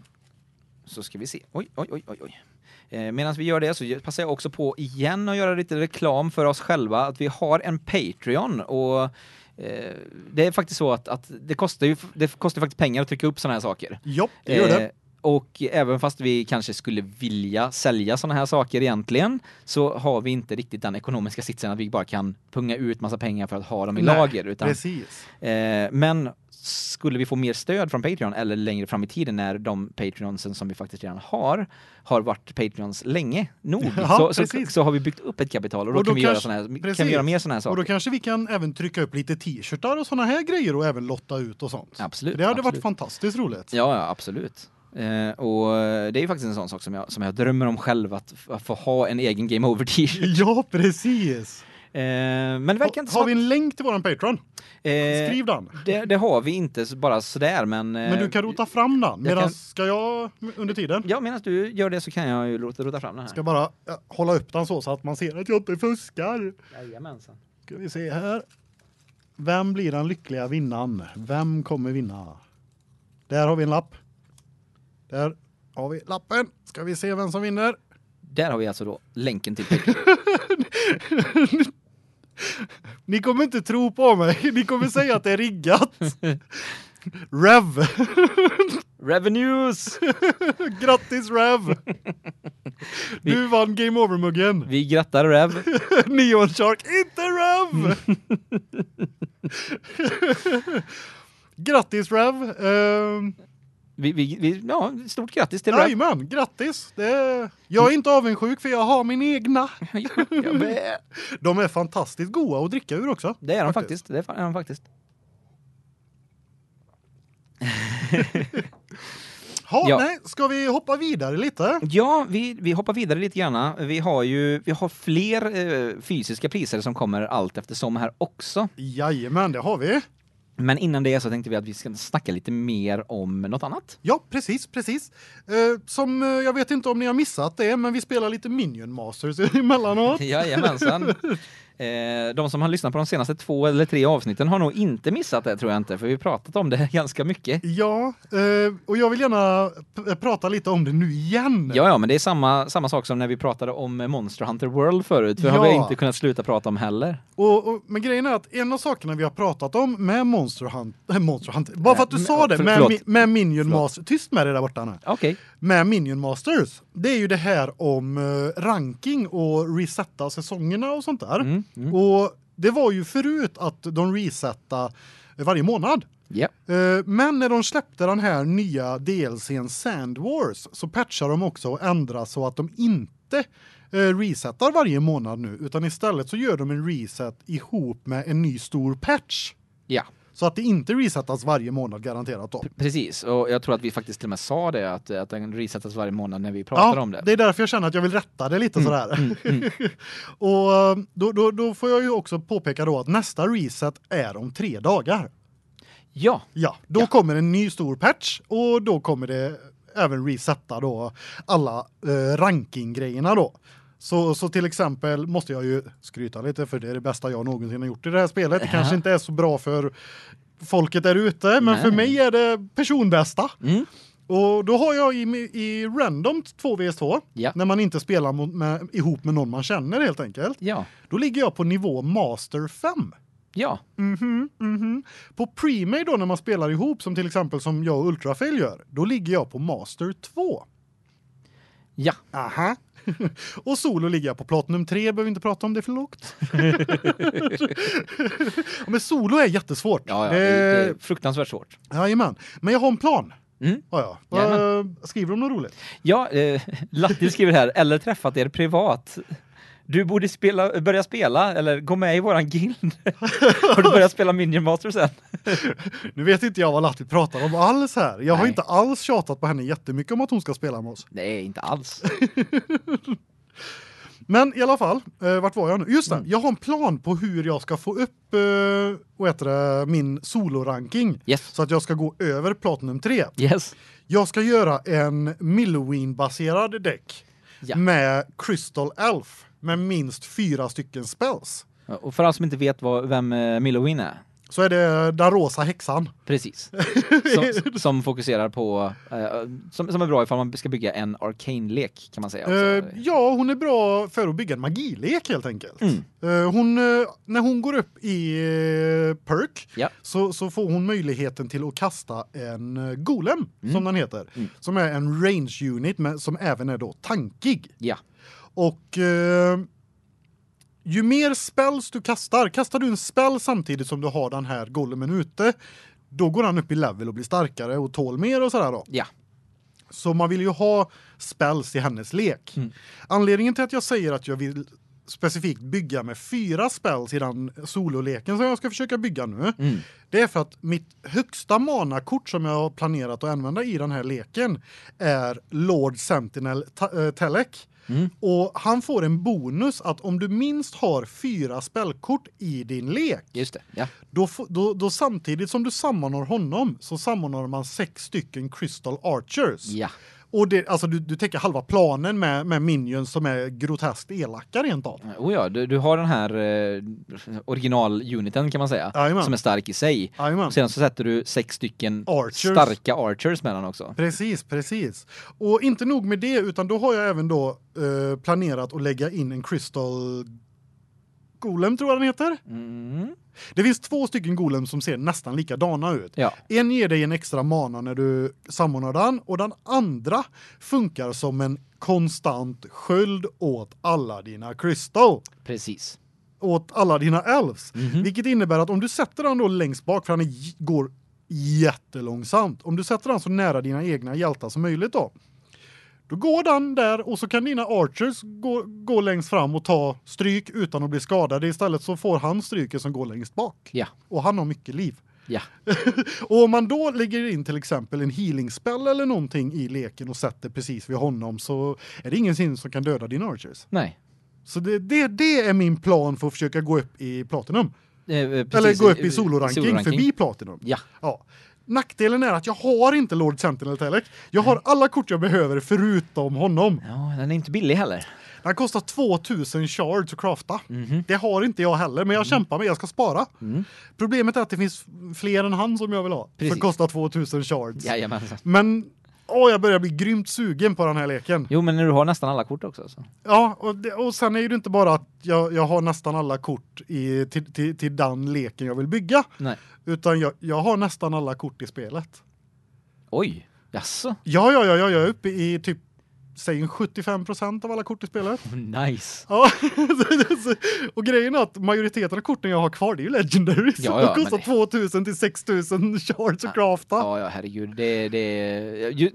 Speaker 2: Så ska vi se. Oj, oj, oj, oj, oj. Eh, Medan vi gör det så passar jag också på igen att göra lite reklam för oss själva, att vi har en Patreon och Eh, det är faktiskt så att, att det kostar ju det kostar faktiskt pengar att trycka upp såna här saker. Ja, det gör det. Eh, och även fast vi kanske skulle vilja sälja såna här saker egentligen så har vi inte riktigt den ekonomiska sitsen att vi bara kan punga ut massa pengar för att ha dem i Nej, lager utan, eh, men skulle vi få mer stöd från Patreon eller längre fram i tiden när de Patreonsen som vi faktiskt redan har har varit Patreons länge nog [laughs] ja, så, så, så har vi byggt upp ett kapital och då, och då kan, vi kanske, göra såna här, kan vi göra mer såna här saker. Och då
Speaker 1: kanske vi kan även trycka upp lite t-shirtar och såna här grejer och även lotta ut och sånt.
Speaker 2: Absolut. Det hade absolut. varit
Speaker 1: fantastiskt roligt.
Speaker 2: Ja, ja absolut. Uh, och det är ju faktiskt en sån sak som jag som jag drömmer om själv att, att få ha en egen game over t-shirt. [laughs] Ja, precis. Eh, men det verkar ha, inte Har vi en länk till våran Patreon? Eh, Skriv den. Det, det, har vi inte bara sådär men eh, Men du kan rota fram den. Medan kan... ska jag under tiden? Ja, medan du gör det så kan jag ju rota fram den här. Ska bara
Speaker 1: hålla upp den så så att man ser att jag inte fuskar.
Speaker 2: Jajamensan.
Speaker 1: Ska vi se här. Vem blir den lyckliga vinnaren? Vem kommer vinna? Där har vi en lapp. Där har vi lappen. Ska vi se vem som vinner?
Speaker 2: Där har vi alltså då länken till Patreon.
Speaker 1: [laughs] [laughs] Ni kommer inte tro på mig. [laughs] Ni kommer säga att det är riggat. [laughs] Rev. Revenues. Grattis Rev. Du vi, vann Game Over muggen.
Speaker 2: Vi grattar Rev.
Speaker 1: Neon Shark inte Rev. Grattis Rev. Uh,
Speaker 2: vi, vi, vi, ja, stort grattis till det. Jajamän,
Speaker 1: grattis. Det, jag är inte avundsjuk för jag har min egna. [laughs] de är fantastiskt goda att dricka ur också. Det är de faktiskt.
Speaker 2: faktiskt. Det är de faktiskt. [laughs] ha, ja. nej, ska vi hoppa vidare lite? Ja, vi vi hoppar vidare lite granna. Vi har ju vi har fler eh, fysiska priser som kommer allt eftersom här också. Jajamän, det har vi. Men innan det så tänkte vi att vi ska snacka lite mer om något
Speaker 1: annat. Ja, precis, precis. Eh, som eh, jag vet inte om ni har missat det, men vi spelar lite Minion Masters [laughs] emellanåt. [laughs] Jajamensan.
Speaker 2: Eh, de som har lyssnat på de senaste två eller tre avsnitten har nog inte missat det tror jag inte för vi har pratat om det [laughs] ganska mycket. Ja, eh,
Speaker 1: och jag vill gärna eh, prata lite om det nu igen.
Speaker 2: Ja ja, men det är samma samma sak som när vi pratade om Monster Hunter World förut. För ja. har vi inte kunnat sluta prata om heller.
Speaker 1: Och, och men grejen är att en av sakerna vi har pratat om med Monster Hunter Monster Hunter bara för att du men, sa det med, med Minion Masters, tyst med dig där borta nu. Okej. Okay. Med Minion Masters. Det är ju det här om ranking och resetta säsongerna och sånt där. Mm. Mm. Mm. Och det var ju förut att de resetta varje månad. Yeah. men när de släppte den här nya DLC:n Sand Wars så patchar de också och ändrar så att de inte eh, resetar varje månad nu utan istället så gör de en reset ihop med en ny stor patch. Ja. Yeah så att det inte resetas varje månad garanterat då.
Speaker 2: Precis och jag tror att vi faktiskt till och med sa det att att den resetas varje månad när vi pratar ja, om det. det
Speaker 1: är därför jag känner att jag vill rätta det lite mm, sådär. Mm, mm. [laughs] och eh, då, då då får jag ju också påpeka då att nästa reset är om tre dagar. Ja. Ja, då ja. kommer en ny stor patch och då kommer det även resetta då alla eh, grejerna då. Så så till exempel måste jag ju skryta lite för det är det bästa jag någonsin har gjort i det här spelet. Det kanske inte är så bra för folket där ute, men Nej. för mig är det personbästa. Mm. Och då har jag i, i random 2v2 ja. när man inte spelar mot, med, ihop med någon man känner helt enkelt. Ja. Då ligger jag på nivå master 5.
Speaker 2: Ja. Mhm, mm mhm. Mm
Speaker 1: på premade då när man spelar ihop som till exempel som jag och Ultrafail gör, då ligger jag på master 2. Ja. Aha. [laughs] och solo ligger jag på Platinum 3, behöver inte prata om det för lågt. [laughs] Men solo är jättesvårt. Ja, ja det, är, eh, fruktansvärt svårt. Jajamän. Men jag har en plan. Mm. Oh, ja. Jajamän. Skriver de något roligt?
Speaker 2: Ja, eh, Latti skriver här, eller träffat er privat du borde spela, börja spela, eller gå med i våran guild. [laughs] Har du börjat spela Minion Master sen? nu vet inte jag vad Latti pratar om alls här. Jag Nej. har inte
Speaker 1: alls tjatat på henne jättemycket om att hon ska spela med oss. Nej, inte alls. [laughs] Men i alla fall, eh, vart var jag nu? Just det, mm. jag har en plan på hur jag ska få upp eh, det, min soloranking yes. så att jag ska gå över platinum 3. Yes. Jag ska göra en Milloween baserad däck ja. med Crystal
Speaker 2: Elf med minst fyra stycken spells. Och för alla som inte vet vad, vem eh, Millowin är
Speaker 1: så är det den rosa häxan.
Speaker 2: Precis. [laughs] Som, som fokuserar på eh, som, som är bra ifall man ska bygga en arcane lek kan man säga. Eh, ja, hon är bra för att bygga en magilek helt enkelt.
Speaker 1: Mm. Eh, hon eh, när hon går upp i perk ja. så, så får hon möjligheten till att kasta en golem mm. som den heter mm. som är en range unit men som även är då tankig. Ja. Och eh, ju mer spells du kastar, kastar du en spell samtidigt som du har den här golemen ute, då går han upp i level och blir starkare och tål mer och sådär då. Ja. Så man vill ju ha spells i hennes lek. Mm. Anledningen till att jag säger att jag vill specifikt bygga med fyra spells i den sololeken som jag ska försöka bygga nu. Mm. Det är för att mitt högsta manakort som jag har planerat att använda i den här leken är Lord Sentinel eh, Telek Mm. Och han får en bonus att om du minst har fyra spelkort i din lek. Just det. Ja. Då, då, då samtidigt som du sammanar honom så sammanar man sex stycken Crystal Archers. Ja och det alltså du du täcker halva planen med med minions som är groteskt elaka rent av.
Speaker 2: Oh ja, du, du har den här eh, originaluniten kan man säga Amen. som är stark i sig. Amen. Och sen så sätter du sex stycken archers. starka archers mellan också.
Speaker 1: Precis, precis. Och inte nog med det utan då har jag även då eh, planerat att lägga in en crystal Golem tror jag den heter. Mm. Det finns två stycken Golem som ser nästan likadana ut. Ja. En ger dig en extra mana när du samordnar den och den andra funkar som en konstant sköld åt alla dina crystal. Precis åt alla dina elves, mm -hmm. vilket innebär att om du sätter den då längst bak för han går jättelångsamt. Om du sätter den så nära dina egna hjältar som möjligt då då går den där och så kan dina archers gå, gå längst fram och ta stryk utan att bli skadade. Istället så får han stryket som går längst bak. Ja. Och han har mycket liv. Ja. [laughs] och om man då lägger in till exempel en healing spell eller någonting i leken och sätter precis vid honom så är det ingen som kan döda dina archers. Nej. Så det, det, det är min plan för att försöka gå upp i platinum.
Speaker 2: Eh, eh precis, Eller gå upp i Solo-ranking förbi
Speaker 1: platinum. Ja. ja. Nackdelen är att jag har inte Lord Sentinel Telek. Jag har alla kort jag behöver förutom honom. Ja, den är inte billig heller. Den kostar 2000 shards att crafta. Mm -hmm. Det har inte jag heller, men jag mm. kämpar med jag ska spara. Mm. Problemet är att det finns fler än han som jag vill ha. Precis. För kostar 2000 shards. Jajamensan. Men Åh, jag börjar bli grymt sugen på den här leken. Jo, men när du har nästan alla kort också så. Alltså. Ja, och det, och sen är det ju inte bara att jag jag har nästan alla kort i till till, till den leken jag vill bygga. Nej. Utan jag jag har nästan alla kort i spelet. Oj. Jasså? ja, ja, ja, jag är uppe i typ säg 75 av alla kort i spelet. [laughs]
Speaker 2: Nice.
Speaker 1: Ja. [laughs] och grejen är att majoriteten av korten jag har kvar det är ju legendaries. Ja, ja, de kostar men... 2000 till 6000 shards att
Speaker 2: crafta. Ja ja herregud det det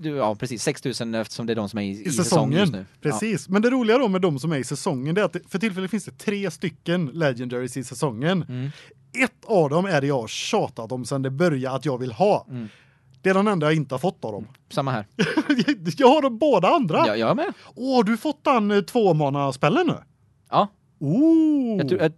Speaker 2: ja precis 6000 eftersom det är de som är i, i, I säsongen. just nu. Precis.
Speaker 1: Ja. Men det roliga då med de som är i säsongen det är att för tillfället finns det tre stycken legendaries i säsongen. Mm. Ett av dem är det jag har tjatat om sedan det började att jag vill ha. Mm. Det är den enda jag inte har fått av dem. Mm, samma här. [laughs] jag har de båda andra. Ja, jag med. Åh, du fått den eh, tvåmana-spellen
Speaker 2: nu? Ja. Oh. Jag, jag,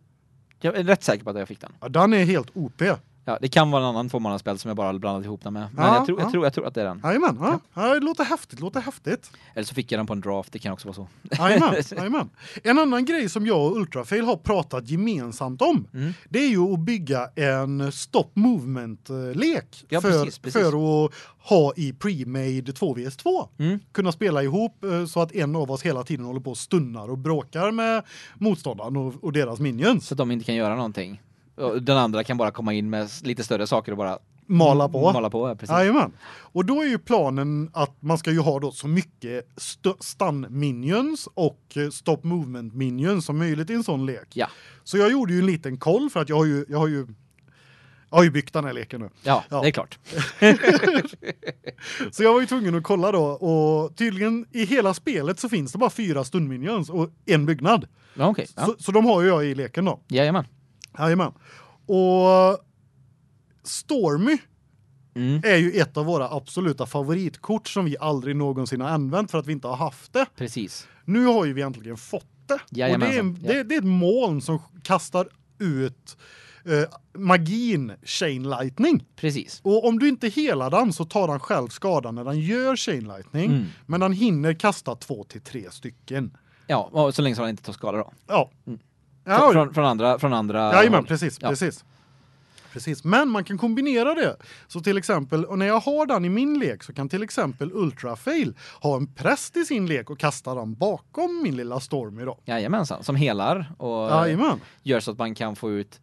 Speaker 2: jag, är rätt säker på att jag fick den. Ja, den är helt OP. Ja, det kan vara en annan form som jag bara blandat ihop den med. Men ja, jag, tror, ja. jag, tror, jag tror att det är den. Jajamän, ja. ja. det låter häftigt, låter häftigt. Eller så fick jag den på en draft, det kan också vara så. Jajamän,
Speaker 1: [laughs] jajamän. En annan grej som jag och Ultrafail har pratat gemensamt om, mm. det är ju att bygga en stop movement-lek för, precis, precis. för att ha i premade 2vs2. Mm. Kunna spela ihop eh, så att en av oss hela tiden håller på och stunnar och
Speaker 2: bråkar med motståndaren och, och deras minions. Så att de inte kan göra någonting. Den andra kan bara komma in med lite större saker och bara mala på. Mala på, ja precis. Jajamän.
Speaker 1: Och då är ju planen att man ska ju ha då så mycket st stun minions och eh, stop movement minions som möjligt i en sån lek. Ja. Så jag gjorde ju en liten koll för att jag har ju jag har ju jag har ju byggt den här leken nu.
Speaker 2: Ja, ja. det är klart.
Speaker 1: [laughs] så jag var ju tvungen att kolla då och tydligen i hela spelet så finns det bara fyra stun-minions och en byggnad. Ja, okej. Okay. Ja. Så, så de har ju jag i leken då. Jajamän. Jajamän. Och Stormy mm. är ju ett av våra absoluta favoritkort som vi aldrig någonsin har använt för att vi inte har haft det. Precis. Nu har ju vi äntligen fått det. Jajamän. Och det är, det, det är ett moln som kastar ut eh, magin Chain Lightning. Precis. Och om du inte helar den så tar den själv skada när den gör Chain Lightning, mm. men den hinner kasta två till tre stycken. Ja, så länge
Speaker 2: som den inte tar skada då. Ja. Mm. Ja, från, från, andra från andra Jajamän, precis,
Speaker 1: ja. precis. Precis, men man kan kombinera det. Så till exempel, och när jag har den i min lek så kan till exempel Ultrafail ha en präst i sin lek och kasta den bakom min lilla Stormy då.
Speaker 2: Jajamensan, som helar och Jajamän. gör så att man kan få ut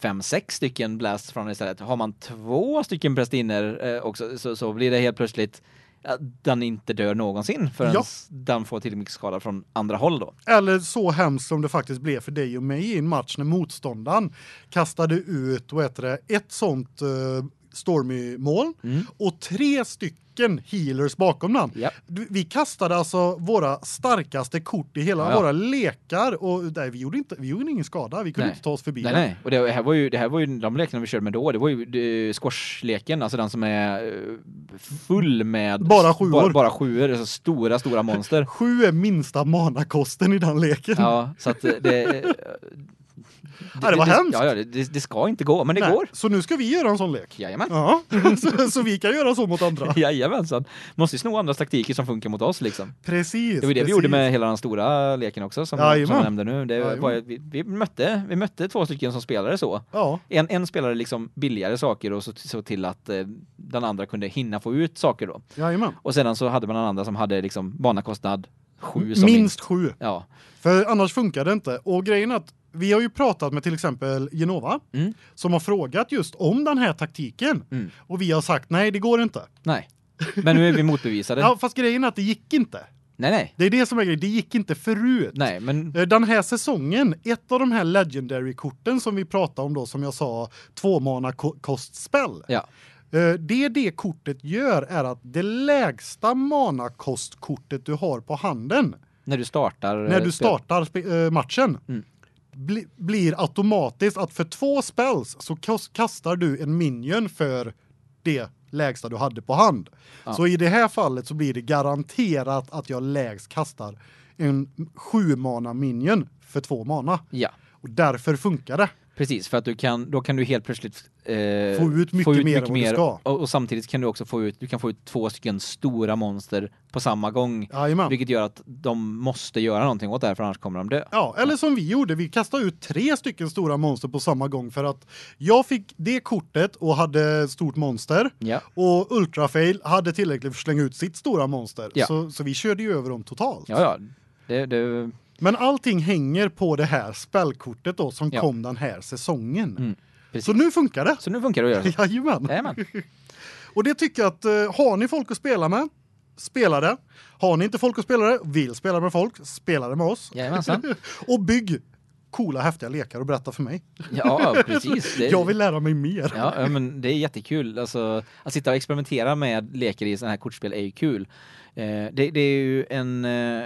Speaker 2: fem sex stycken blast från istället. Har man två stycken prästinner eh, också så, så blir det helt plötsligt den inte dör någonsin förrän ja. den får till mycket skada från andra håll då.
Speaker 1: Eller så hemskt som det faktiskt blev för dig och mig i en match när motståndaren kastade ut vad heter det, ett sånt uh, Stormy-mål mm. och tre stycken healers bakom namn. Yep. Vi kastade alltså våra starkaste kort i hela ja. våra lekar och nej, vi gjorde inte vi gjorde ingen skada. Vi kunde nej. inte ta oss förbi. Nej, nej.
Speaker 2: Och det här var ju det här var ju de lekarna vi körde med då. Det var ju squashleken, alltså den som är eh, full med bara sjuor. Bara, bara sjuor, alltså stora stora monster.
Speaker 1: Sju är minsta manakosten i den leken. Ja, så att eh, det [laughs] ja, det var hemskt. Ja, ja,
Speaker 2: det, det ska inte gå, men det Nej. går.
Speaker 1: Så nu ska vi göra en sån lek?
Speaker 2: Jajamän. Ja, [laughs] så, så vi kan göra så mot andra. [laughs] Jajamensan. Måste ju sno andras taktiker som funkar mot oss liksom. Precis. Det var det precis. vi gjorde med hela den stora leken också som, som nämnde nu. Det var, vi, vi, mötte, vi mötte två stycken som spelade så. Ja. En, en spelade liksom billigare saker och så, så till att eh, den andra kunde hinna få ut saker då. Jajamän. Och sedan så hade man en andra som hade liksom banakostnad Sju som minst sju. Ja.
Speaker 1: För annars funkar det inte. Och grejen är att vi har ju pratat med till exempel Genova mm. som har frågat just om den här taktiken mm. och vi har sagt nej, det går inte. Nej. Men nu är vi motbevisade. [laughs] ja, fast grejen är att det gick inte. Nej nej. Det är det som är grejen. Det gick inte förut. Nej, men eh, den här säsongen, ett av de här legendary korten som vi pratade om då som jag sa, tvåmana kostspel. Ja. Eh, det det kortet gör är att det lägsta mana manakostkortet du har på handen
Speaker 2: när du startar eh, när du
Speaker 1: startar eh, matchen mm. bli, blir automatiskt att för två spells så kastar du en minion för det lägsta du hade på hand. Ja. Så i det här fallet så blir det garanterat att jag lägst kastar en 7 mana minion för två mana.
Speaker 2: Ja. Och
Speaker 1: därför funkar det.
Speaker 2: Precis, för att du kan då kan du helt plötsligt eh, få ut mycket, få ut mycket mer, än vad du ska. Och, och, samtidigt kan du också få ut du kan få ut två stycken stora monster på samma gång. Jajamän. Vilket gör att de måste göra någonting åt det här för annars kommer de dö.
Speaker 1: Ja, eller som vi gjorde, vi kastade ut tre stycken stora monster på samma gång för att jag fick det kortet och hade stort monster ja. och Ultrafail hade tillräckligt för att slänga ut sitt stora monster. Ja. Så, så vi körde ju över dem totalt.
Speaker 2: Ja ja. Det, det men
Speaker 1: allting hänger på det här spelkortet då som ja. kom den här säsongen. Mm, så nu funkar det. Så nu funkar det att göra så. [laughs] Jajamän. Jajamän. [laughs] och det tycker jag att eh, har ni folk att spela med, spela det. Har ni inte folk att spela det, vill spela med folk, spela det med oss. Jajamensan. [laughs] och bygg coola häftiga lekar och berätta för mig. Ja, precis. [laughs] Det... jag vill lära mig mer. Ja,
Speaker 2: men det är jättekul alltså, att sitta och experimentera med lekar i såna här kortspel är ju kul. Eh, det, det är ju en eh,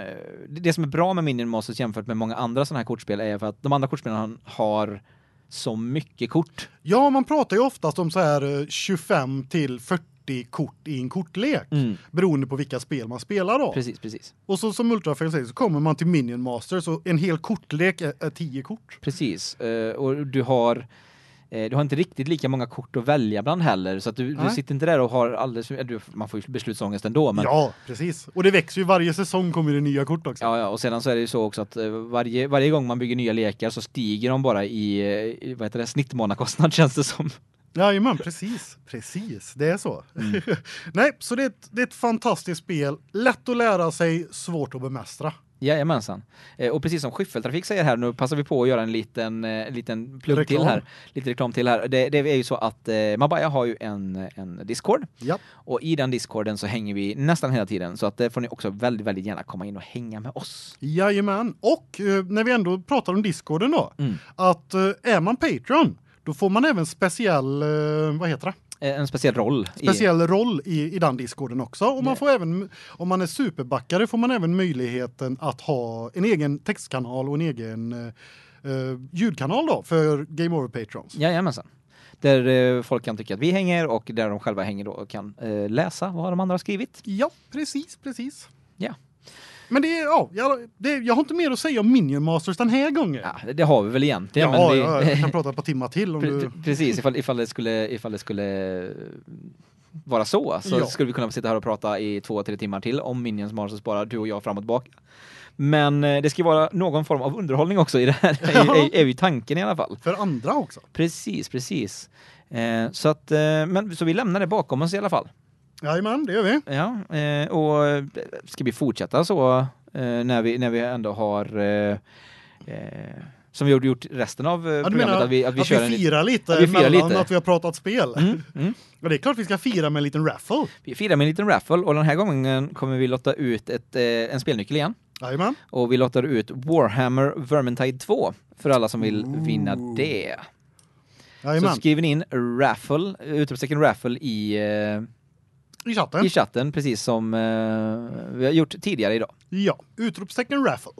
Speaker 2: det som är bra med Minion Masters jämfört med många andra såna här kortspel är för att de andra kortspelen har så mycket kort. Ja, man
Speaker 1: pratar ju oftast om så här 25 eh, till 40 40 kort i en kortlek mm. beroende på vilka spel man spelar då. Precis, precis. Och så som Ultrafail säger så kommer man till Minion Master så en hel kortlek är, är 10 kort.
Speaker 2: Precis. Uh, och du har eh, du har inte riktigt lika många kort att välja bland heller så du, du sitter inte där och har alldeles du, man får ju beslutsångest ändå men Ja,
Speaker 1: precis. Och det växer ju varje säsong kommer det nya kort
Speaker 2: också. Ja ja, och sedan så är det ju så också att eh, varje varje gång man bygger nya lekar så stiger de bara i vad heter det snittmånadskostnad [laughs] känns det som.
Speaker 1: Ja, men precis. Precis. Det är så. Mm. [laughs] Nej, så det är, ett, det är ett fantastiskt spel. Lätt att lära sig, svårt att bemästra.
Speaker 2: Jajamensan. Eh, och precis som skiffeltrafik säger här, nu passar vi på att göra en liten, eh, liten plugg reklam. till här. Lite reklam till här. Det, det är ju så att eh, Mabaya har ju en, en Discord. Ja. Och i den Discorden så hänger vi nästan hela tiden. Så att det får ni också väldigt, väldigt gärna komma in och hänga med oss.
Speaker 1: Jajamän. Och eh, när vi ändå pratar om Discorden då. Mm. Att eh, är man Patreon då får man även speciell eh, vad heter
Speaker 2: det? Eh, en speciell roll speciell
Speaker 1: i... roll i i den discorden också och Nej. får även om man är superbackare får man även möjligheten att ha en egen textkanal och en egen eh, eh ljudkanal då för Game Over Patrons.
Speaker 2: Ja, jajamensan. Där eh, folk kan tycka att vi hänger och där de själva hänger då och kan eh, läsa vad de andra har skrivit. Ja, precis, precis. Ja.
Speaker 1: Men det är, ja,
Speaker 2: jag, det, jag har inte mer att säga
Speaker 1: om Minion Masters den här gången.
Speaker 2: Ja, det, det har vi väl egentligen. Ja, men ja, kan
Speaker 1: [laughs] prata ett par timmar till om pre, du...
Speaker 2: Precis, ifall, ifall, det skulle, ifall det skulle eh, vara så så ja. skulle vi kunna sitta här och prata i två, tre timmar till om Minion Masters bara du och jag fram och tillbaka. Men eh, det ska vara någon form av underhållning också i det här, [laughs] ja. är, är ju tanken i alla fall. För andra också. Precis, precis. Eh, så att, eh, men, så vi lämnar det bakom oss i alla fall. Jajamän, det gör vi. Ja, eh, och eh, ska vi fortsätta så eh, när vi när vi ändå har som vi har gjort resten av ja, programmet menar, att vi att vi att vi firar lite att vi firar lite att vi
Speaker 1: har pratat spel. Mm, mm. Och det är klart vi ska fira med en liten raffle.
Speaker 2: Vi firar med en liten raffle och den här gången kommer vi lotta ut ett en spelnyckel igen. Jajamän. Och vi lottar ut Warhammer Vermintide 2 för alla som vill Ooh. vinna det. Jajamän. Så skriver ni in raffle utropstecken raffle i i chatten. I chatten, precis som eh, vi har gjort tidigare idag. Ja, utropstecken raffle.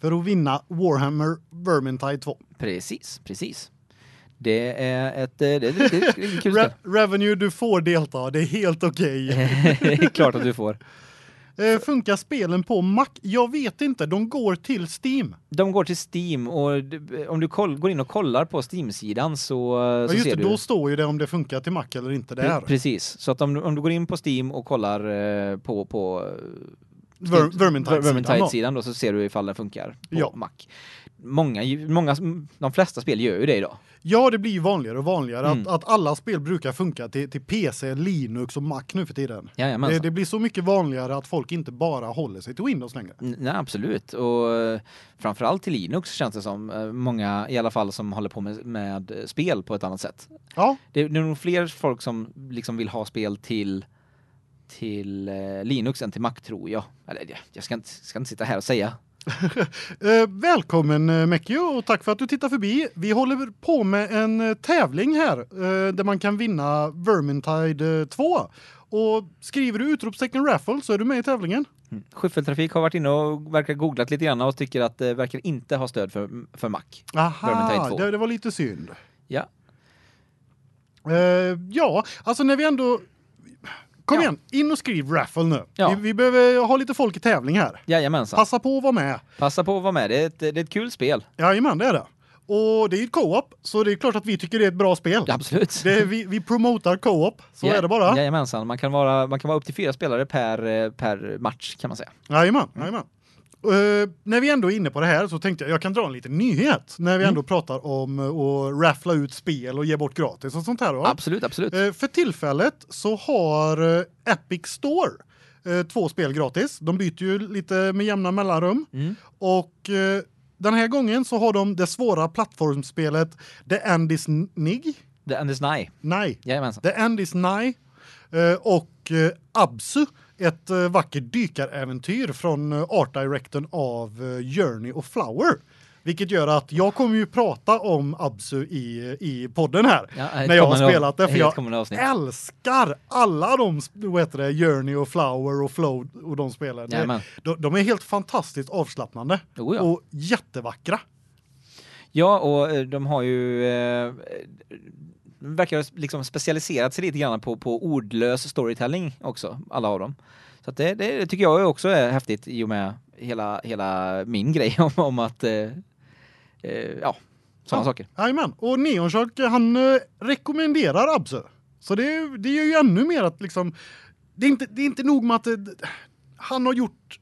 Speaker 2: För att vinna Warhammer Vermintide 2. Precis, precis. Det är ett eh, det, det, [laughs] kul Re
Speaker 1: Revenue du får delta, det är helt okej. Okay. [laughs] Klart att du
Speaker 2: får. Eh, funkar spelen på Mac? Jag vet inte. De går till Steam. De går till Steam och om du går in och kollar på Steam-sidan så, ja, så just ser det, du. då
Speaker 1: står ju det om det funkar till Mac eller inte där.
Speaker 2: precis. Så att om, om du går in på Steam och kollar eh, på på eh,
Speaker 1: Ver Vermintide-sidan Vermintide
Speaker 2: då. då så ser du ifall den funkar på ja. Mac många många de flesta spel gör ju det idag. Ja, det blir ju vanligare och
Speaker 1: vanligare mm. att, att alla spel brukar funka till, till PC, Linux och Mac nu för tiden. Jajamensan. Det, det blir så mycket vanligare att folk inte bara håller sig till Windows längre.
Speaker 2: Nej, absolut. Och eh, framförallt till Linux känns det som eh, många i alla fall som håller på med, med eh, spel på ett annat sätt. Ja. Det, det är nog fler folk som liksom vill ha spel till till Linux än till Mac tror jag. Eller jag ska inte, ska inte sitta här och säga [laughs] Eh,
Speaker 1: välkommen eh, Mäckio och tack för att du tittar förbi. Vi håller på med en eh, tävling här där man kan vinna Vermintide 2. Och skriver du utropstecken raffle så är du med i tävlingen.
Speaker 2: Mm. Skyffeltrafik har varit inne och verkar googlat lite grann och tycker att det verkar inte ha stöd för för Mac. Aha, det, det var lite synd.
Speaker 1: Ja. Uh, ja, alltså när vi ändå Kom ja. igen, in och skriv raffle nu. Ja. Vi, vi, behöver ha lite folk i tävling här. Jajamensan. Passa på att vara med. Passa på att vara med. Det är ett, det är ett kul spel. Jajamän, det är det. Och det är ett co-op, så det är klart att vi tycker det är ett bra spel.
Speaker 2: Absolut. Det,
Speaker 1: vi, vi promotar co-op, så yeah. är det bara.
Speaker 2: Jajamensan, man kan vara man kan vara upp till fyra spelare per eh, per match kan man säga.
Speaker 1: Jajamän, jajamän. Uh, när vi ändå är inne på det här så tänkte jag jag kan dra en liten nyhet när vi mm. ändå pratar om eh, att raffla ut spel och ge bort gratis och sånt här då. Absolut, absolut. Uh, för tillfället så har Epic Store två spel gratis. De byter ju lite med jämna mellanrum mm. och den här gången så har de det svåra plattformsspelet The End is Nig. The End is Nigh. Nej. Jajamensan. The End is Nigh och Absu ett eh, vackert dykaräventyr från eh, art directorn av eh, Journey och Flower. Vilket gör att jag kommer ju prata om Absu i i podden här ja, när jag har spelat det för jag älskar alla de vad heter det Journey och Flower och Flow och de spelen. de, de, är helt fantastiskt avslappnande oh, ja. och jättevackra.
Speaker 2: Ja, och de har ju eh, verkar ha liksom specialiserat sig lite grann på, på ordlös storytelling också, alla av dem. Så det, det, tycker jag också är häftigt i och med hela, hela min grej [laughs] om, om att eh, eh, ja, sådana ja. saker. Jajamän, och Neonshock eh, han eh,
Speaker 1: rekommenderar Abse. Så det, det gör ju ännu mer att liksom, det är inte, det är inte nog med att eh, det, han har gjort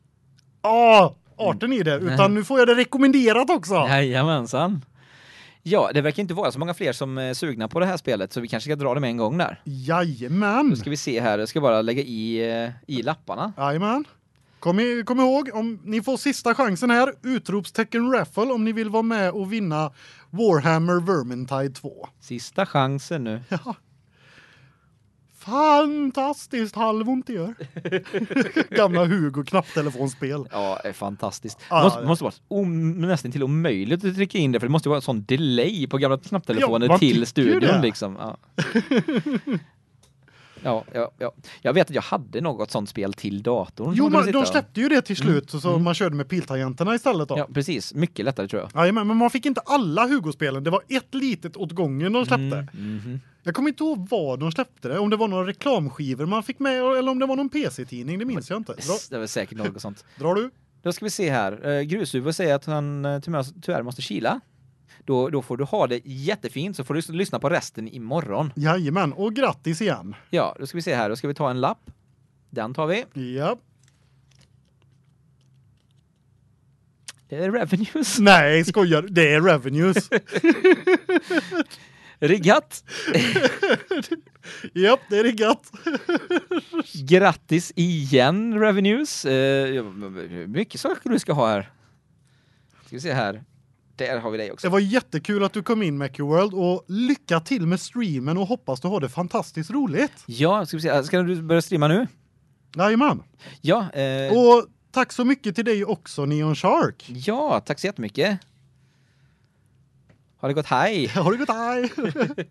Speaker 1: ah,
Speaker 2: arten i det, utan nu får jag det rekommenderat också. Jajamensan. Ja, det verkar inte vara så många fler som är eh, sugna på det här spelet så vi kanske ska dra det med en gång där. Jajamän! Då ska vi se här, jag ska bara lägga i, eh, i lapparna. Jajamän. Kom, i, kom ihåg, om ni får sista chansen här, utropstecken
Speaker 1: raffle om ni vill vara med och vinna Warhammer Vermintide 2. Sista chansen nu. [laughs] Ja fantastiskt halvont det gör.
Speaker 2: [laughs] Gamla Hugo knapptelefonspel. Ja, är fantastiskt. Ah, måste, ja. måste vara om, nästan till omöjligt att trycka in det för det måste vara en sån delay på gamla knapptelefoner ja, till studion liksom. Ja. [laughs] Ja, ja, ja. Jag vet att jag hade något sånt spel till datorn. Jo, men de släppte
Speaker 1: ju det till mm. slut så, så mm. man körde med piltangenterna istället då. Ja, precis. Mycket lättare tror jag. Ja, men, men man fick inte alla Hugo-spelen. Det var ett litet åt gången de släppte. Mm. Mm. Jag kommer inte ihåg vad de släppte det, om det var några reklamskivor man fick med eller om det var någon PC-tidning,
Speaker 2: det minns men, jag inte. Dra. Det var säkert något sånt. [laughs] Drar du? Då ska vi se här. Eh, Grushuvud säger att han eh, tyvärr måste kila då, då får du ha det jättefint så får du lyssna på resten imorgon. Jajamän, och grattis igen. Ja, då ska vi se här, då ska vi ta en lapp. Den tar vi. Ja. Det är revenues.
Speaker 1: [laughs] Nej, skojar Det är revenues. [laughs] riggat. [laughs]
Speaker 2: Japp, det är riggat. Grattis igen revenues. Eh, mycket saker du ska ha här. Ska vi se här. Där har vi dig också. Det var
Speaker 1: jättekul att du kom in Macworld och lycka till med streamen och hoppas du har det fantastiskt roligt. Ja, ska vi se. Ska du börja streama nu? Nej man. Ja, eh... Och tack så mycket till dig också Neon Shark. Ja, tack så
Speaker 2: jättemycket. Har det gått hej? [laughs] Har det gått hej?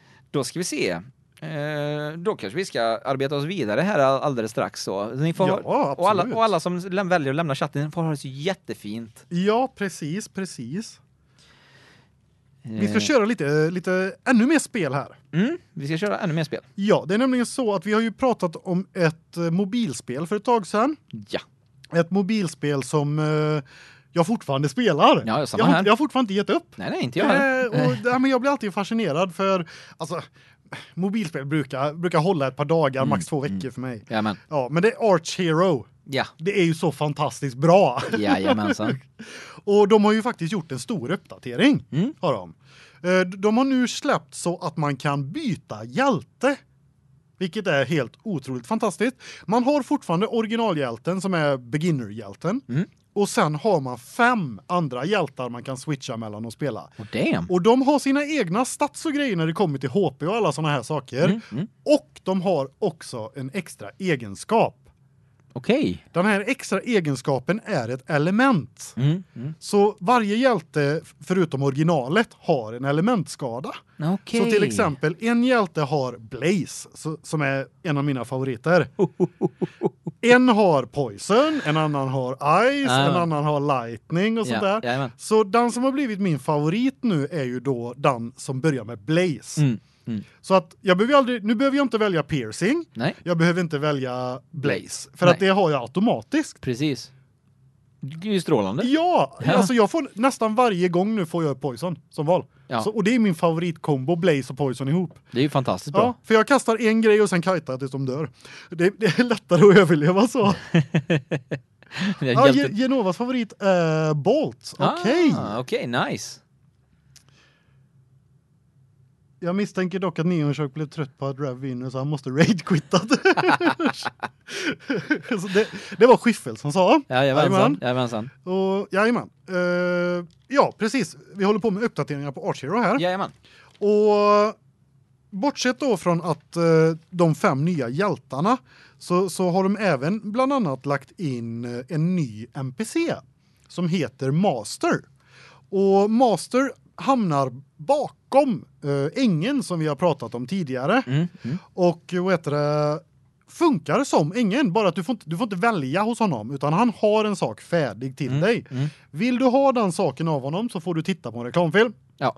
Speaker 2: [laughs] Då ska vi se. Eh, då kanske vi ska arbeta oss vidare här alldeles strax så. Ni får ja, och alla och alla som väljer att lämna chatten får ha det så jättefint. Ja, precis, precis. Vi ska eh. köra lite
Speaker 1: lite ännu mer spel här. Mm, vi
Speaker 2: ska köra ännu mer spel.
Speaker 1: Ja, det är nämligen så att vi har ju pratat om ett eh, mobilspel för ett tag sedan. Ja. Ett mobilspel som eh, jag fortfarande spelar. Ja, jag, jag, har fortfarande inte gett upp. Nej, nej, inte jag heller. Eh, och, nej, men jag blir alltid fascinerad för alltså mobilspel brukar brukar hålla ett par dagar, mm, max två mm. veckor mm. för mig. Ja men. Ja, men det är Arch Hero. Ja. Det är ju så fantastiskt bra. Jajamensan. [laughs] och de har ju faktiskt gjort en stor uppdatering. Mm. Har de. Eh, de har nu släppt så att man kan byta hjälte. Vilket är helt otroligt fantastiskt. Man har fortfarande originalhjälten som är beginnerhjälten. Mm. Och sen har man fem andra hjältar man kan switcha mellan och spela. Oh, damn. Och de har sina egna stats och grejer när det kommer till HP och alla såna här saker. Mm, mm. Och de har också en extra egenskap Okej. Den här extra egenskapen är ett element. Mm, mm. Så varje hjälte förutom originalet har en elementskada.
Speaker 2: Ah, okej. Så till exempel
Speaker 1: en hjälte har Blaze som är en av mina favoriter. [laughs] en har Poison, en annan har Ice, ah. en annan har Lightning och sånt ja, där. Jajamän. Så den som har blivit min favorit nu är ju då den som börjar med Blaze. Mm. Mm. Så att jag behöver aldrig nu behöver jag inte välja piercing. Nej. Jag behöver inte välja blaze för Nej. att det har jag automatiskt.
Speaker 2: Precis. Det
Speaker 1: är ju strålande. Ja, ja, alltså jag får nästan varje gång nu får jag poison som val. Ja. Så, och det är min favoritkombo blaze och poison ihop.
Speaker 2: Det är ju fantastiskt bra. Ja,
Speaker 1: för jag kastar en grej och sen kajtar jag tills de dör. Det, det är lättare att överleva så. [laughs] ja, Genovas favorit eh uh, Bolt. Okej. Okay.
Speaker 2: Ah, okej, okay, nice.
Speaker 1: Jag misstänker dock att Neonshock blev trött på att Rev vinner så han måste raid-quitta. [laughs] det, det, var Schiffel som sa.
Speaker 2: Ja, jajamensan. Jajamensan.
Speaker 1: Och, jajamän. Uh, ja, precis. Vi håller på med uppdateringar på Archero här. Jajamän. Och bortsett då från att uh, de fem nya hjältarna så, så har de även bland annat lagt in eh, en ny NPC som heter Master. Och Master hamnar bakom eh, ängen som vi har pratat om tidigare. Mm, mm. Och eh, vad heter det funkar som ängen bara att du får inte du får inte välja hos honom utan han har en sak färdig till mm, dig. Mm. Vill du ha den saken av honom så får du titta på en reklamfilm. Ja.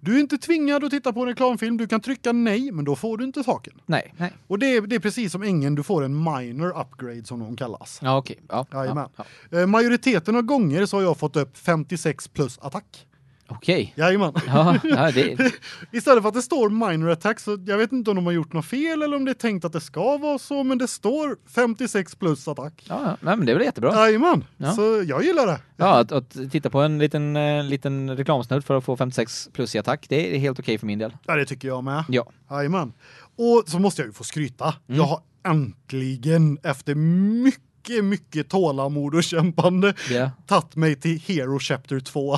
Speaker 1: Du är inte tvingad att titta på en reklamfilm. Du kan trycka nej, men då får du inte saken. Nej, nej. Och det är, det är precis som ängen, du får en minor upgrade som de kallas.
Speaker 2: Ja, okej. Okay. Ja. ja,
Speaker 1: ja. Eh, majoriteten av gånger så har jag fått upp 56 plus attack. Okej. Jajamän. Ja, ja, det... [laughs] Istället för att det står minor attack så jag vet inte om de har gjort något fel eller om det är tänkt att det ska vara så men det står 56 plus attack.
Speaker 2: Ja, nej, men det är väl jättebra. Jajamän. Ja. Så jag gillar det. Ja, att, att titta på en liten eh, liten reklamsnutt för att få 56 plus i attack, det är helt okej okay för min del.
Speaker 1: Ja, det tycker jag med. Ja. Jajamän. Och så måste jag ju få skryta. Mm. Jag har äntligen efter mycket mycket, mycket tålamod och kämpande yeah. tagit mig till Hero Chapter 2.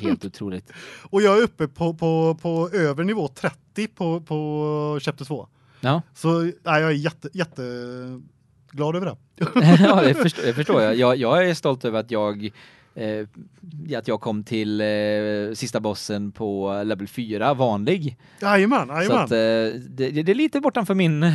Speaker 1: helt otroligt. [laughs] Och jag är uppe på, på, på över nivå 30 på, på Chapter 2. Ja. Så ja, jag är jätte, jätte glad över det. [laughs] ja, det förstår jag. Förstår. Jag,
Speaker 2: jag är stolt över att jag eh, att jag kom till eh, sista bossen på level 4, vanlig.
Speaker 1: Jajamän, jajamän. Så att, eh,
Speaker 2: det, det, är lite bortanför min... [laughs]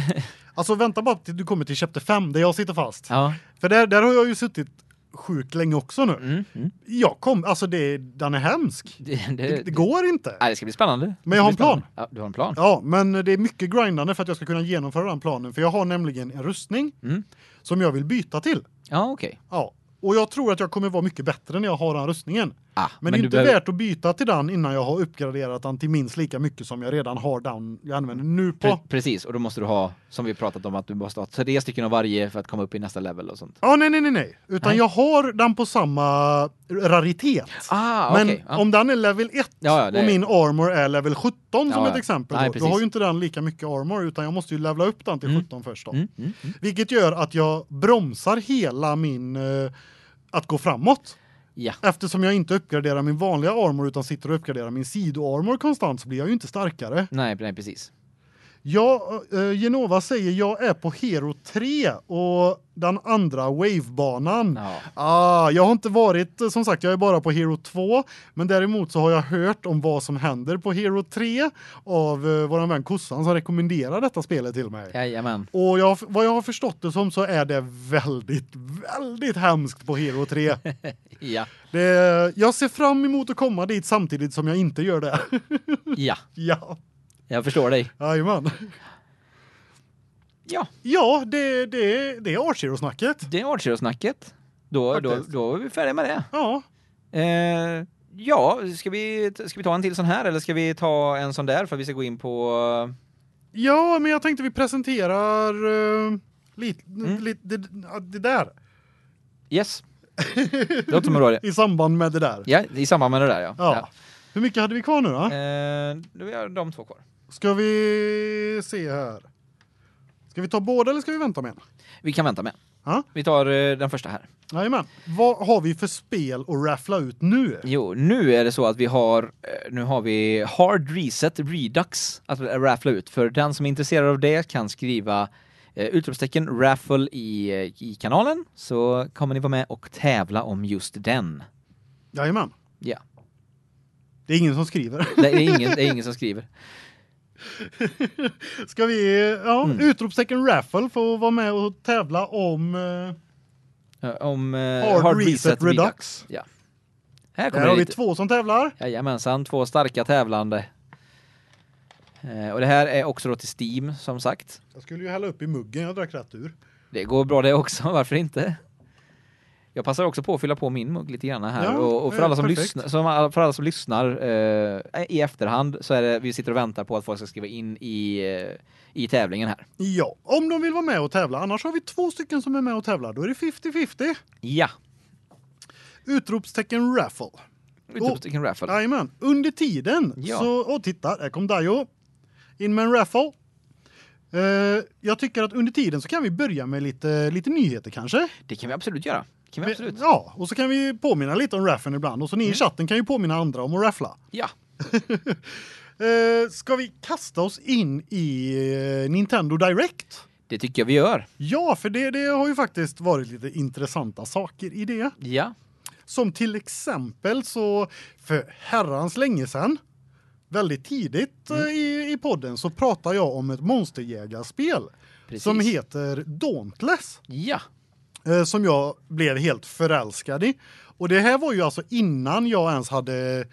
Speaker 2: alltså vänta bara tills du
Speaker 1: kommer till chapter 5 där jag sitter fast. Ja. För där, där har jag ju suttit sjukt länge också nu. Mm, mm. Jag kom alltså det den är hemsk. [laughs] Det, det, det går inte.
Speaker 2: Nej, det ska bli spännande. Men jag har en plan. Ja, du har en plan.
Speaker 1: Ja, men det är mycket grindande för att jag ska kunna genomföra den planen för jag har nämligen en rustning mm. som jag vill byta till. Ja, okej. Okay. Ja, och jag tror att jag kommer vara mycket bättre när jag har den rustningen. Ah, men, men det är inte behöver... värt att byta till den innan jag har uppgraderat den till minst lika
Speaker 2: mycket som jag redan har den jag använder nu på. precis, och då måste du ha, som vi pratat om, att du måste ha tre stycken av varje för att komma upp i nästa level och sånt.
Speaker 1: Ja, ah, nej, nej, nej, nej. Utan nej. jag har den på samma raritet. Ah, men okay. om den är level 1
Speaker 2: ja, ja, och min
Speaker 1: armor är level 17 som ja, ett exempel, nej, då, har ju inte den lika mycket armor utan jag måste ju levla upp den till mm. 17 först då. Mm, mm, mm, Vilket gör att jag bromsar hela min uh, att gå framåt. Ja. Eftersom jag inte uppgraderar min vanliga armor utan sitter och uppgraderar min sidoarmor konstant så blir jag ju inte starkare. Nej, nej precis. Ja, eh, eh, Genova säger jag är på Hero 3 och den andra wavebanan. Ja. Ah, jag har inte varit eh, som sagt, jag är bara på Hero 2, men däremot så har jag hört om vad som händer på Hero 3 av eh, våran vän Kossan som rekommenderar detta spelet till mig. Jajamän. Och jag, vad jag har förstått det som så är det väldigt väldigt hemskt på Hero 3. [laughs] ja. Det, jag ser fram emot att komma dit samtidigt som jag inte gör det.
Speaker 2: [laughs] ja. Ja. Jag förstår dig. Jajamän. Ja. Ja, det, det, det är Archero-snacket. Det är Archero-snacket. Då, Faktiskt. då är vi färdiga med det. Ja. Eh, ja, ska vi, ska vi ta en till sån här eller ska vi ta en sån där för att vi ska gå in på...
Speaker 1: Ja, men jag tänkte vi presenterar eh, lite, Mm. lite det, det där. Yes. Det som en bra [laughs] I samband med det där.
Speaker 2: Ja, i samband med det där ja.
Speaker 1: Ja. Hur mycket hade vi kvar nu då? Eh, då är de två kvar. Ska vi se här. Ska vi ta båda eller ska vi vänta med
Speaker 2: en? Vi kan vänta med. Ha? Vi tar eh, den första här. Jajamän. Vad har vi för spel att raffla ut nu? Jo, nu är det så att vi har eh, nu har vi Hard Reset Redux att raffla ut. För den som är intresserad av det kan skriva eh, utropstecken raffle i i kanalen så kommer ni vara med och tävla om just den.
Speaker 1: Jajamän. Ja. Det är ingen som skriver. det är ingen det är [laughs] ingen som skriver. [laughs] Ska vi ja, mm. utropstecken raffle för att vara med och tävla om
Speaker 2: eh, eh om eh, hard, hard, reset, reset redux. redux.
Speaker 1: Ja. Här kommer Där har vi två som tävlar.
Speaker 2: Jajamensan, två starka tävlande. Eh, och det här är också då till Steam som sagt. Jag skulle ju hälla upp i muggen jag drack rätt ur. Det går bra det också, [laughs] varför inte? Jag passar också på att fylla på min mugg lite grann här ja, och, och, för eh, alla som lyssnar som, för alla som lyssnar eh, i efterhand så är det vi sitter och väntar på att folk ska skriva in i eh, i tävlingen här.
Speaker 1: Ja, om de vill vara med och tävla. Annars har vi två stycken som är med och tävlar. Då är det 50-50. Ja. Utropstecken raffle. Utropstecken och, raffle. Jajamän. Under tiden ja. så... och titta. Där kom Dajo. In med en raffle. Uh, jag tycker att under tiden så kan vi börja med lite, lite nyheter kanske. Det kan vi absolut göra kan vi absolut. Ja, och så kan vi påminna lite om raffen ibland och så ni mm. i chatten kan ju påminna andra om att raffla.
Speaker 2: [laughs] Ja. [laughs]
Speaker 1: eh ska vi kasta oss in i eh, Nintendo Direct? Det tycker jag vi gör. Ja, för det, det har ju faktiskt varit lite intressanta saker i det. Ja. Som till exempel så för herrans länge sedan väldigt tidigt eh, mm. i i podden så pratade jag om ett monsterjägarspel som heter Dauntless. Ja. Eh, som jag blev helt förälskad i. Och det här var ju alltså innan jag ens hade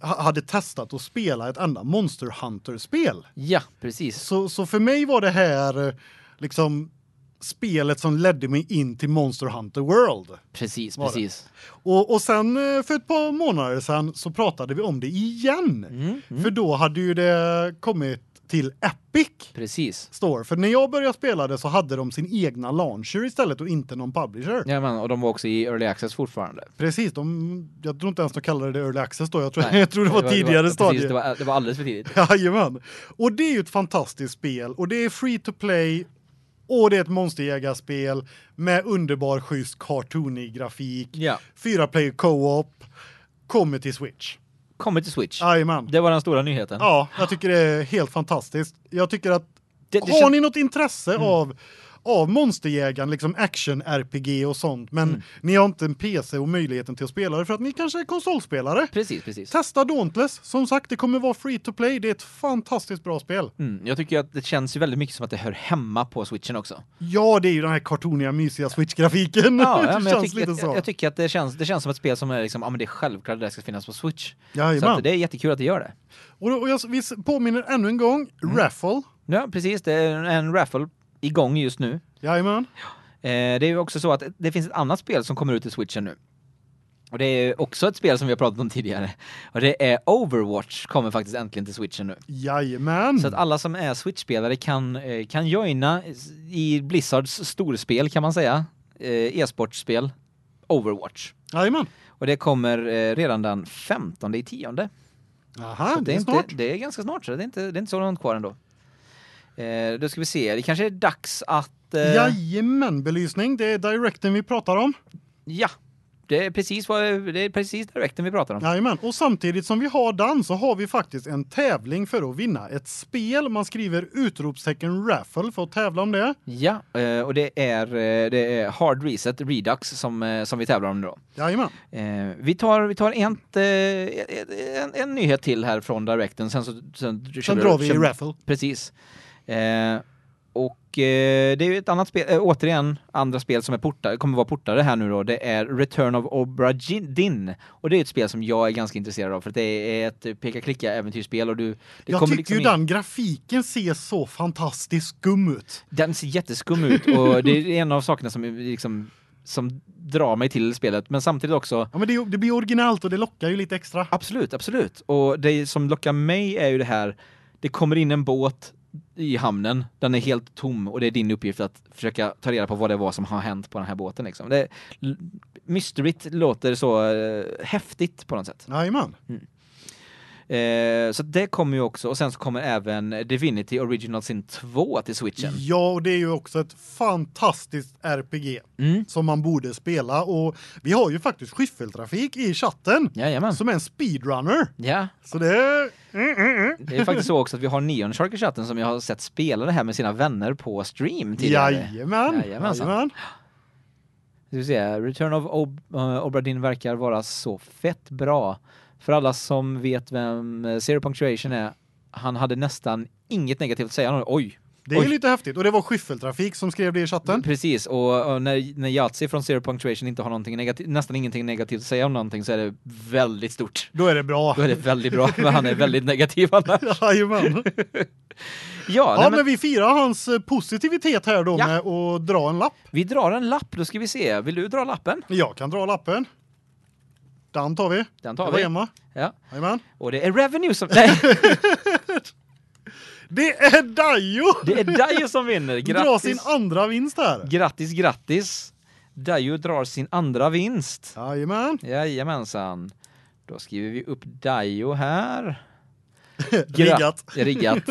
Speaker 1: hade testat att spela ett enda Monster Hunter spel. Ja, precis. Så så för mig var det här eh, liksom spelet som ledde mig in till Monster Hunter World. Precis, precis. Och och sen eh, för ett par månader sen så pratade vi om det igen. Mm, mm. För då hade ju det kommit till Epic Precis. Store. För när jag började spela det så hade de sin egna launcher istället och inte någon publisher.
Speaker 2: Ja men och de var också i early access fortfarande.
Speaker 1: Precis, de jag tror inte ens de kallade det early access då. Jag tror Nej, [laughs] jag tror det var, det var tidigare det var, stadie. Precis, det var
Speaker 2: det var alldeles för tidigt. [laughs]
Speaker 1: ja, jamen. Och det är ju ett fantastiskt spel och det är free to play och det är ett monsterjägarspel med underbar schysst cartoonig grafik. Ja. Fyra player co-op kommer till Switch
Speaker 2: kommer till Switch. Jajamän. Det var den stora nyheten. Ja, jag
Speaker 1: tycker det är helt fantastiskt. Jag tycker att det, det har ni något intresse mm. av av monsterjägaren, liksom action-RPG och sånt, men mm. ni har inte en PC och möjligheten till att spela det för att ni kanske är konsolspelare. Precis, precis. Testa Dauntless. Som sagt, det kommer vara free to play. Det är ett fantastiskt bra spel.
Speaker 2: Mm, jag tycker att det känns ju väldigt mycket som att det hör hemma på Switchen också.
Speaker 1: Ja, det är ju den här kartoniga mysiga Switch-grafiken. Ja, [laughs] ja men jag tycker, jag, jag, jag
Speaker 2: tycker att det känns det känns som ett spel som är liksom ja men det är självklart det ska finnas på Switch. Jajamän. Så det är jättekul att det gör det. Och, och jag, vi påminner ännu en gång mm. raffle. Ja, precis. Det är en raffle igång just nu. Jajamän. Eh, det är ju också så att det finns ett annat spel som kommer ut i Switchen nu. Och det är också ett spel som vi har pratat om tidigare. Och det är Overwatch kommer faktiskt äntligen till Switchen nu. Jajamän. Så att alla som är Switch-spelare kan eh, kan joina i Blizzards storspel kan man säga, eh, e-sportspel Overwatch. Jajamän. Och det kommer eh, redan den 15 i 10.
Speaker 3: Aha, det är, det är snart. Inte,
Speaker 2: det är ganska snart så det är inte det är inte så långt kvar ändå. Eh, då ska vi se, det kanske är dags att... Eh... Jajamän,
Speaker 1: belysning. Det är directen vi pratar om.
Speaker 2: Ja, det är precis vad det är precis direkten vi pratar om.
Speaker 1: Jajamän. och samtidigt som vi har dans så har vi faktiskt en tävling för att vinna ett spel. Man skriver utropstecken raffle för att tävla om det.
Speaker 2: Ja, eh, och det är eh, det är Hard Reset Redux som eh, som vi tävlar om då. Jajamän. vi tar vi tar en en, en nyhet till här från direkten sen så sen, sen drar vi i raffle. Precis. Eh, och eh, det är ju ett annat spel, eh, återigen andra spel som är portade, kommer vara portade här nu då. Det är Return of Obra Dinn och det är ett spel som jag är ganska intresserad av för det är ett peka klicka äventyrsspel Jag tycker liksom ju in... den
Speaker 1: grafiken ser så fantastiskt skum ut. Den ser jätteskum ut och det är
Speaker 2: en av sakerna som liksom som drar mig till spelet men samtidigt också Ja men det, det blir originellt och det lockar ju lite extra. Absolut, absolut. Och det som lockar mig är ju det här det kommer in en båt i hamnen. Den är helt tom och det är din uppgift att försöka ta reda på vad det var som har hänt på den här båten liksom. Det mysteryt låter så eh, häftigt på något sätt. Ja, man. Mm. Eh, så det kommer ju också och sen så kommer även Divinity Original Sin 2 till Switchen.
Speaker 1: Ja, och det är ju också ett fantastiskt RPG mm. som man borde spela och vi har ju faktiskt skyffeltrafik i chatten Jajamän. som är en speedrunner. Ja. Så det är... Mm, mm, mm, det är faktiskt så
Speaker 2: också att vi har Neon Shark i chatten som jag har sett spela det här med sina vänner på stream tidigare. Jajamän. Jajamän. Jajamän. Ska vi Return of Ob eh, Obradin verkar vara så fett bra för alla som vet vem eh, Zero Punctuation är, han hade nästan inget negativt att säga. Han, oj, det är Oj. lite häftigt och det var Skyffeltrafik som skrev det i chatten. Precis och, och när när Yatzy från Zero Punctuation inte har någonting negativt nästan ingenting negativt att säga om någonting så är det väldigt stort. Då är det bra. Då är det väldigt bra men han är väldigt negativ annars. [laughs] ja, [laughs] ja, ja men... men...
Speaker 1: vi firar hans eh, positivitet här då ja. med att dra
Speaker 2: en lapp. Vi drar en lapp, då ska vi se. Vill du dra lappen? Jag kan dra lappen. Den tar vi. Den tar det vi. Emma. Ja. Amen. Och det är revenue som nej. [laughs] det är Dajo. Det är Dajo som vinner. Grattis. [laughs] Drar sin andra vinst här. Grattis, grattis. Dajo drar sin andra vinst. Jajamän. Jajamensan. Då skriver vi upp Dajo här. [laughs] Riggat. Riggat.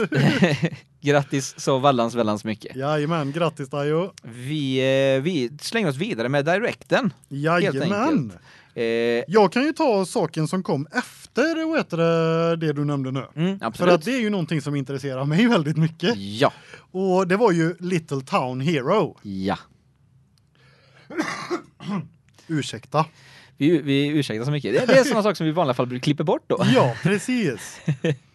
Speaker 2: grattis så vallans vällans mycket. Jajamän, grattis Dajo. Vi, eh, vi slänger oss vidare med direkten. Jajamän. Eh, jag
Speaker 1: kan ju ta saken som kom efter vad heter det, det du nämnde nu. Mm, För att det är ju någonting som intresserar mig [laughs] väldigt mycket. Ja. Och det var ju Little Town Hero.
Speaker 2: Ja. [coughs] Ursäkta. Vi, vi ursäktar så mycket. Det, det är såna saker som vi i vanliga fall brukar klippa bort då. Ja, precis. [laughs]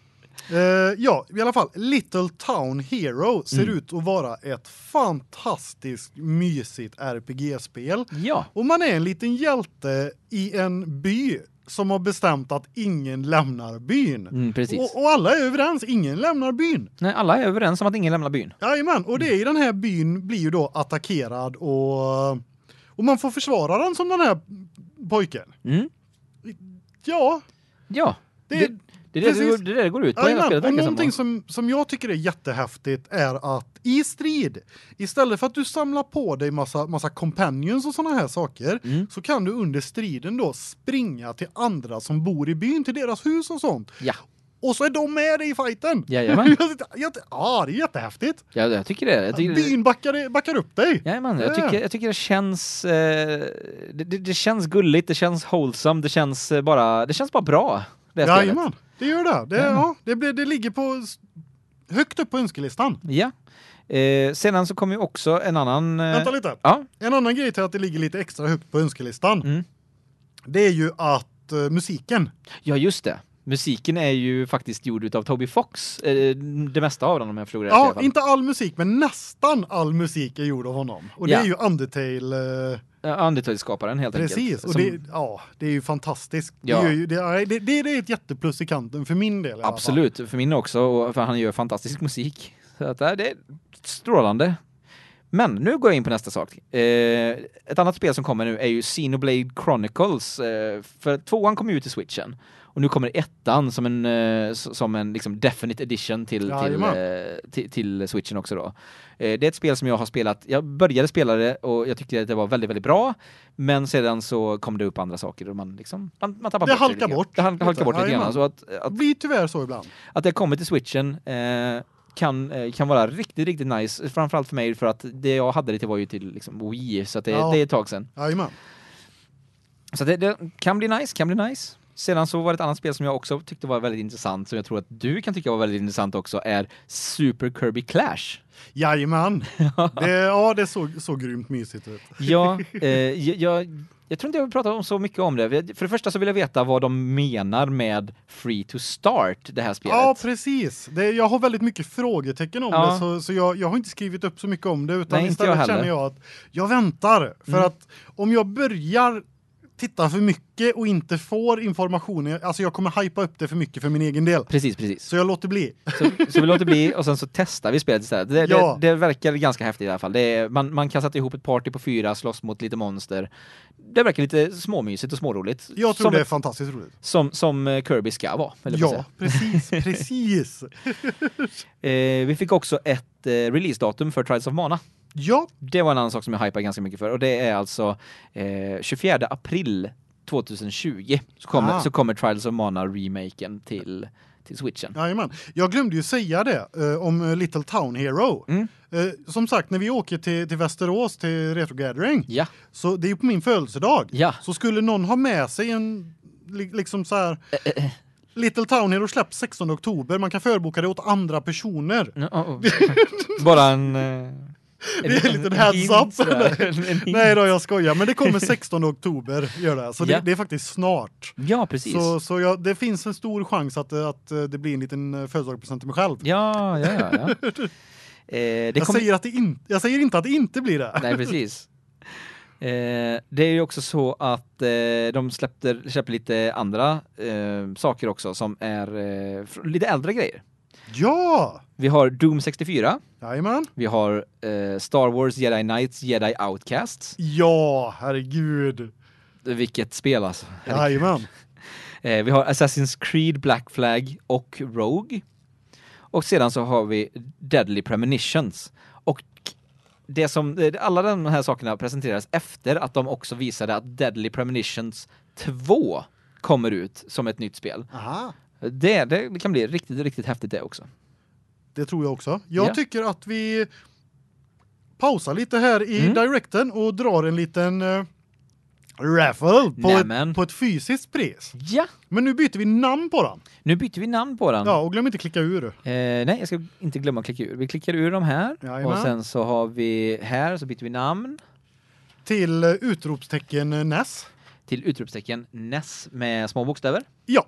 Speaker 1: Uh, ja, i alla fall Little Town Hero ser mm. ut att vara ett fantastiskt mysigt RPG-spel. Ja. Och man är en liten hjälte i en by som har bestämt att ingen lämnar byn. Mm, och, och, alla är överens, ingen lämnar byn. Nej, alla är överens om att ingen lämnar byn. Jajamän, och det är i den här byn blir ju då attackerad och och man får försvara den som den här pojken. Mm. Ja. Ja. Det, det det är Precis. det, det, det går ut på ja, Och, någonting som, som jag tycker är jättehäftigt är att i strid, istället för att du samlar på dig massa, massa companions och sådana här saker, mm. så kan du under striden då springa till andra som bor i byn, till deras hus och sånt. Ja. Och så är de med dig i fighten. Jajamän. [laughs] ja, det är jättehäftigt.
Speaker 2: Ja, jag tycker det. Jag tycker Byn
Speaker 1: backar, backar upp dig.
Speaker 2: Jajamän, jag tycker, jag tycker det känns... Eh, det, det, känns gulligt, det känns wholesome, det känns eh, bara, det känns bara bra. Det Jajamän.
Speaker 1: Det gör det. Det, mm. ja, det, blir, det ligger på högt upp på önskelistan.
Speaker 2: Ja. Eh, sedan så kommer ju också en annan... Eh...
Speaker 1: Vänta lite. Ja.
Speaker 2: En annan grej till
Speaker 1: att det ligger lite extra högt på önskelistan. Mm. Det är ju
Speaker 2: att eh, musiken. Ja, just det. Musiken är ju faktiskt gjord utav Toby Fox. Eh, det mesta av den om jag förstår rätt Ja,
Speaker 1: inte all musik men nästan all musik är gjord av honom. Och det är ju Undertale eh,
Speaker 2: Undertale-skaparen eh, helt Precis, enkelt. Precis, och det,
Speaker 1: ja, det är ju fantastiskt. Ja. Det, ju, det, det, det, är ett jätteplus i kanten för min del.
Speaker 2: Absolut, för min också, för han gör fantastisk musik. Så att, eh, det är strålande. Men nu går jag in på nästa sak. Eh, ett annat spel som kommer nu är ju Xenoblade Chronicles. Eh, för tvåan kom ju ut i switchen och nu kommer ettan som en eh, som en liksom definite edition till ja, till, eh, till, till Switchen också då. Eh, det är ett spel som jag har spelat. Jag började spela det och jag tyckte att det var väldigt väldigt bra, men sedan så kom det upp andra saker och man liksom man, man tappar det bort bort. Det halkar, halkar bort lite grann så att, att blir tyvärr så ibland. Att det kommer till Switchen eh, kan kan vara riktigt riktigt nice framförallt för mig för att det jag hade det till var ju till liksom Wii så det, ja. det är ett tag sen. Ja, så det, det, kan bli nice, kan bli nice. Sedan så var det ett annat spel som jag också tyckte var väldigt intressant som jag tror att du kan tycka var väldigt intressant också är Super Kirby Clash. Jajamän.
Speaker 1: [laughs] det ja, det såg så grymt mysigt ut.
Speaker 2: ja, [laughs] eh, jag jag tror inte jag vill prata om så mycket om det. För det första så vill jag veta vad de menar med free to start det här spelet. Ja, precis.
Speaker 1: Det, jag har väldigt mycket frågetecken om ja. det så, så jag, jag har inte skrivit upp så mycket om det utan Nej, istället jag känner jag att jag väntar för mm. att om jag börjar tittar för mycket och inte får information, alltså jag kommer hypa upp det för mycket för min egen del. Precis, precis. Så jag låter bli.
Speaker 2: Så, så vi låter bli och sen så testar vi spelet istället. Det, ja. det, det verkar ganska häftigt i alla fall. Är, man, man kan sätta ihop ett party på fyra, slåss mot lite monster. Det verkar lite småmysigt och småroligt. Jag tror som, det är fantastiskt roligt. Som, som eh, Kirby ska vara. Ja, precis, [laughs] precis. eh, vi fick också ett eh, releasedatum för Trials of Mana. Ja. Det var en annan sak som jag hypade ganska mycket för och det är alltså eh, 24 april 2020 så kommer, ah. så kommer Trials of Mana remaken till till Switchen. Ja, jag glömde ju
Speaker 1: säga det eh, om eh, Little Town Hero. Mm. Eh, som sagt när vi åker till till Västerås till Retro Gathering. Ja. Så det är ju på min födelsedag. Ja. Så skulle någon ha med sig en liksom så här eh, eh, Little Town Hero släpps 16 oktober. Man kan förboka det åt andra personer. Oh, oh.
Speaker 2: [laughs] Bara en det är en liten heads up. [laughs] Nej då, jag skojar. Men det kommer 16 [laughs] oktober, gör det. Så det, ja. det,
Speaker 1: är faktiskt snart. Ja, precis. Så, så jag, det finns en stor chans att, att det blir en liten eh, födelsedagspresent till mig själv.
Speaker 2: Ja, ja, ja. ja. [laughs] Eh, jag, kom... säger att det in... jag säger inte att det inte blir det. Nej, precis. Eh, det är ju också så att eh, de släpper släppte lite andra eh, saker också som är eh, lite äldre grejer. Ja! Vi har Doom 64. Jajamän. Vi har eh, Star Wars Jedi Knights Jedi Outcasts. Ja, herregud. Vilket spel alltså. Herregud. Jajamän. [laughs] eh, vi har Assassin's Creed Black Flag och Rogue. Och sedan så har vi Deadly Premonitions. Och det som eh, alla de här sakerna presenteras efter att de också visade att Deadly Premonitions 2 kommer ut som ett nytt spel. Aha. Det, det kan bli riktigt, riktigt häftigt det också.
Speaker 1: Det tror jag också. Jag ja. tycker att vi pausar lite här i mm. directen och drar en liten uh, raffle på ett, på ett, fysiskt
Speaker 2: pris. Ja. Men nu byter vi namn på den. Nu byter vi namn på den. Ja,
Speaker 1: och glöm inte klicka ur. Eh,
Speaker 2: nej, jag ska inte glömma att klicka ur. Vi klickar ur de här Jajamän. och sen så har vi här så byter vi namn till eh, utropstecken eh, Ness. Till utropstecken Ness med små bokstäver. Ja.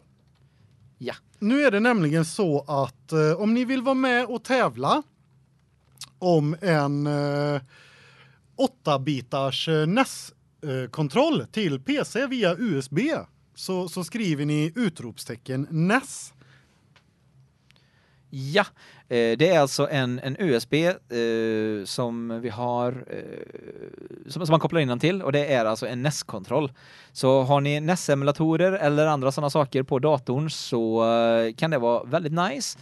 Speaker 1: Ja. Nu är det nämligen så att eh, om ni vill vara med och tävla om en eh, 8-bitars eh, NES eh, kontroll till PC via USB så så skriver ni utropstecken NES.
Speaker 2: Ja, Eh, det är alltså en, en USB eh, som vi har eh, som, som, man kopplar in den till och det är alltså en NES-kontroll. Så har ni NES-emulatorer eller andra sådana saker på datorn så eh, kan det vara väldigt nice.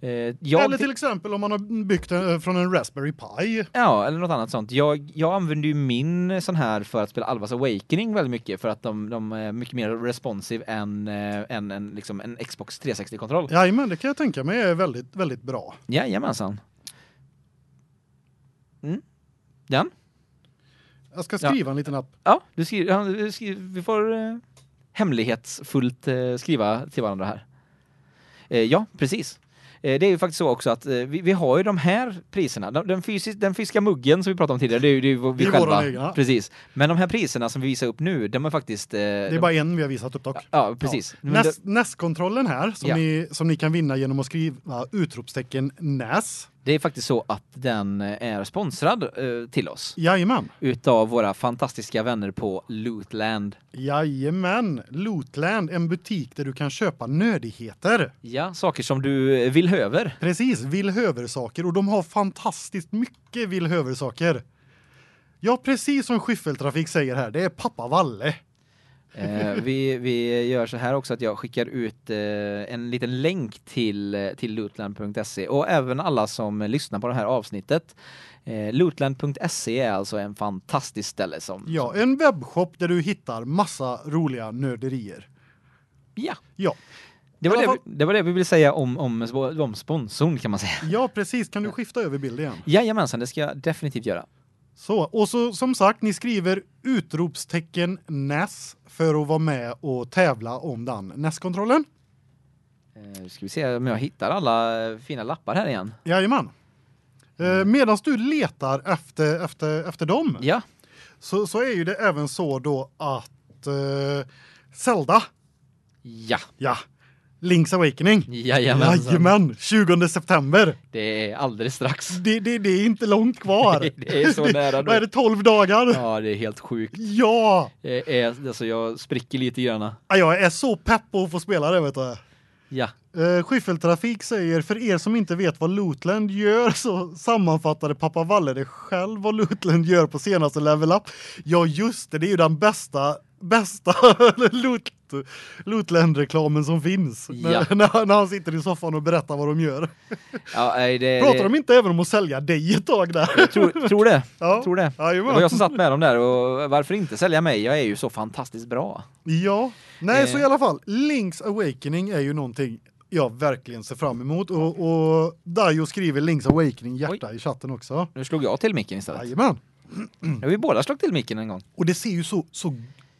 Speaker 2: Eh, jag... Eller till
Speaker 1: exempel om man har byggt en, eh, från en Raspberry
Speaker 2: Pi. Ja, eller något annat sånt. Jag, jag använder ju min eh, sån här för att spela Alvas Awakening väldigt mycket för att de, de är mycket mer responsive än en en liksom en Xbox 360 kontroll.
Speaker 1: Ja, men det kan jag tänka mig är väldigt
Speaker 2: väldigt bra. Ja, jamensan. Mm. Den? Jag ska skriva ja. en liten app. Ja, du skriver, du skriver vi får eh, hemlighetsfullt eh, skriva till varandra här. Eh, ja, precis. Eh, det är ju faktiskt så också att eh, vi, vi har ju de här priserna. Den, den, fysis, den fysiska muggen som vi pratade om tidigare, det är ju, det är vi det själva. Precis. Men de här priserna som vi visar upp nu, de är faktiskt... Eh, det är de... bara en
Speaker 1: vi har visat upp dock.
Speaker 2: Ja, precis. Ja. Näs,
Speaker 1: det... Näskontrollen här, som, ja. ni, som ni kan vinna genom att skriva
Speaker 2: utropstecken NÄS det är faktiskt så att den eh, är sponsrad eh, till oss. Jajamän. Utav våra fantastiska vänner på Lootland.
Speaker 1: Jajamän. Lootland, en butik där du kan köpa nödigheter.
Speaker 2: Ja, saker som du eh, vill höver.
Speaker 1: Precis, vill höver saker och de har fantastiskt mycket vill höver saker. Ja, precis som Skiffeltrafik säger här, det är pappa Valle. Eh,
Speaker 2: vi, vi gör så här också att jag skickar ut eh, en liten länk till, eh, till lootland.se och även alla som lyssnar på det här avsnittet. Eh, lootland.se är alltså en fantastisk ställe som...
Speaker 1: Ja, en webbshop där du hittar massa roliga nörderier.
Speaker 2: Ja. Ja. Det var det, vi, det var det vi ville säga om, om, om sponsorn kan man säga.
Speaker 1: Ja, precis. Kan du skifta över bilden igen?
Speaker 2: Jajamensan, det ska jag definitivt göra. Så,
Speaker 1: och så som sagt, ni skriver utropstecken NES för att vara med och tävla om den NES-kontrollen.
Speaker 2: Eh, ska vi se om jag hittar alla fina lappar här igen.
Speaker 1: Jajamän. Eh, mm. Medan du letar efter, efter, efter dem ja. så, så är ju det även så då att eh, Zelda. Ja. Ja. Link's Awakening.
Speaker 2: Jajamensan. Jajamän,
Speaker 1: 20 september. Det är alldeles strax. Det, det, det är inte långt kvar. [laughs] det, är så [laughs] nära nu. Vad är det 12 dagar?
Speaker 2: Ja, det är helt sjukt.
Speaker 1: Ja.
Speaker 2: är eh, eh, alltså jag spricker lite grann. Ja,
Speaker 1: jag är så pepp på att få spela det vet du. Ja. Eh Skiffeltrafik säger för er som inte vet vad Lootland gör så sammanfattade pappa Valle det själv vad Lootland gör på senaste Level Up. Ja just det, det är ju den bästa bästa [laughs] loot lootland som finns ja. [laughs] när, när, han sitter i soffan och berättar vad de gör.
Speaker 2: Ja, det, Pratar det... de
Speaker 1: inte även om att sälja dig ett tag där? Jag tror, tror det. [laughs] Ja. Tror det. Ja, det
Speaker 2: var jag som satt med dem där och varför inte sälja mig? Jag är ju så fantastiskt bra.
Speaker 1: Ja. Nej, eh. så i eh. alla fall Links Awakening är ju någonting jag verkligen ser fram emot och och Dajo skriver Links Awakening hjärta Oj. i chatten också.
Speaker 2: Nu slog jag till micken istället. Jajamän. Mm. Ja, vi båda slog till micken en gång. Och det ser ju så
Speaker 1: så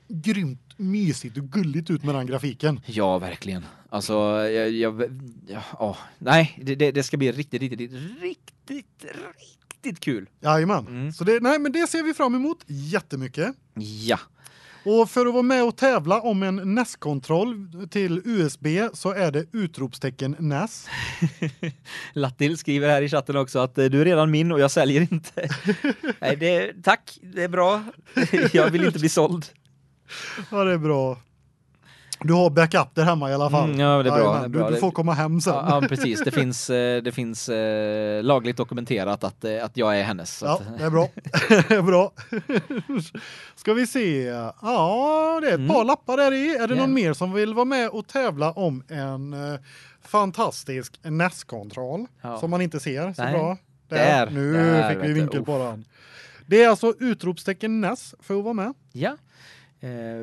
Speaker 1: grymt mysigt och gulligt ut
Speaker 2: med den grafiken. Ja, verkligen. Alltså jag, jag ja, åh, nej, det, det ska bli riktigt riktigt
Speaker 1: riktigt riktigt kul. Ja, men. Mm. Så det nej, men det ser vi fram emot jättemycket. Ja. Och för att vara med och tävla om en NES-kontroll till USB så är det utropstecken NES.
Speaker 2: [laughs] Latil skriver här i chatten också att eh, du är redan min och jag säljer inte. [laughs] Nej, det, tack, det är bra. [laughs] jag vill inte bli såld.
Speaker 1: [laughs] Ja, det är bra. Du har backup där hemma i alla fall. Mm, ja, det är bra. Aj, det är bra. Du, du, får komma hem sen. Ja, ja, precis. Det
Speaker 2: finns eh, det finns eh, lagligt dokumenterat att eh, att jag är hennes Ja,
Speaker 1: det är bra. Det [laughs] är bra. [laughs] Ska vi se. Ja, det är ett mm. par lappar där i. Är det yeah. någon mer som vill vara med och tävla om en fantastisk NES-kontroll ja. som man inte ser så Nej. bra? Där, där. nu där, fick vi vinkel på den. Det är alltså utropstecken NES för att vara med.
Speaker 2: Ja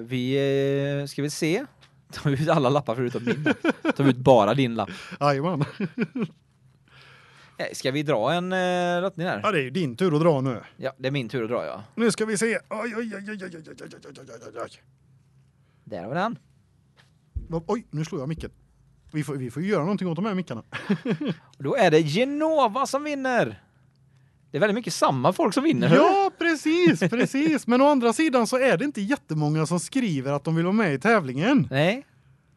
Speaker 2: vi ska vi se. Ta ut alla lappar förutom min. Ta ut bara din lapp. Jajamän. Ska vi dra en eh, lottning här? Ja, det är ju din tur att dra nu. Ja, det är min tur att dra, ja.
Speaker 1: Nu ska vi se. Oj, oj, oj, oj, oj, oj, oj, oj, oj. Där var den. Oj, nu slår jag micken. Vi får, vi får ju göra någonting åt de här mickarna. Och då
Speaker 2: är det Genova som vinner! det är väldigt mycket samma folk som vinner. Ja,
Speaker 1: precis, [laughs] precis. Men å andra sidan så är det inte jättemånga som skriver att de vill vara med i tävlingen.
Speaker 2: Nej.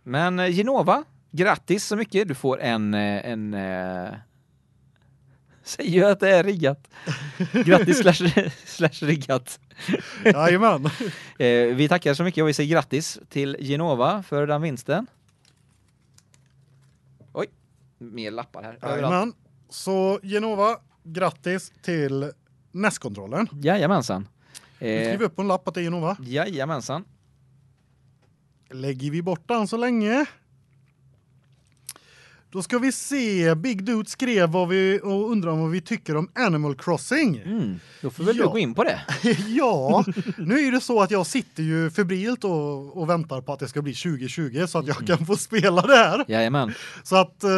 Speaker 2: Men eh, Genova, grattis så mycket. Du får en eh, en eh, [laughs] Säger ju att det är riggat. [laughs] Grattis slash, slash riggat. Jajamän. vi tackar så mycket och vi säger grattis till Genova för den vinsten. Oj, mer lappar här. Jajamän.
Speaker 1: Så Genova, grattis till nästkontrollen. E Jajamensan. Eh, du skriver upp på en lapp att det är Innova. Jajamensan. Lägger vi bort den så länge? Då ska vi se. Big Dude skrev vad vi och undrar om vad vi tycker om Animal Crossing. Mm. Då får väl ja. du gå in på det. [laughs] ja, nu är det så att jag sitter ju febrilt och, och väntar på att det ska bli 2020 så att jag mm. kan få spela det här. Jajamän. Så att eh,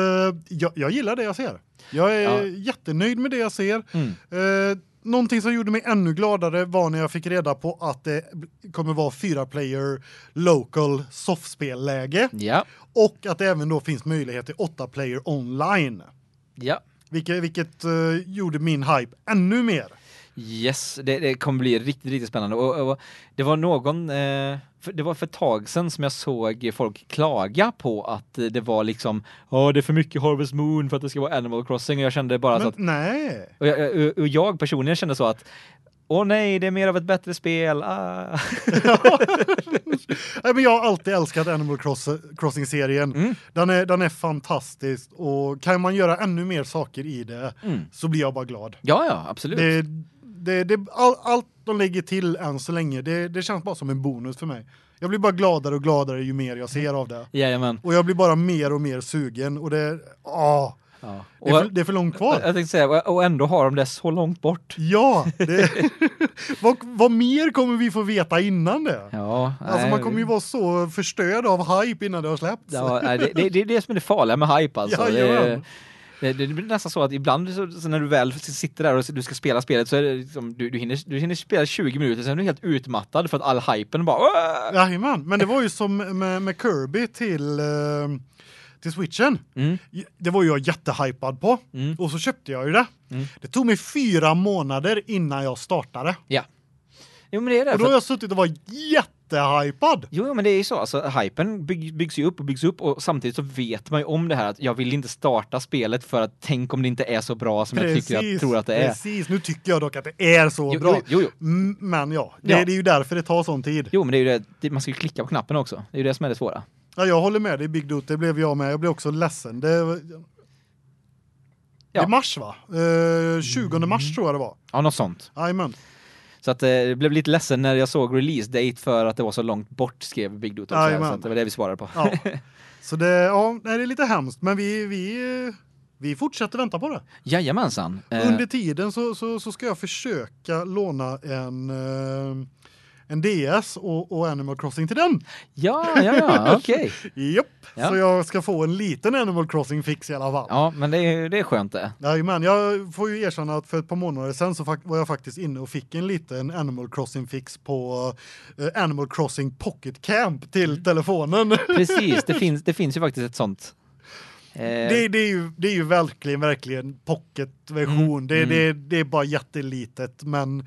Speaker 1: jag, jag gillar det jag ser. Jag är ja. jättenöjd med det jag ser. Mm. Eh, någonting som gjorde mig ännu gladare var när jag fick reda på att det kommer vara fyra player local softspelläge. Ja. Och att det även då finns möjlighet till åtta player online. Ja. Vilket, vilket uh, gjorde min hype ännu mer.
Speaker 2: Yes, det, det kommer bli riktigt riktigt spännande och, och det var någon eh, för, det var för ett tag sedan som jag såg folk klaga på att det var liksom ja det är för mycket Harvest Moon för att det ska vara Animal Crossing och jag kände bara Men, så att
Speaker 1: nej.
Speaker 2: Och jag, eh, och jag personligen kände så att Åh oh, nej, det är mer av ett bättre spel. Ah. [laughs] nej, men jag har alltid älskat
Speaker 1: Animal Crossing-serien. Mm. Den, är, den är fantastisk och kan man göra ännu mer saker i det mm. så blir jag bara glad.
Speaker 2: Ja, ja, absolut. Det,
Speaker 1: det, det all, allt de lägger till än så länge, det, det känns bara som en bonus för mig. Jag blir bara gladare och gladare ju mer jag ser av det. Jajamän. Och jag blir bara mer och mer sugen och det åh. Ja. Det, är för,
Speaker 2: det, är för, långt kvar. Jag tänkte säga och ändå har de det så långt bort.
Speaker 1: Ja, det, [laughs] vad, vad mer kommer vi få veta innan det?
Speaker 2: Ja, alltså nej, man kommer
Speaker 1: ju vara så förstörd av hype innan det har släppts. Ja, nej, det, det, det
Speaker 2: är det som är det farliga med hype alltså. [laughs] Ja, det, blir nästan så att ibland så, så, när du väl sitter där och du ska spela spelet så är det liksom, du, du, hinner, du hinner spela 20 minuter, sen är du helt utmattad för att all hypen bara... Åh!
Speaker 1: Jajamän, men det var ju som med, med Kirby till... Uh till switchen. Mm. Det var ju jag jättehypad på mm. och så köpte jag ju det. Mm. Det tog mig fyra månader innan jag startade. Ja.
Speaker 2: Jo men det är det. Och då har jag suttit och varit jättehypad. Jo men det är ju så alltså hypen bygg, byggs ju upp och byggs upp och samtidigt så vet man ju om det här att jag vill inte starta spelet för att tänk om det inte är så bra som precis, jag tycker jag tror att det är.
Speaker 1: Precis. Nu tycker jag dock att det är så jo, bra. Jo,
Speaker 2: jo, mm, men ja, det, ja. det är ju därför det tar sån tid. Jo men det är ju det man ska ju klicka på knappen också. Det är ju det som är det svåra.
Speaker 1: Ja, jag håller med dig Big Dude. Det blev jag med. Jag blev också ledsen. Det Ja. I mars va? Eh, 20 mars mm. tror jag det var. Ja, något sånt. Jajamän.
Speaker 2: Så att eh, jag blev lite ledsen när jag såg release date för att det var så långt bort skrev Big Dota också, så det var det vi svarade på. Ja.
Speaker 1: [laughs] Så det ja, det är lite hemskt men vi vi vi fortsätter
Speaker 2: vänta på det. Jajamensan. Eh, Under
Speaker 1: tiden så, så, så ska jag försöka låna en eh, en DS och, och Animal Crossing till den. Ja, ja, ja, [laughs] okej. Okay. Japp. Ja. Så jag ska få en liten Animal Crossing fix i alla fall.
Speaker 2: Ja, men det är det är skönt det.
Speaker 1: Nej, men jag får ju erkänna att för ett par månader sen så var jag faktiskt inne och fick en liten Animal Crossing fix på eh, Animal Crossing Pocket Camp till mm. telefonen. [laughs] Precis, det finns
Speaker 2: det finns ju faktiskt ett sånt eh. det, det, är ju, det är ju
Speaker 1: verkligen verkligen pocketversion. Mm, det, mm. det, det är bara jättelitet men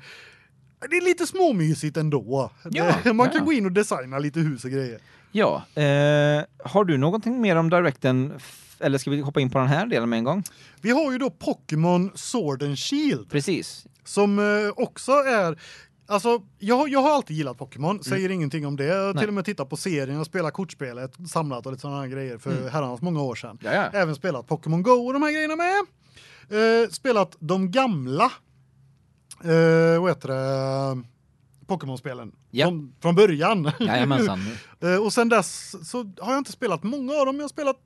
Speaker 1: det är lite småmysigt ändå. Ja, [laughs] man kan ja. gå in och designa lite hus och grejer.
Speaker 2: Ja, eh, har du någonting mer om Directen eller ska vi hoppa in på den här delen med en gång? Vi har ju då Pokémon Sword and Shield. Precis. Som eh, också är
Speaker 1: Alltså jag jag har alltid gillat Pokémon, mm. säger mm. ingenting om det. Jag har till och med tittat på serien och spelat kortspelet samlat och lite såna grejer för mm. herrans många år sedan. Även spelat Pokémon Go och de här grejerna med. Eh, spelat de gamla eh vad heter det? Pokémon-spelen. Yep. Från, från början. Jajamensan. [laughs] Eh, och sen dess så har jag inte spelat många av dem. Jag har spelat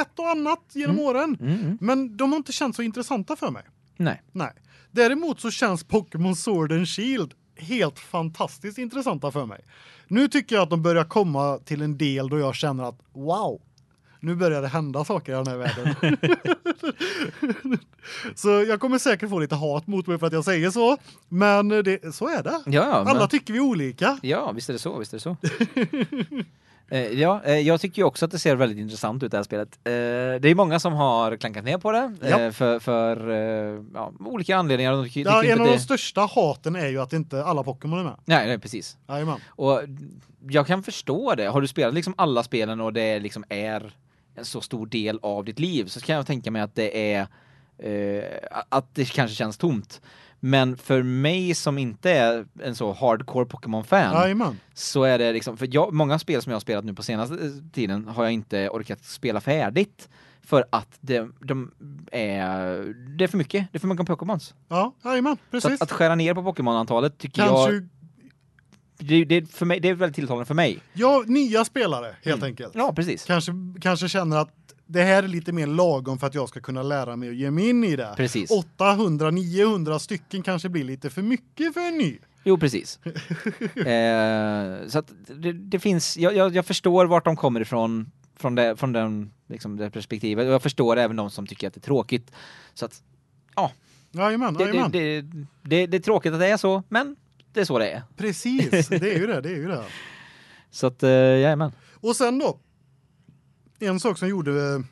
Speaker 1: ett och annat genom mm. åren. Mm, mm. Men de har inte känts så intressanta för mig. Nej. Nej. Däremot så känns Pokémon Sword and Shield helt fantastiskt intressanta för mig. Nu tycker jag att de börjar komma till en del då jag känner att wow, nu börjar det hända saker i den här världen. [laughs] så jag kommer säkert få lite hat mot mig för att jag säger så, men det, så är det.
Speaker 2: Ja, Alla men... tycker vi olika. Ja, visst är det så, visst är det så. [laughs] Eh, ja, eh, jag tycker ju också att det ser väldigt intressant ut det här spelet. Eh, det är många som har klankat ner på det ja. för, för ja, olika anledningar. De tycker, ja, tycker en av det... de
Speaker 1: största haten är ju att inte alla Pokémon är med.
Speaker 2: Nej, nej precis. Jajamän. Och jag kan förstå det. Har du spelat liksom alla spelen och det liksom är en så stor del av ditt liv så kan jag tänka mig att det är eh, att det kanske känns tomt. Men för mig som inte är en så hardcore Pokémon-fan så är det liksom för jag, många spel som jag har spelat nu på senaste eh, tiden har jag inte orkat spela färdigt för att det de är det är för mycket, det är för många Pokémons. Ja, jajamän, precis. Så att, att skära ner på Pokémon-antalet tycker Kanske jag det, det, för mig, det är väldigt tilltalande för mig.
Speaker 1: Ja, nya spelare helt mm. enkelt. Ja, precis. Kanske, kanske känner att det här är lite mer lagom för att jag ska kunna lära mig och ge mig in i det. Precis. 800 900 stycken kanske blir lite för mycket för en ny. Jo,
Speaker 2: precis. [laughs] eh, så att det, det finns jag, jag, jag förstår vart de kommer ifrån från det från den liksom det perspektivet och jag förstår även de som tycker att det är tråkigt. Så att ja. Ja, men, det, det, det, det är tråkigt att det är så, men det är så det är. Precis, det är ju det, det är ju det. [laughs] Så att eh, jajamän. Och sen då
Speaker 1: en sak som gjorde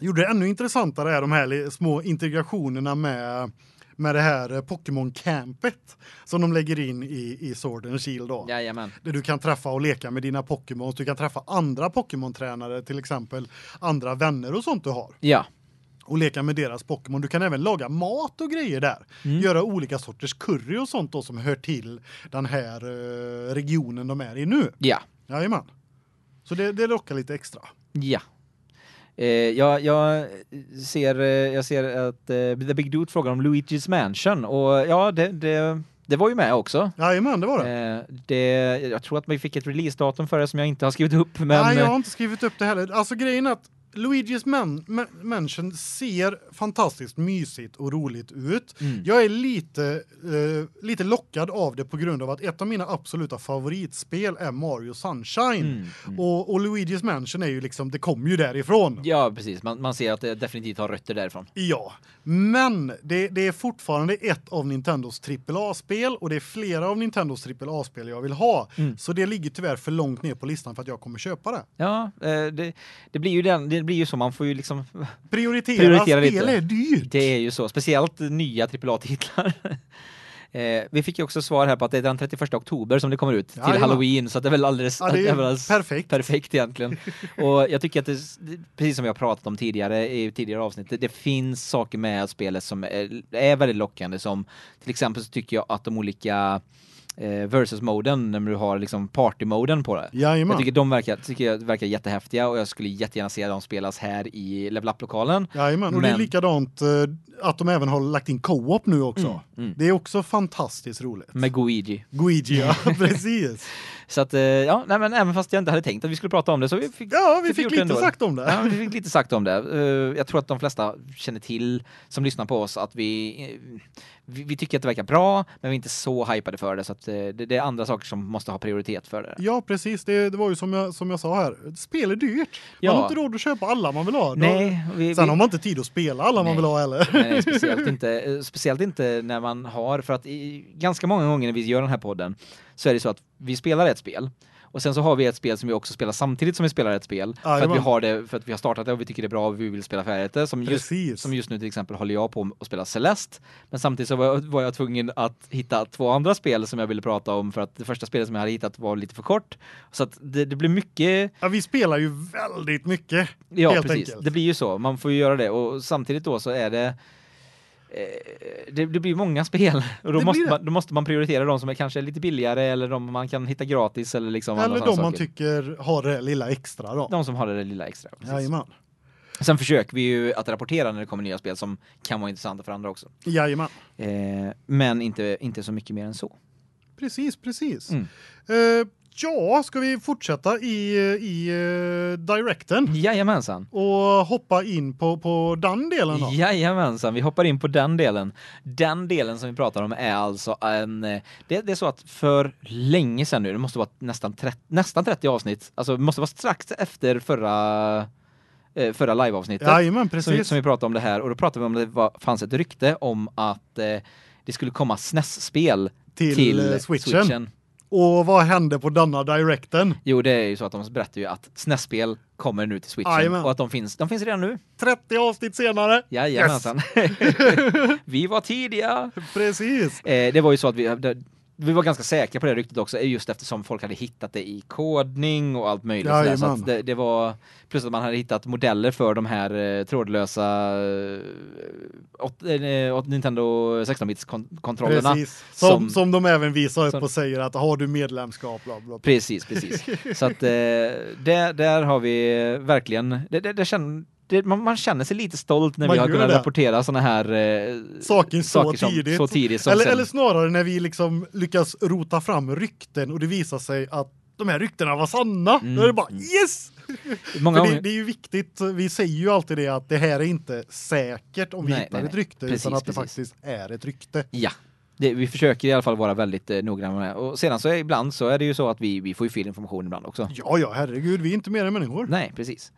Speaker 1: gjorde det ännu intressantare är de här små integrationerna med med det här eh, Pokémon campet som de lägger in i i Sword and Shield då. Jajamän. Där du kan träffa och leka med dina Pokémons, du kan träffa andra Pokémon tränare till exempel, andra vänner och sånt du har. Ja och leka med deras Pokémon. Du kan även laga mat och grejer där. Mm. Göra olika sorters curry och sånt då som hör till den här eh, regionen de är i nu. Ja. Ja, man. Så det det lockar lite extra.
Speaker 2: Ja. Eh, jag, jag ser eh, jag ser att eh, The Big Dude frågar om Luigi's Mansion och ja det, det det var ju med också. Jajamän, det var det. Eh, det. Jag tror att vi fick ett releasedatum för det som jag inte har skrivit upp. Men... Nej, jag har inte
Speaker 1: skrivit upp det heller. Alltså grejen är att Luigi's Man Mansion ser fantastiskt mysigt och roligt ut. Mm. Jag är lite eh, lite lockad av det på grund av att ett av mina absoluta favoritspel är Mario Sunshine mm. Mm. Och, och
Speaker 2: Luigi's Mansion är ju liksom det kommer ju därifrån. Ja, precis. Man man ser att det definitivt har rötter därifrån.
Speaker 1: Ja. Men det, det är fortfarande ett av Nintendos AAA-spel och det är flera av Nintendos AAA-spel jag vill ha. Mm. Så det ligger tyvärr för långt ner på listan för att jag kommer köpa det.
Speaker 2: Ja, eh, det, det blir ju den, det blir ju så man får ju liksom prioritera, prioritera spel lite. är dyrt. Det är ju så, speciellt nya AAA-titlar. [laughs] Eh, vi fick ju också svar här på att det är den 31 oktober som det kommer ut till ja, Halloween så det är väl alldeles, ja, är alldeles perfekt. perfekt egentligen. [laughs] och jag tycker att det precis som jag pratat om tidigare i tidigare avsnitt det, det finns saker med spelet som är, är väldigt lockande som till exempel så tycker jag att de olika eh, versus-moden när du har liksom party-moden på det. Jajamän. Jag tycker de verkar, tycker jag verkar jättehäftiga och jag skulle jättegärna se dem spelas här i Level Up-lokalen. Jajamän, och Men... det är
Speaker 1: likadant eh, att de även har lagt in co-op nu också. Mm, mm. Det är också fantastiskt roligt.
Speaker 2: Med Guigi. Guigi, ja [laughs] precis. Så att, eh, ja, nej, men även fast jag inte hade tänkt att vi skulle prata om det så vi fick, ja, vi fick, fick lite ändå. sagt om det. Ja, vi fick lite sagt om det. Eh, jag tror att de flesta känner till som lyssnar på oss att eh, vi vi, tycker att det verkar bra, men vi är inte så hypade för det så att det, det är andra saker som måste ha prioritet för det.
Speaker 1: Ja, precis. Det, det var ju som jag som jag sa här, spel är dyrt. Man har inte råd att köpa alla man vill ha. Nej, vi, Sen vi... har man
Speaker 2: inte tid att spela alla nej. man vill ha heller. Nej, [laughs] speciellt inte speciellt inte när man har för att i, ganska många gånger när vi gör den här podden så är det så att vi spelar ett spel och sen så har vi ett spel som vi också spelar samtidigt som vi spelar ett spel ah, för att vi har det för att vi har startat det och vi tycker det är bra och vi vill spela färdigt det som Precis. just, som just nu till exempel håller jag på att spela Celeste men samtidigt så var jag, var jag tvungen att hitta två andra spel som jag ville prata om för att det första spelet som jag hade hittat var lite för kort så att det, det blir mycket Ja vi spelar ju väldigt mycket Ja precis. Enkelt. Det blir ju så. Man får ju göra det och samtidigt då så är det Eh, det, det, blir många spel [laughs] och då måste, man, då måste, man, prioritera de som är kanske lite billigare eller de man kan hitta gratis eller liksom eller de man
Speaker 1: tycker har det lilla extra
Speaker 2: då. De som har det lilla extra. Precis. Ja, Sen försöker vi ju att rapportera när det kommer nya spel som kan vara intressanta för andra också. Ja, eh, men inte inte så mycket mer än så.
Speaker 1: Precis, precis. Mm. Eh, Ja, ska vi fortsätta i i uh, directen? Jajamensan. Och hoppa in på på den delen då.
Speaker 2: Jajamensan, vi hoppar in på den delen. Den delen som vi pratar om är alltså en eh, det, det är så att för länge sedan nu, det måste vara nästan 30 nästan 30 avsnitt. Alltså det måste vara strax efter förra eh, förra liveavsnittet. Jajamän, precis. Som vi, som, vi pratade om det här och då pratade vi om det var, fanns ett rykte om att eh, det skulle komma SNES-spel till, till, Switchen. Switchen. Och vad hände på denna direkten? Jo, det är ju så att de berättar ju att snes kommer nu till Switchen och att de finns de finns redan nu.
Speaker 1: 30 avsnitt senare. Jajamensan.
Speaker 2: Yes. [laughs] vi var tidiga. Precis. Eh, det var ju så att vi vi var ganska säkra på det ryktet också, just eftersom folk hade hittat det i kodning och allt möjligt. Ja, så det, det, var, plus att man hade hittat modeller för de här eh, trådlösa eh, åt, eh, åt Nintendo 16-bits-kontrollerna. Precis, som, som,
Speaker 1: som de även visar upp och säger att har du medlemskap? bla, bla. Precis, precis. så att eh,
Speaker 2: det, där har vi verkligen, det, det, det känns det, man, man, känner sig lite stolt när man vi har kunnat det. rapportera såna här eh, saker, så, saker som, tidigt. så tidigt. eller, sen... eller
Speaker 1: snarare när vi liksom lyckas rota fram rykten och det visar sig att de här ryktena var sanna. Mm. Då är det bara mm. yes! Många det, det, är ju viktigt, vi säger ju alltid det att det här är inte säkert om vi nej, hittar nej, ett rykte precis, utan att precis. det faktiskt är ett rykte.
Speaker 2: Ja, det, vi försöker i alla fall vara väldigt eh, noggranna med det. Och sedan så är, ibland så är det ju så att vi, vi får ju fel information ibland också. Ja, ja, herregud, vi är inte mer än människor. Nej, precis.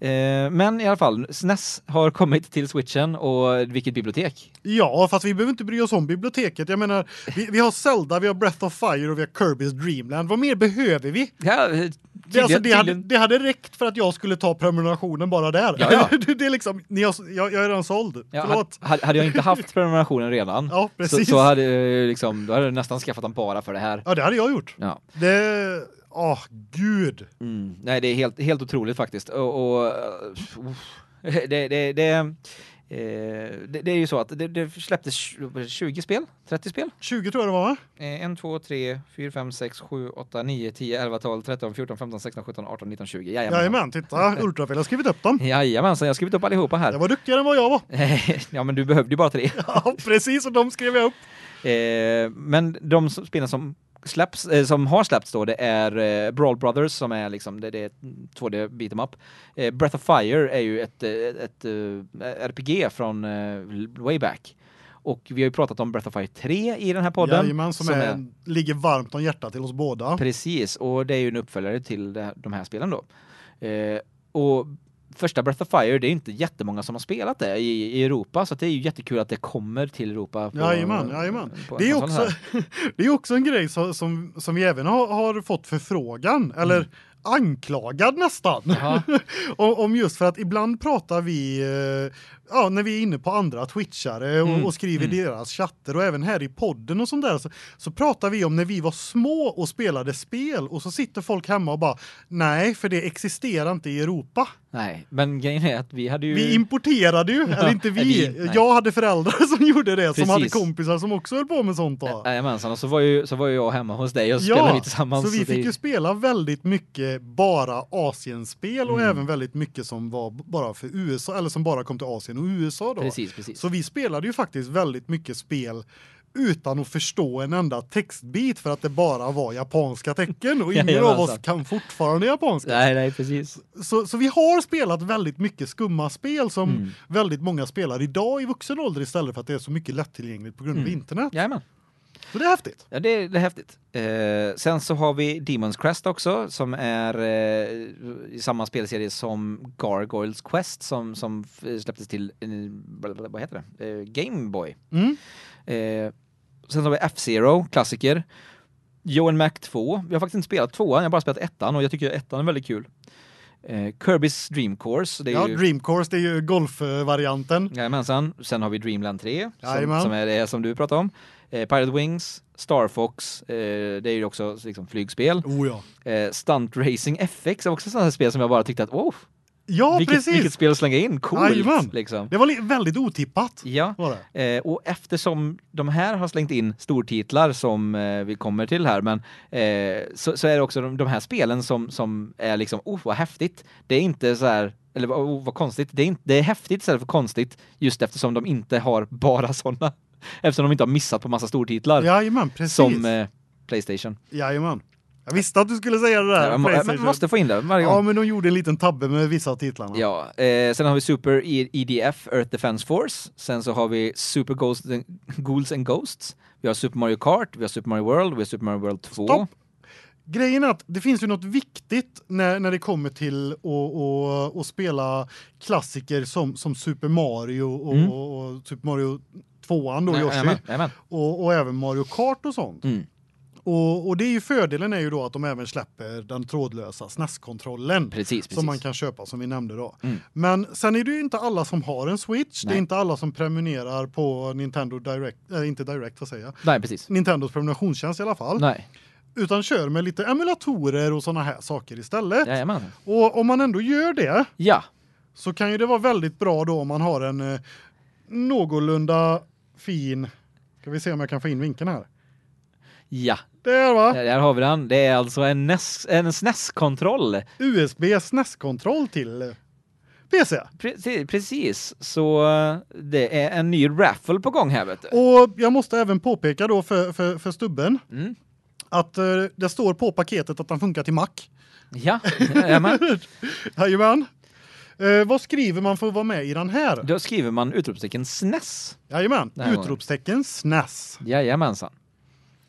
Speaker 2: Eh, men i alla fall, SNES e har kommit till Switchen och vilket bibliotek. Ja, fast vi behöver inte bry oss om biblioteket. Jag menar, vi, vi har Zelda,
Speaker 1: vi har Breath of Fire och vi har Kirby's Dreamland. Vad mer behöver vi? Ja, eh, det, alltså, det, hade, det hade räckt för att jag skulle ta prenumerationen bara där. Ja, ja. [laughs] det är liksom, ni har, jag, jag är redan såld.
Speaker 2: Ja, Förlåt. Hade, hade jag inte haft [laughs] prenumerationen redan ja, precis. Så, så hade, eh, liksom, då hade jag nästan skaffat den bara för det här. Ja, det hade jag gjort. Ja. Det Åh, oh, gud! Mm. Nej, det är helt, helt otroligt faktiskt. Och, och eh, [laughs] det, det, det, eh, det, det är ju så att det, det släpptes 20 spel, 30 spel. 20 tror jag det var. 1, 2, 3, 4, 5, 6, 7, 8, 9, 10, 11, 12, 13, 14, 15, 16, 17, 18, 19, 20. Jajamän, Jajamän titta. [laughs] Ultrafel har skrivit upp dem. Jajamän, så jag har skrivit upp allihopa här. Det var duktigare än vad jag var. [laughs] ja, men du behövde ju bara tre. ja, precis. Och de skrev jag upp. Eh, men de spelen som släpps, eh, som har släppts då, det är eh, Brawl Brothers som är liksom, det, det är 2D beat em up. Eh, Breath of Fire är ju ett, eh, ett, ett eh, RPG från eh, way back. Och vi har ju pratat om Breath of Fire 3 i den här podden. Jajamän, som, som är, är,
Speaker 1: ligger varmt om hjärtat till oss båda.
Speaker 2: Precis, och det är ju en uppföljare till här, de här spelen då. och första Breath of Fire, det är inte jättemånga som har spelat det i, i Europa så det är ju jättekul att det kommer till Europa. På, jajamän, jajamän. På det är också
Speaker 1: [laughs] det är också en grej som som, som vi även har, har fått förfrågan mm. eller anklagad nästan. [laughs] om, om just för att ibland pratar vi eh, ja, när vi är inne på andra twitchare och, mm. och skriver mm. deras chatter och även här i podden och sånt där så, så pratar vi om när vi var små och spelade spel och så sitter folk hemma och bara nej för det existerar inte i Europa. Nej,
Speaker 2: men grejen är att vi hade ju Vi
Speaker 1: importerade ju, [laughs] eller inte vi. vi jag hade föräldrar [laughs] som gjorde det Precis. som hade kompisar som också höll på med sånt då.
Speaker 2: Nej, men så så var ju så var ju jag hemma hos dig och spelade ja, vi tillsammans. Så vi fick ju
Speaker 1: spela väldigt mycket bara Asienspel och mm. även väldigt mycket som var bara för USA eller som bara kom till Asien Asien och USA då. Precis, precis. Så vi spelade ju faktiskt väldigt mycket spel utan att förstå en enda textbit för att det bara var japanska tecken och [laughs] ingen av oss kan fortfarande japanska. Nej nej precis. Så, så vi har spelat väldigt mycket skumma spel som mm. väldigt många spelar idag i vuxen ålder istället för att det är så mycket lättillgängligt på grund av mm. internet. Ja men.
Speaker 2: Så det är häftigt. Ja, det, det är häftigt. Eh, sen så har vi Demon's Crest också som är eh, i samma spelserie som Gargoyles Quest som som släpptes till eh, vad heter det? Eh, Game Boy. Mm. Eh, sen har vi F-Zero, klassiker. Joan Mac 2. Jag har faktiskt inte spelat tvåan, jag har bara spelat ettan och jag tycker ettan är väldigt kul. Eh, Kirby's Dream Course. Det är ja, ju... Dream Course, det är ju golfvarianten. Jajamensan. Sen har vi Dreamland 3, som, som, är det som du pratade om. Eh, Pirate Wings, Star Fox, eh, det är ju också liksom flygspel. Oh ja. eh, Stunt Racing FX är också sådana här spel som jag bara tyckte att wow.
Speaker 1: Ja, vilket, precis. Vilket spel
Speaker 2: att slänga in, coolt liksom. Det var väldigt otippat. Ja. Eh, och eftersom de här har slängt in stortitlar som eh, vi kommer till här men eh, så, så är det också de, de, här spelen som som är liksom oh vad häftigt. Det är inte så här eller oh, vad konstigt. Det är inte det är häftigt istället för konstigt just eftersom de inte har bara [laughs] sådana. Eftersom de inte har missat på massa stortitlar. Jajamän, precis. Som eh, Playstation. Jajamän. Jag visste att du skulle säga det där. Ja, man måste få in det varje gång. Ja, men de
Speaker 1: gjorde en liten tabbe med vissa av titlarna.
Speaker 2: Ja, eh, sen har vi Super EDF e Earth Defense Force, sen så har vi Super Ghost Ghouls and Ghosts. Vi har Super Mario Kart, vi har Super Mario World, vi har Super Mario World 2. Stopp. Grejen är att det finns ju något viktigt när när det kommer
Speaker 1: till att och och spela klassiker som som Super Mario och, mm. och, och Super Mario tvåan då Yoshi. Amen, amen. Och, och även Mario Kart och sånt. Mm. Och, och det är ju fördelen är ju då att de även släpper den trådlösa SNES-kontrollen som man kan köpa som vi nämnde då. Mm. Men sen är det ju inte alla som har en Switch, Nej. det är inte alla som prenumererar på Nintendo Direct äh, inte Direct vad säger jag. Nej, precis. Nintendos prenumerationstjänst i alla fall. Nej utan kör med lite emulatorer och såna här saker istället. Jajamän. Och om man ändå gör det, ja. så kan ju det vara väldigt bra då om man har en eh, någorlunda fin. Ska vi se om jag kan få in vinkeln här.
Speaker 2: Ja. Där va? Där har vi den. Det är alltså en NES en SNES-kontroll. USB SNES-kontroll till PC. Pre precis. Så eh, det är en ny raffle på gång här vet du.
Speaker 1: Och jag måste även påpeka då för för, för stubben mm. att eh, det står på paketet att den funkar till Mac.
Speaker 2: Ja, jajamän.
Speaker 1: [laughs] jajamän. Uh, vad skriver man för att vara med i den här?
Speaker 2: Då skriver man utropstecken
Speaker 1: SNES. Jajamän, utropstecken SNES. Jajamensan.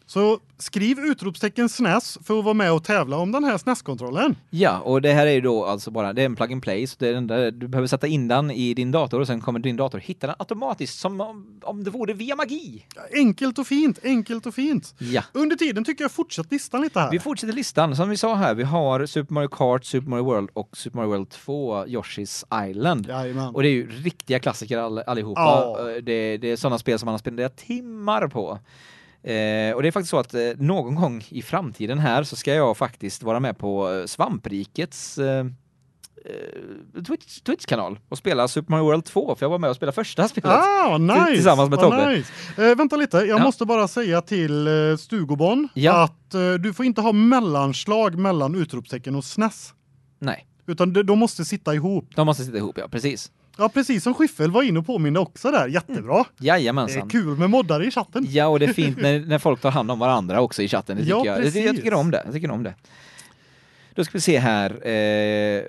Speaker 1: Så skriv utropstecken SNES e för att vara med och tävla om den här SNES-kontrollen.
Speaker 2: Ja, och det här är ju då alltså bara det är en plug and play så det är den där, du behöver sätta in den i din dator och sen kommer din dator hitta den automatiskt som
Speaker 1: om, det vore via magi. Enkelt och fint, enkelt och fint. Ja. Under tiden tycker jag
Speaker 2: fortsätt listan lite här. Vi fortsätter listan som vi sa här. Vi har Super Mario Kart, Super Mario World och Super Mario World 2 Yoshi's Island. Jajamän. Och det är ju riktiga klassiker all, allihopa. Oh. Det, det är sådana spel som man har spenderat timmar på. Eh, och det är faktiskt så att eh, någon gång i framtiden här så ska jag faktiskt vara med på eh, Svamprikets eh, eh, Twitch, Twitch-kanal och spela Super Mario World 2 för jag var med och spelade första [laughs] spelet. Ah, nice. Tillsammans med ah, Tobbe. Ah, nice.
Speaker 1: eh, vänta lite, jag ja. måste bara säga till eh, Stugobon ja. att eh, du får inte ha mellanslag mellan utropstecken och snäs. Nej. Utan de, de måste sitta ihop. De måste sitta ihop, ja, precis. Ja, precis som Schiffel var inne och påminner också där.
Speaker 2: Jättebra. Mm. Jajamensan. Det eh, är kul med moddar i chatten. Ja, och det är fint när, när folk tar hand om varandra också i chatten. Det tycker ja, jag. jag tycker om det. Jag tycker om det. Då ska vi se här. Eh,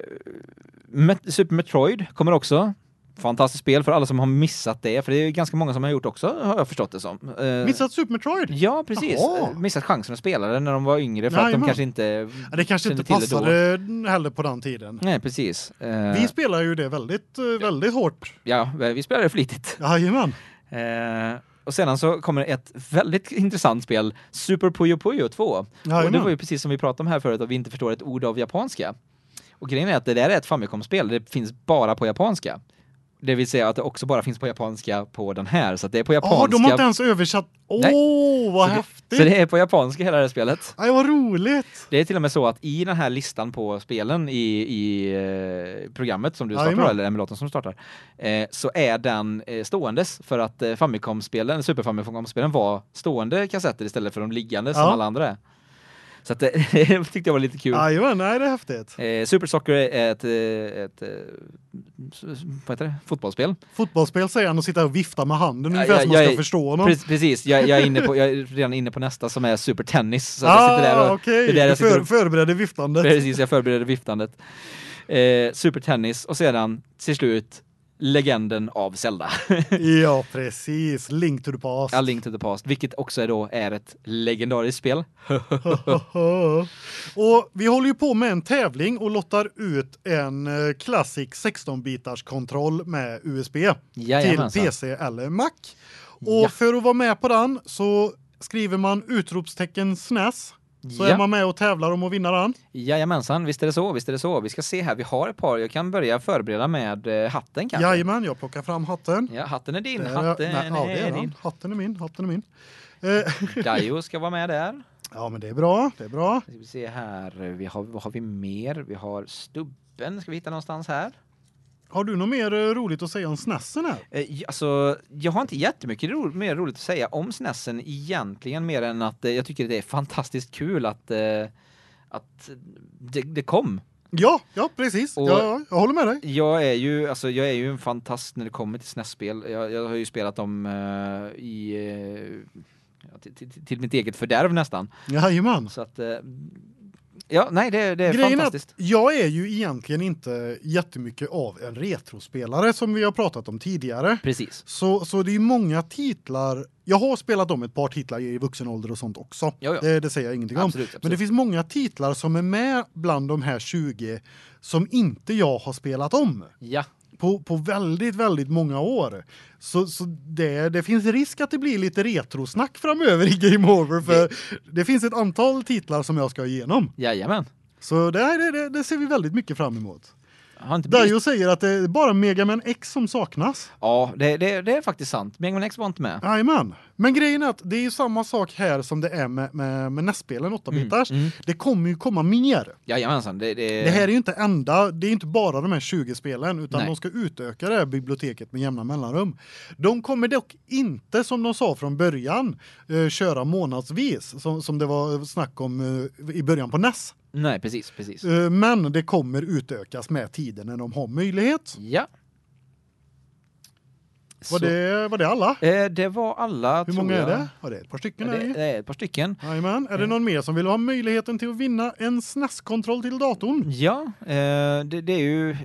Speaker 2: Super Metroid kommer också fantastiskt spel för alla som har missat det, för det är ganska många som har gjort också, har jag förstått det som. Eh, missat
Speaker 1: Super Metroid? Ja, precis. Aha. Eh,
Speaker 2: missat chansen att spela det när de var yngre, för Nej, att de man. kanske inte ja, Det kanske inte passade
Speaker 1: heller på den tiden.
Speaker 2: Nej, precis. Eh, vi
Speaker 1: spelar ju det väldigt, väldigt hårt.
Speaker 2: Ja, vi spelar det flitigt. Jajamän. Eh, och sedan så kommer ett väldigt intressant spel, Super Puyo Puyo 2. Jajamän. Och det var ju precis som vi pratade om här förut, att vi inte förstår ett ord av japanska. Och grejen är att det där är ett Famicom-spel, det finns bara på japanska. Det vill säga att det också bara finns på japanska på den här så det är på japanska. Ja, oh, de har inte ens
Speaker 1: översatt. Åh, oh, vad så häftigt. Det, så det är
Speaker 2: på japanska hela det här spelet. Nej, vad roligt. Det är till och med så att i den här listan på spelen i i eh, programmet som du startar Ajma. eller emulatorn som startar eh, så är den eh, ståendes för att eh, Famicom-spelen, Super Famicom-spelen var stående kassetter istället för de liggande ja. som alla andra är. Så att, det eh, [laughs] tyckte jag var lite kul. Jajamän,
Speaker 1: nej det är häftigt.
Speaker 2: Eh, Super Soccer är ett, eh, ett, ett eh, vad heter det? fotbollsspel.
Speaker 1: Fotbollsspel säger han och sitter och viftar med handen ungefär ja, som man ska förstå honom. Precis, jag, jag, är inne på,
Speaker 2: jag är [laughs] redan inne på nästa som är Super Tennis. Så ah, jag sitter där och, okay. det där jag sitter och, du förbereder viftandet. Precis, jag förbereder viftandet. Eh, Super Tennis och sedan till slut legenden av Zelda. [laughs]
Speaker 1: ja, precis. Link to the past. Ja, Link
Speaker 2: to the past, vilket också är då är ett legendariskt spel.
Speaker 1: [laughs] och vi håller ju på med en tävling och lottar ut en Classic eh, 16-bitars kontroll med USB Jajamensan. till PC eller Mac. Och ja. för att vara med på den så skriver man utropstecken SNES så ja. är man med och tävlar om att vinna den.
Speaker 2: Jajamensan, visst är det så, visst är det så. Vi ska se här, vi har ett par. Jag kan börja förbereda med eh, hatten kanske. Jajamän,
Speaker 1: jag plockar fram hatten.
Speaker 2: Ja, hatten är din, hatten nej, nej, är, är din.
Speaker 1: Hatten är min, hatten är min.
Speaker 2: Eh, [laughs] Dajo ska vara med där. Ja, men det är bra, det är bra. Vi se här, vi har vad har vi mer? Vi har stubben, ska vi hitta någonstans här?
Speaker 1: Har du något mer eh, roligt att säga om snässen här?
Speaker 2: Eh, alltså, jag har inte jättemycket ro mer roligt att säga om snässen egentligen mer än att eh, jag tycker det är fantastiskt kul att eh, att det, det kom. Ja, ja precis. Och jag, jag håller med dig. Jag är ju alltså jag är ju en fantast när det kommer till snes Jag, jag har ju spelat dem uh, i uh, till, till, till, mitt eget fördärv nästan.
Speaker 1: Ja, jamen.
Speaker 2: Så att uh, Ja, nej det, det är Grejen fantastiskt.
Speaker 1: att jag är ju egentligen inte jättemycket av en retrospelare som vi har pratat om tidigare. Precis. Så så det är många titlar jag har spelat om ett par titlar i vuxen ålder och sånt också. Jo, jo. Det, det säger jag ingenting absolut, om. Absolut. Men det finns många titlar som är med bland de här 20 som inte jag har spelat om. Ja på på väldigt väldigt många år. Så så det det finns risk att det blir lite retrosnack framöver i Game Over för det, det finns ett antal titlar som jag ska igenom. Ja, jamen. Så det, det det ser vi väldigt mycket fram
Speaker 2: emot. Har inte blivit... Dio
Speaker 1: säger att det är bara Mega Man X som saknas.
Speaker 2: Ja, det, det, det är faktiskt sant. Mega Man X var inte med.
Speaker 1: Nej men. Men grejen är att det är ju samma sak här som det är med med med nästspelen e 8 bitars. Mm, mm. Det kommer ju komma mer.
Speaker 2: Ja, jamensan, det, det Det här är
Speaker 1: ju inte enda, det är inte bara de här 20 spelen utan Nej. de ska utöka det här biblioteket med jämna mellanrum. De kommer dock inte som de sa från början eh, köra månadsvis som som det var snack om eh, i början på NES.
Speaker 2: Nej, precis, precis.
Speaker 1: Eh, men det kommer utökas med tiden när de har möjlighet.
Speaker 2: Ja. Var det,
Speaker 1: var det alla? Eh, det var alla Hur många är det? Ja, det är ett par stycken. Ja, det, det är ett par stycken. Jajamän. Är det eh. någon mer som vill ha möjligheten till att vinna en SNES-kontroll till datorn?
Speaker 2: Ja, eh, det, det, är ju...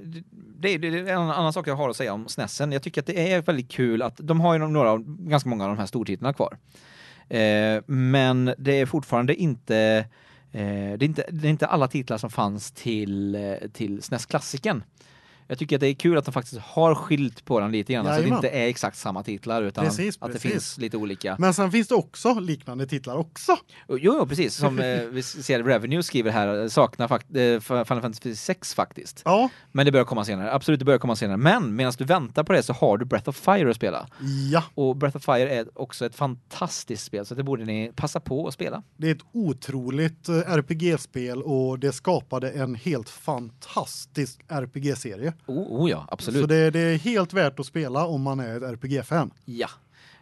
Speaker 2: Det, det är en annan sak jag har att säga om SNESen. Jag tycker att det är väldigt kul att de har ju några, ganska många av de här stortitlarna kvar. Eh, men det är fortfarande inte Eh, det, är inte, det är inte alla titlar som fanns till, eh, till SNES-klassiken jag tycker att det är kul att de faktiskt har skilt på den lite grann. Ja, så alltså det inte är exakt samma titlar utan precis, att precis. det finns lite olika. Men
Speaker 1: sen finns det också liknande titlar också.
Speaker 2: Jo, jo precis. Som eh, vi ser Revenue skriver här, saknar fakt eh, Final Fantasy 6 faktiskt. Ja. Men det börjar komma senare. Absolut, det börjar komma senare. Men medan du väntar på det så har du Breath of Fire att spela. Ja. Och Breath of Fire är också ett fantastiskt spel så det borde ni passa på att spela. Det är ett
Speaker 1: otroligt eh, RPG-spel och det skapade en helt fantastisk RPG-serie. Oh,
Speaker 2: oh ja, absolut. Så det,
Speaker 1: det är helt värt att spela om man är ett RPG-fan.
Speaker 2: Ja.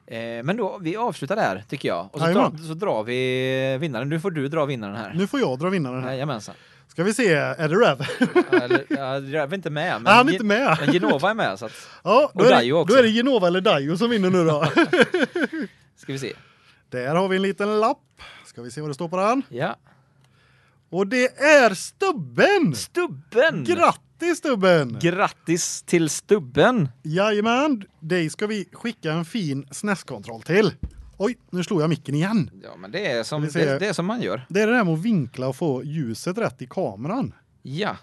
Speaker 2: Eh, men då vi avslutar där tycker jag och så, dra, så drar vi vinnaren. Nu får du dra vinnaren här. Nu får jag dra vinnaren här. Jajamensan. Ska
Speaker 1: vi se, är det Rev?
Speaker 2: Rev är inte med. Men Han är inte med. Men Genova är med. Så att, ja, då, och är, det, också. då är det Genova
Speaker 1: eller Daio som vinner nu då.
Speaker 2: [laughs] Ska vi se.
Speaker 1: Där har vi en liten lapp. Ska vi se vad det står på den? Ja. Och det är stubben! Stubben! Grattis! Grattis stubben! Grattis till stubben! Jajamän, dig ska vi skicka en fin
Speaker 2: snäskontroll
Speaker 1: till. Oj, nu slog jag micken igen.
Speaker 2: Ja, men det är som, det, det är som man gör.
Speaker 1: Det är det där med att vinkla och få ljuset rätt i kameran.
Speaker 2: Ja.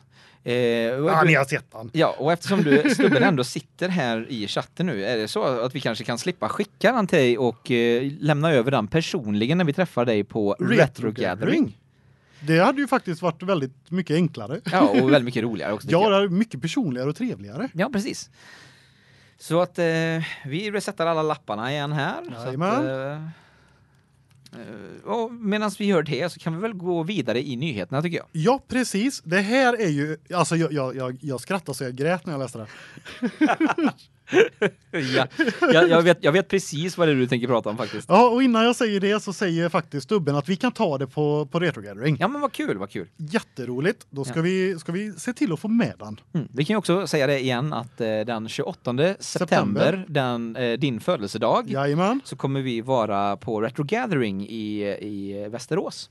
Speaker 2: Eh, ja, du, ni har sett han. Ja, och eftersom du, snubben ändå sitter här i chatten nu, är det så att vi kanske kan slippa skicka den till dig och eh, lämna över den personligen när vi träffar dig på Retro, Retro Gathering? Gathering?
Speaker 1: Det hade ju faktiskt varit väldigt mycket enklare. Ja, och väldigt
Speaker 2: mycket roligare också. ja, det är mycket personligare och trevligare. Ja, precis. Så att eh, vi resetar alla lapparna igen här Jajamän. så att, eh, eh, och medan vi gör det så kan vi väl gå vidare i nyheterna tycker jag.
Speaker 1: Ja, precis. Det här är ju alltså jag jag jag, jag skrattade så jag grät när jag läste det. [laughs]
Speaker 2: [laughs] ja, jag, jag, vet, jag vet precis vad det är du tänker prata om faktiskt.
Speaker 1: Ja, och innan jag säger det så säger faktiskt Stubben att vi kan ta
Speaker 2: det på på retrogathering. Ja, men vad kul, vad kul.
Speaker 1: Jätteroligt. Då ska ja. vi ska vi se till att få med den.
Speaker 2: Mm. Vi kan ju också säga det igen att eh, den 28 september, september. den eh, din födelsedag. Jajamän. Så kommer vi vara på retrogathering i i Västerås.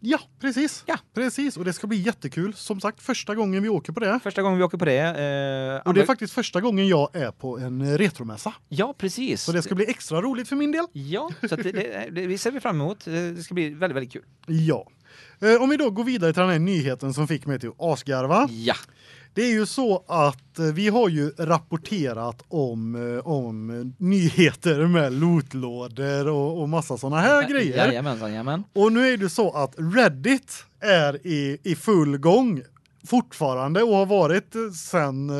Speaker 1: Ja, precis. Ja. Precis, och det ska bli jättekul. Som sagt, första gången vi åker på det. Första gången vi åker på det. Eh, och det är faktiskt första gången jag är på en retromässa. Ja,
Speaker 2: precis. Så det ska bli extra roligt för min del. Ja, så det, det, det ser vi fram emot. Eh, det ska bli väldigt väldigt kul.
Speaker 1: Ja. Eh, om vi då går vidare till den här nyheten som fick mig till att asgarva. Ja. Det är ju så att eh, vi har ju rapporterat om eh, om nyheter med lootlådor och och massa såna här ja, grejer.
Speaker 2: Jajamensan, jajamän.
Speaker 1: Och nu är det så att Reddit är i i full gång fortfarande och har varit eh, sen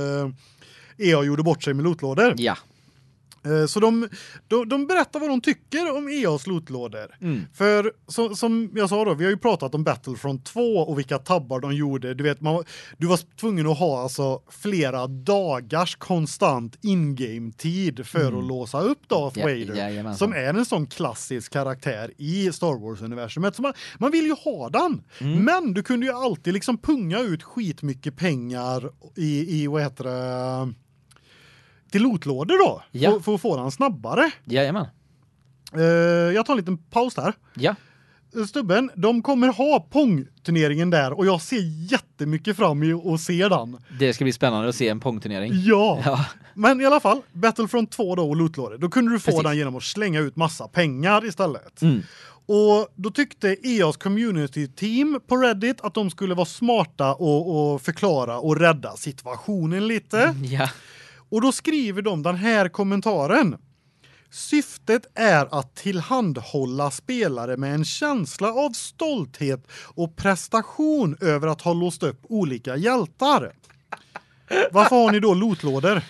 Speaker 1: EA e gjorde bort sig med lootlådor. Ja. Eh, så de, de, de berättar vad de tycker om EA:s lootlådor. Mm. För som, som jag sa då, vi har ju pratat om Battlefront 2 och vilka tabbar de gjorde. Du vet man, du var tvungen att ha alltså flera dagars konstant in-game tid för mm. att låsa upp Darth Vader ja, ja, som är en sån klassisk karaktär i Star Wars universumet så man, man vill ju ha den. Mm. Men du kunde ju alltid liksom punga ut skitmycket pengar i i vad heter det till lootlådor då ja. för, för, att få den snabbare. Jajamän. Uh, jag tar en liten paus där. Ja. Eh, stubben, de kommer ha pongturneringen där och jag ser jättemycket fram emot att se den.
Speaker 2: Det ska bli spännande att se en pongturnering.
Speaker 1: Ja. [laughs] ja. Men i alla fall Battlefront 2 då och lootlådor. Då kunde du få Precis. den genom att slänga ut massa pengar istället. Mm. Och då tyckte EA:s community team på Reddit att de skulle vara smarta och, och förklara och rädda situationen lite. Mm, ja. Och då skriver de den här kommentaren. Syftet är att tillhandahålla spelare med en känsla av stolthet och prestation över att ha låst upp olika hjältar. Varför har ni då lootlådor?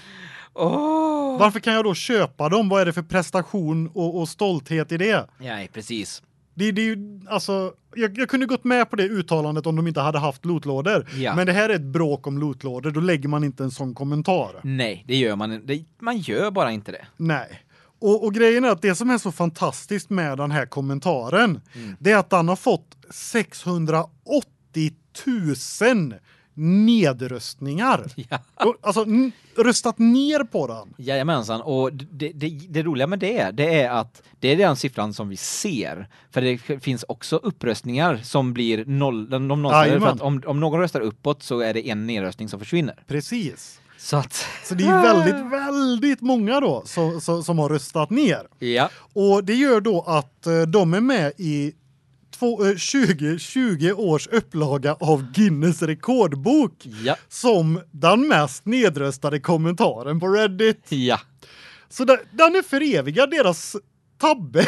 Speaker 1: Oh. Varför kan jag då köpa dem? Vad är det för prestation och, och stolthet i det?
Speaker 2: Nej, precis.
Speaker 1: Det, det alltså, jag, jag, kunde gått med på det uttalandet om de inte hade haft lootlådor. Ja. Men det här är ett bråk om lootlådor, då lägger man inte en sån kommentar.
Speaker 2: Nej, det gör man det, Man gör bara inte det.
Speaker 1: Nej. Och, och grejen är att det som är så fantastiskt med den här kommentaren, mm. det är att han har fått 680 000 nedröstningar. [laughs] Ja. Alltså röstat ner på den.
Speaker 2: Jajamensan och det, det, det roliga med det det är att det är den siffran som vi ser för det finns också uppröstningar som blir noll de nollställer för att om, om någon röstar uppåt så är det en nedröstning som försvinner. Precis.
Speaker 1: Så att så det är väldigt väldigt många då som som, som har röstat ner. Ja. Och det gör då att eh, de är med i två, 20, eh, 20 års upplaga av Guinness rekordbok ja. som den mest nedröstade kommentaren på Reddit. Ja. Så den, den är för eviga
Speaker 2: deras tabbe [laughs]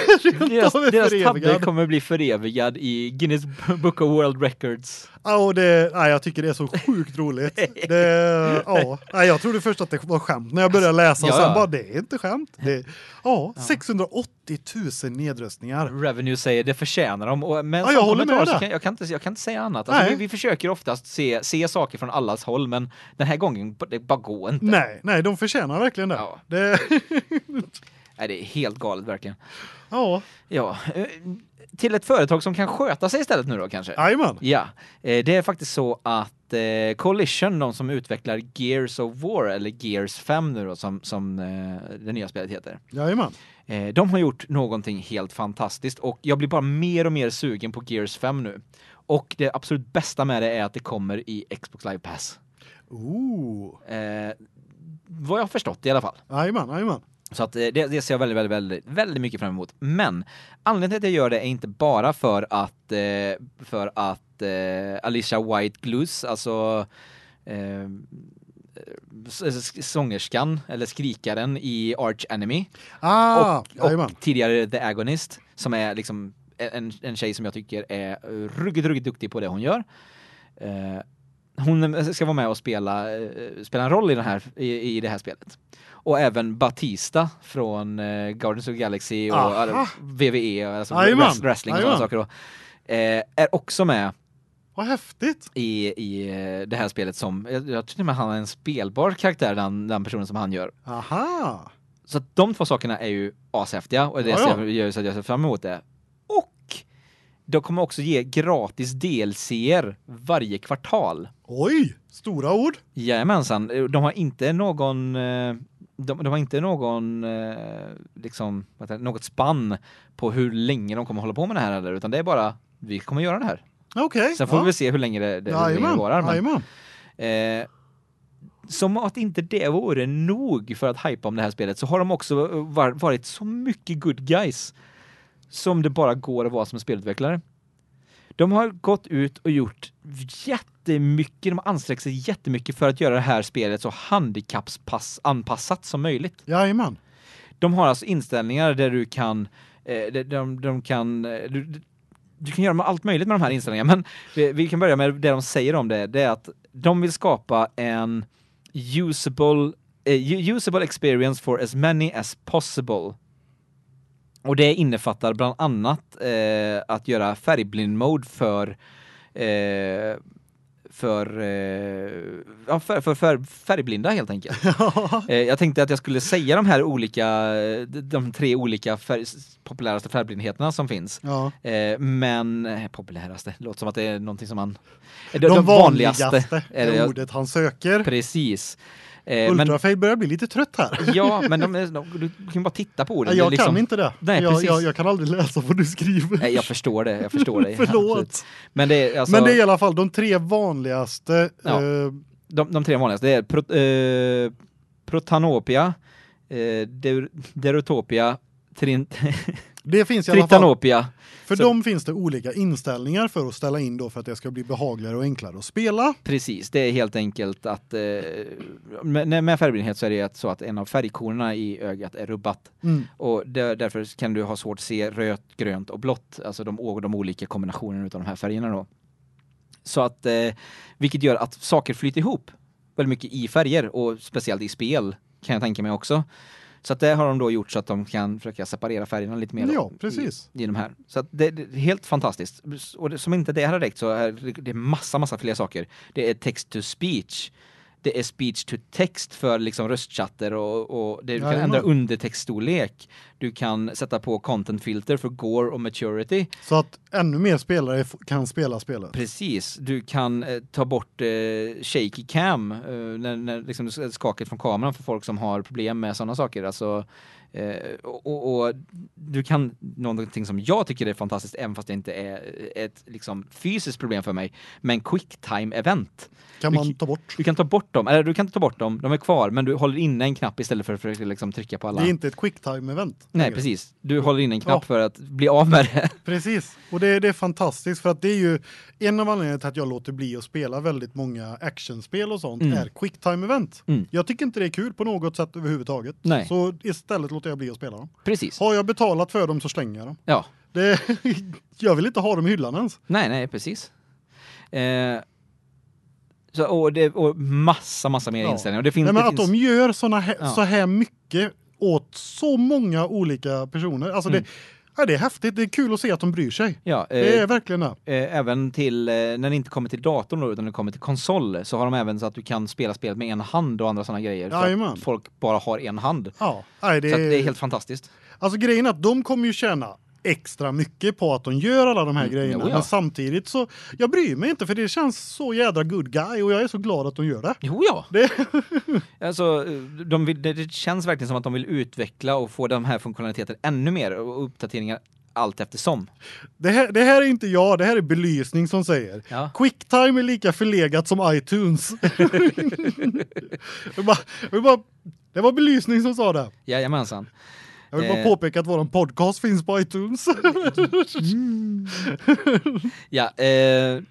Speaker 1: deras, deras tabbe kommer
Speaker 2: bli förevigad i Guinness Book of World Records.
Speaker 1: Ja, och det nej, jag tycker det är så sjukt roligt. Det ja, nej, jag trodde först att det var skämt när jag började läsa ja, och sen ja. bara det är inte skämt. Det ja, 680 000 nedröstningar.
Speaker 2: Revenue säger det förtjänar de och men ja, jag håller med kan, jag
Speaker 1: kan inte jag kan inte säga annat. Alltså, vi,
Speaker 2: vi, försöker oftast se se saker från allas håll men den här gången det bara går inte. Nej,
Speaker 1: nej, de förtjänar verkligen det. det [laughs]
Speaker 2: Nej, det är helt galet verkligen. Ja. Ja, eh, till ett företag som kan sköta sig istället nu då kanske. Jajamän. Ja, eh, det är faktiskt så att eh, Coalition, de som utvecklar Gears of War eller Gears 5 nu då som som det nya spelet heter. Jajamän. de har gjort någonting helt fantastiskt och jag blir bara mer och mer sugen på Gears 5 nu. Och det absolut bästa med det är att det kommer i Xbox Live Pass. Ooh. Eh, vad jag har förstått i alla fall. Jajamän, jajamän. Så att eh, det, det, ser jag väldigt, väldigt, väldigt, väldigt mycket fram emot. Men anledningen till att jag gör det är inte bara för att, eh, för att eh, Alicia White Gluss, alltså eh, sångerskan eller skrikaren i Arch Enemy
Speaker 1: ah, och, och
Speaker 2: tidigare The Agonist som är liksom en en tjej som jag tycker är ruggigt ruggigt duktig på det hon gör. Eh, hon ska vara med och spela, eh, spela en roll i, den här, i, i det här spelet. Och även Batista från eh, Guardians of the Galaxy och Aha. Eh, VVE, alltså Ajman. wrestling och sådana saker då, är också med vad häftigt! I, I det här spelet som, jag, jag tror att han är en spelbar karaktär, den, den personen som han gör. Aha! Så att de två sakerna är ju ashäftiga och det ser, gör så att jag ser fram emot det. Och de kommer också ge gratis DLCer varje kvartal. Oj, stora ord. Jajamensan, de har inte någon eh, de, de har inte någon eh, liksom något spann på hur länge de kommer hålla på med det här eller utan det är bara vi kommer göra det här. Okej. Okay, Sen får ja. vi se hur länge det det varar men. Eh, som att inte det vore nog för att hypa om det här spelet så har de också varit så mycket good guys som det bara går att vara som spelutvecklare. De har gått ut och gjort jättemycket, de har ansträngt sig jättemycket för att göra det här spelet så handikappsanpassat som möjligt. Jajamän. De har alltså inställningar där du kan eh, de, de, de kan eh, du, du, kan göra allt möjligt med de här inställningarna men vi, vi kan börja med det de säger om det det är att de vill skapa en usable uh, usable experience for as many as possible och det innefattar bland annat eh, att göra färgblind mode för eh, för, eh, för, för, för, färgblinda helt enkelt. [laughs] eh, jag tänkte att jag skulle säga de här olika eh, de tre olika färg, populäraste färgblindheterna som finns. Ja. Eh, men eh, populäraste låter som att det är någonting som man de, de vanligaste, vanligaste är ordet han söker. Precis. Eh, Ultrafade börjar bli lite trött här. ja, [laughs] men de, de, de, du kan bara titta på det. jag det liksom, kan inte det. Nej, jag, jag,
Speaker 1: jag, kan aldrig läsa vad du skriver. Nej, jag
Speaker 2: förstår det. Jag förstår det. [laughs] Förlåt. Men det, är, alltså... men det är i alla
Speaker 1: fall de tre vanligaste. Ja. Eh...
Speaker 2: De, de, tre vanligaste det är prot, eh, Protanopia, eh, Derutopia, Trint... [laughs] Det finns i alla fall. För så. dem
Speaker 1: finns det olika inställningar för att ställa in då för att det ska bli behagligare och enklare att
Speaker 2: spela. Precis, det är helt enkelt att eh, med, med färgblindhet så är det så att en av färgkonerna i ögat är rubbat. Mm. Och där, därför kan du ha svårt att se rött, grönt och blått, alltså de, de olika kombinationerna av de här färgerna då. Så att eh, vilket gör att saker flyter ihop väldigt mycket i färger och speciellt i spel kan jag tänka mig också. Så att det har de då gjort så att de kan försöka separera färgerna lite mer. Ja, precis. I, i de här. Så att det, det, är helt fantastiskt. Och det, som inte det här har räckt så är det, massa, massa fler saker. Det är text to speech det är speech to text för liksom röstchatter och, och det, du kan ja, ändra man. undertextstorlek. Du kan sätta på content filter för gore och maturity.
Speaker 1: Så att ännu mer spelare kan spela spelet.
Speaker 2: Precis. Du kan eh, ta bort eh, shaky cam eh, när, när liksom skaket från kameran för folk som har problem med sådana saker alltså Eh, och, och, du kan någonting som jag tycker är fantastiskt, även fast det inte är ett liksom, fysiskt problem för mig, men quicktime event. Kan man du, ta bort? Du kan ta bort dem, eller du kan inte ta bort dem, de är kvar, men du håller inne en knapp istället för, för att liksom, trycka på alla. Det är
Speaker 1: inte ett quicktime event.
Speaker 2: Nej, längre. precis. Du håller inne en knapp ja. för att bli av med det. [laughs]
Speaker 1: Precis, och det, det är fantastiskt för att det är ju en av anledningarna till att jag låter bli att spela väldigt många actionspel och sånt mm. är quicktime event. Mm. Jag tycker inte det är kul på något sätt överhuvudtaget. Nej. Så istället låter jag bli att spela dem. Precis. Har jag
Speaker 2: betalat för dem så slänger jag dem. Ja. Det, [laughs] jag vill inte ha dem i hyllan ens. Nej, nej, precis. Eh, så, och, det, och massa, massa mer ja. inställningar. Det finns, nej, men att finns... de
Speaker 1: gör såna här, ja. så här mycket åt så många olika personer. Alltså mm. det Ja, det är häftigt. Det är kul att se att de bryr sig. Ja, eh, det är verkligen Eh,
Speaker 2: även till eh, när det inte kommer till datorn då, utan det kommer till konsol så har de även så att du kan spela spelet med en hand och andra såna grejer ja, folk bara har en hand. Ja,
Speaker 1: nej, det så det är helt fantastiskt. Alltså grejen är att de kommer ju tjäna extra mycket på att de gör alla de här mm, grejerna. Jo, ja. Men samtidigt så jag bryr mig inte för det känns så jädra good guy och jag är så glad att de gör det. Jo ja.
Speaker 2: Det [laughs] alltså de vill, det känns verkligen som att de vill utveckla och få de här funktionaliteterna ännu mer och uppdateringar allt eftersom.
Speaker 1: Det här, det här
Speaker 2: är inte jag, det här är
Speaker 1: belysning som säger. Ja. Quicktime är lika förlegat som iTunes. vi bara, vi bara, det var belysning som sa det.
Speaker 2: Jajamensan.
Speaker 1: Jag vill bara eh. påpeka att våran podcast finns på iTunes. Mm.
Speaker 2: [laughs] ja, eh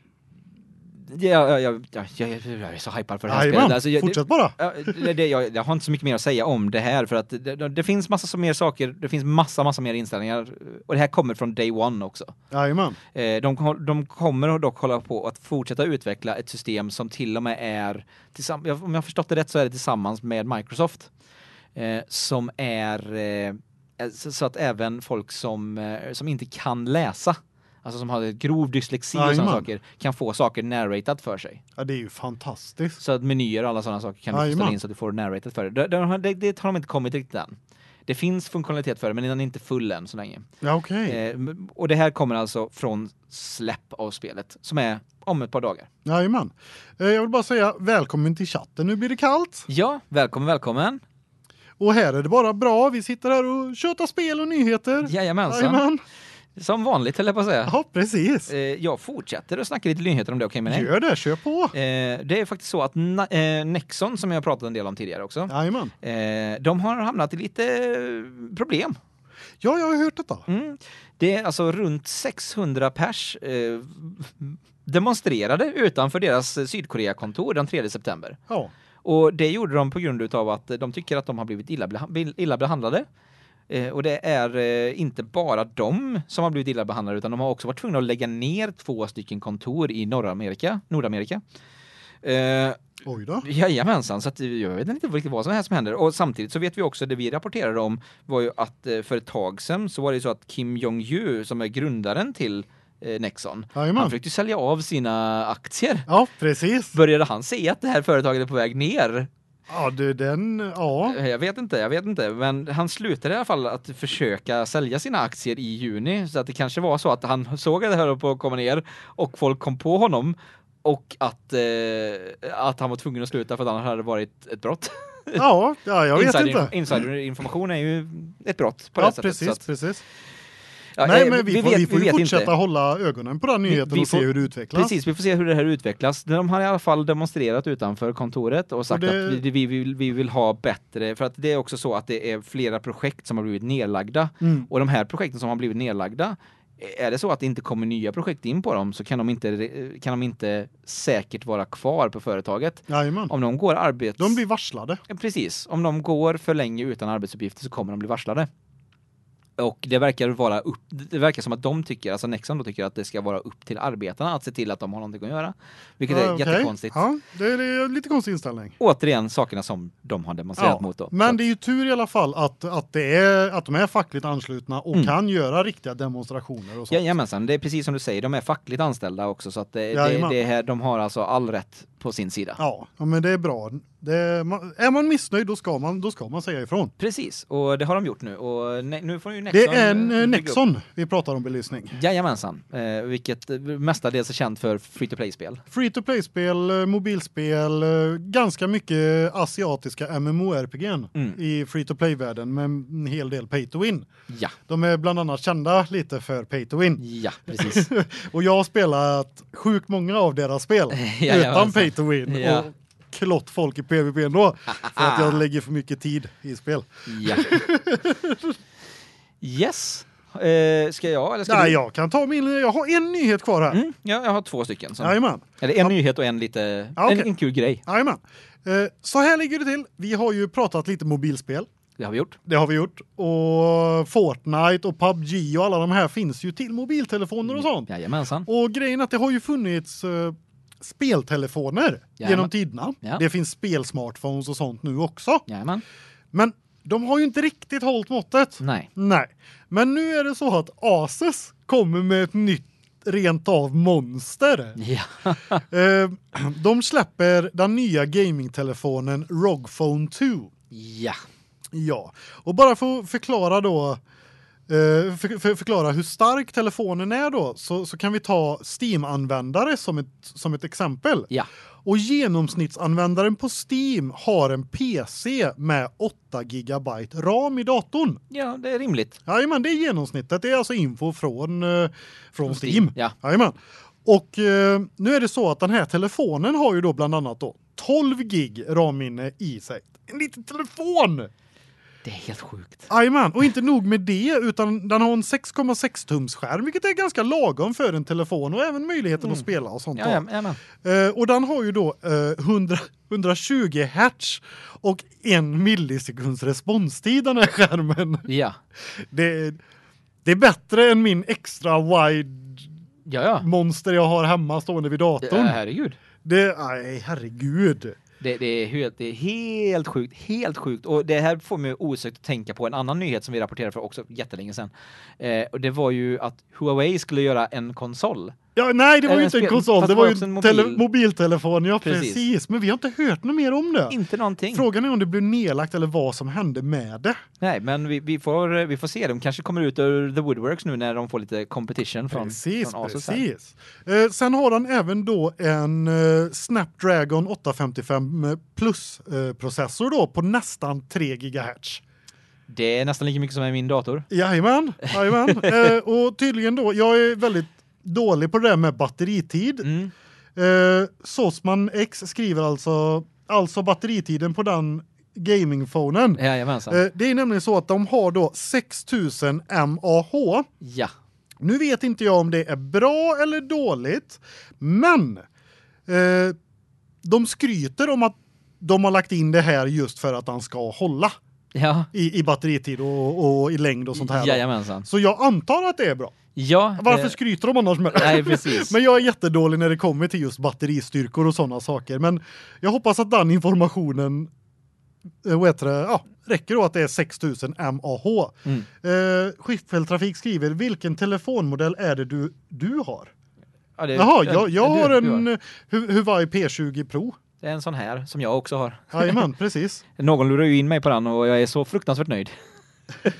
Speaker 2: jag, jag, jag, jag, är så hypad för det här Aj, spelet. Alltså, jag, Fortsätt bara! Det, det, jag, jag, har inte så mycket mer att säga om det här för att det, det finns massa så mer saker, det finns massa, massa mer inställningar. Och det här kommer från day one också. Jajamän. Eh, de, de kommer dock hålla på att fortsätta utveckla ett system som till och med är, om jag förstått det rätt så är det tillsammans med Microsoft. Eh, som är Eh, så, att även folk som, eh, som inte kan läsa alltså som har grov dyslexi Aj, och såna man. saker kan få saker narrated för sig. Ja, det är ju fantastiskt. Så att menyer och alla såna saker kan du liksom ställa in så att du får narrated för dig. Det, det, det har de inte kommit riktigt än. Det finns funktionalitet för det, men den är inte full än så länge. Ja, okay. eh, och det här kommer alltså från släpp av spelet som är om ett par dagar.
Speaker 1: Ja, men. Eh, jag vill bara säga välkommen till chatten. Nu
Speaker 2: blir det kallt. Ja, välkommen, välkommen. Och
Speaker 1: här är det bara bra. Vi sitter här och tjötar
Speaker 2: spel och nyheter. Jajamensan. Jajamän. Som vanligt, eller på att säga. Ja, precis. Eh, jag fortsätter att snacka lite nyheter om det, okej okay med dig? Gör det, kör på! Eh, det är faktiskt så att eh, Nexon, som jag pratade en del om tidigare också, Jajamän. de har hamnat i lite problem. Ja, jag har hört detta. Mm. Det är alltså runt 600 pers demonstrerade utanför deras Sydkoreakontor den 3 september. Ja. Och det gjorde de på grund utav att de tycker att de har blivit illa behandlade. Eh, och det är eh, inte bara de som har blivit illa behandlade utan de har också varit tvungna att lägga ner två stycken kontor i norra Amerika, Nordamerika. Eh Oj då. Jajamensan, så att eh, jag vet inte riktigt vad som här som händer. Och samtidigt så vet vi också, det vi rapporterade om var ju att för ett tag sedan så var det så att Kim Jong-ju, som är grundaren till Eh, Nexon. Jajamän. Han försökte sälja av sina aktier. Ja, precis. Började han se att det här företaget är på väg ner? Ja, du den ja. Eh, jag vet inte, jag vet inte, men han slutade i alla fall att försöka sälja sina aktier i juni så att det kanske var så att han såg att det höll på att komma ner och folk kom på honom och att eh, att han var tvungen att sluta för att annars hade det varit ett brott. Ja, ja jag vet insider, inte. Insiderinformation är ju ett brott på ja, det sättet. Ja, precis, precis. Ja, Nej, eh, men vi, vi, får, vet, vi får vi fortsätta inte.
Speaker 1: hålla ögonen på den nyheten vi, och se hur det utvecklas. Precis,
Speaker 2: vi får se hur det här utvecklas. De har i alla fall demonstrerat utanför kontoret och sagt det... att vi, vill, vi vill ha bättre, för att det är också så att det är flera projekt som har blivit nedlagda mm. och de här projekten som har blivit nedlagda eh, är det så att det inte kommer nya projekt in på dem så kan de inte eh, kan de inte säkert vara kvar på företaget. Jajamän. Om de går arbets De blir varslade. Precis. Om de går för länge utan arbetsuppgifter så kommer de bli varslade. Och det verkar vara upp, det verkar som att de tycker, alltså Nexon då tycker att det ska vara upp till arbetarna att se till att de har någonting att göra. Vilket ja, är ah, okay. jättekonstigt. Ja,
Speaker 1: det är lite konstig inställning.
Speaker 2: Återigen sakerna som de har demonstrerat ja, mot då.
Speaker 1: Men så. det är ju tur i alla fall att att det är att de är
Speaker 2: fackligt anslutna
Speaker 1: och mm. kan göra riktiga demonstrationer och sånt. Ja,
Speaker 2: jajamensan, det är precis som du säger, de är fackligt anställda också så att det, det, det här de har alltså all rätt på sin sida.
Speaker 1: Ja, men det är bra. Det är, man missnöjd då ska man då ska man säga ifrån.
Speaker 2: Precis och det har de gjort nu och nu får ju Nexon Det är en eh, Nexon upp. vi pratar om belysning. Jajamensan. Eh vilket mestadels är känt för free to play spel.
Speaker 1: Free to play spel, eh, mobilspel, eh, ganska mycket asiatiska MMORPG:n mm. i free to play världen med en hel del pay to win. Ja. De är bland annat kända lite för pay to win. Ja, precis. [laughs] och jag har spelat sjukt många av deras spel [laughs] utan pay pay to win ja. och klott folk i PVP ändå för att jag lägger för mycket tid i spel.
Speaker 3: Ja.
Speaker 2: yes. Eh, ska jag eller ska Nej, du? jag kan ta min jag har en nyhet kvar här. Mm, ja, jag har två stycken så. Jajamän. Eller en ja. nyhet och en lite ja, okay. en, en, kul grej.
Speaker 1: Jajamän. Eh, så här ligger det till. Vi har ju pratat lite mobilspel. Det har vi gjort. Det har vi gjort. Och Fortnite och PubG och alla de här finns ju till mobiltelefoner och sånt. Jajamensan. Och grejen är att det har ju funnits eh, speltelefoner Jajamän. genom tiderna. Ja. Det finns spelsmartphones och sånt nu också. Jajamän. Men de har ju inte riktigt hållt måttet. Nej. Nej. Men nu är det så att Asus kommer med ett nytt rent av monster. Ja. [laughs] Ehm, de släpper den nya gamingtelefonen ROG Phone 2. Ja. Ja. Och bara för att förklara då Eh, för, för, förklara hur stark telefonen är då så, så kan vi ta Steam-användare som ett som ett exempel. Ja. Och genomsnittsanvändaren på Steam har en PC med 8 GB RAM i datorn. Ja, det är rimligt. Ja, men det är genomsnittet. Det är alltså info från eh, från, från, Steam. Steam. Ja. Ja, Och uh, nu är det så att den här telefonen har ju då bland annat då 12 GB RAM-minne i sig. En liten telefon. Det är helt sjukt. Jajamän, och inte nog med det utan den har en 6,6 tums skärm vilket är ganska lagom för en telefon och även möjligheten mm. att spela och sånt. Jajamän. Eh, och den har ju då eh, 100 120 Hz och en millisekunds responstid den här skärmen. Ja. Det, det är bättre än min extra wide Jaja. monster jag har hemma stående vid datorn. Ja, eh, herregud.
Speaker 2: Det nej herregud. Det, det, är helt, det är helt sjukt, helt sjukt. Och det här får mig osökt att tänka på en annan nyhet som vi rapporterade för också jättelänge sedan. Eh, och det var ju att Huawei skulle göra en konsol Ja, nej, det var ju inte en konsol, det var ju en mobil.
Speaker 1: mobiltelefon. Ja, precis. precis. Men vi har inte hört något mer om det. Inte någonting. Frågan är om det blev nedlagt eller vad som hände med det.
Speaker 2: Nej, men vi, vi får vi får se. De kanske kommer ut ur The Woodworks nu när de får lite competition från Precis, från Asus precis.
Speaker 1: Eh, sen har han även då en eh, Snapdragon 855 plus eh, processor då på nästan 3 GHz.
Speaker 2: Det är nästan lika mycket som är min dator.
Speaker 1: Jajamän, jajamän. [laughs] eh, och tydligen då, jag är väldigt dålig på det där med batteritid. Mm. Eh, Sosman X skriver alltså alltså batteritiden på den gamingfonen. Ja, eh, det är nämligen så att de har då 6000 mAh. Ja. Nu vet inte jag om det är bra eller dåligt, men eh, de skryter om att de har lagt in det här just för att han ska hålla. Ja. I, i batteritid och, och i längd och sånt här. Så jag antar att det är bra.
Speaker 2: Ja. Varför eh...
Speaker 1: skryter de annars med det? Nej, precis. [laughs] men jag är jättedålig när det kommer till just batteristyrkor och sådana saker, men jag hoppas att den informationen eh, vet du, ja, räcker då att det är 6000 mAh. Mm. Eh, Skiftfälttrafik skriver vilken telefonmodell är det du du har?
Speaker 2: Ja, det, Jaha, jag, jag har en har. Huawei P20 Pro. Det är en sån här som jag också har. Jajamän, precis. [laughs] Någon lurar ju in mig på den och jag är så fruktansvärt nöjd. [laughs]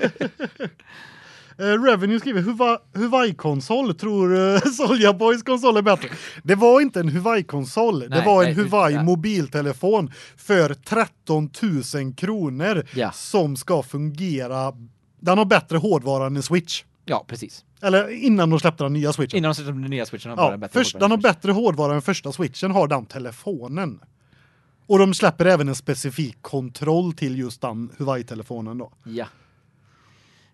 Speaker 1: Uh, Revenue skriver Huva Huawei-konsol tror eh, uh, [laughs] Solja Boys konsol är bättre. Det var inte en Huawei-konsol, det var en Huawei-mobiltelefon för 13 000 kronor ja. som ska fungera. Den har bättre hårdvara än en Switch.
Speaker 2: Ja, precis.
Speaker 1: Eller innan de släppte den nya switchen.
Speaker 2: Innan de släppte den nya switchen. Ja, den först, den
Speaker 1: har bättre hårdvara än första switchen har den telefonen. Och de släpper även en specifik kontroll till just den Huawei-telefonen då.
Speaker 2: Ja.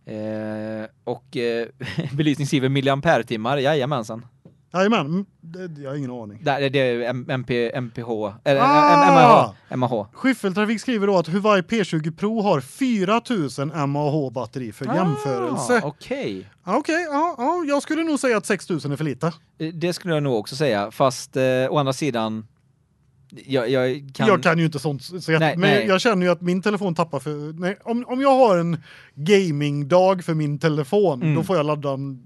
Speaker 2: Eh, och eh, [laughs] belysningsgiven milliampere-timmar, jajamensan.
Speaker 1: Jajamän, mm, det, jag har ingen
Speaker 2: aning. Det, det är MP, MPH, eller ah! MAH. MAH.
Speaker 1: Skiffeltrafik skriver då att Huawei P20 Pro har 4000 mAh batteri för ah, jämförelse.
Speaker 2: Okej. Okay. Ah, okej, okay, ja, ja, jag skulle nog säga att 6000 är för lite. Eh, det skulle jag nog också säga, fast eh, å andra sidan jag, jag, kan... jag kan
Speaker 1: ju inte sånt så jag, nej, men nej. jag känner ju att min telefon tappar för nej, om om jag har en gaming dag för min telefon mm. då får jag ladda den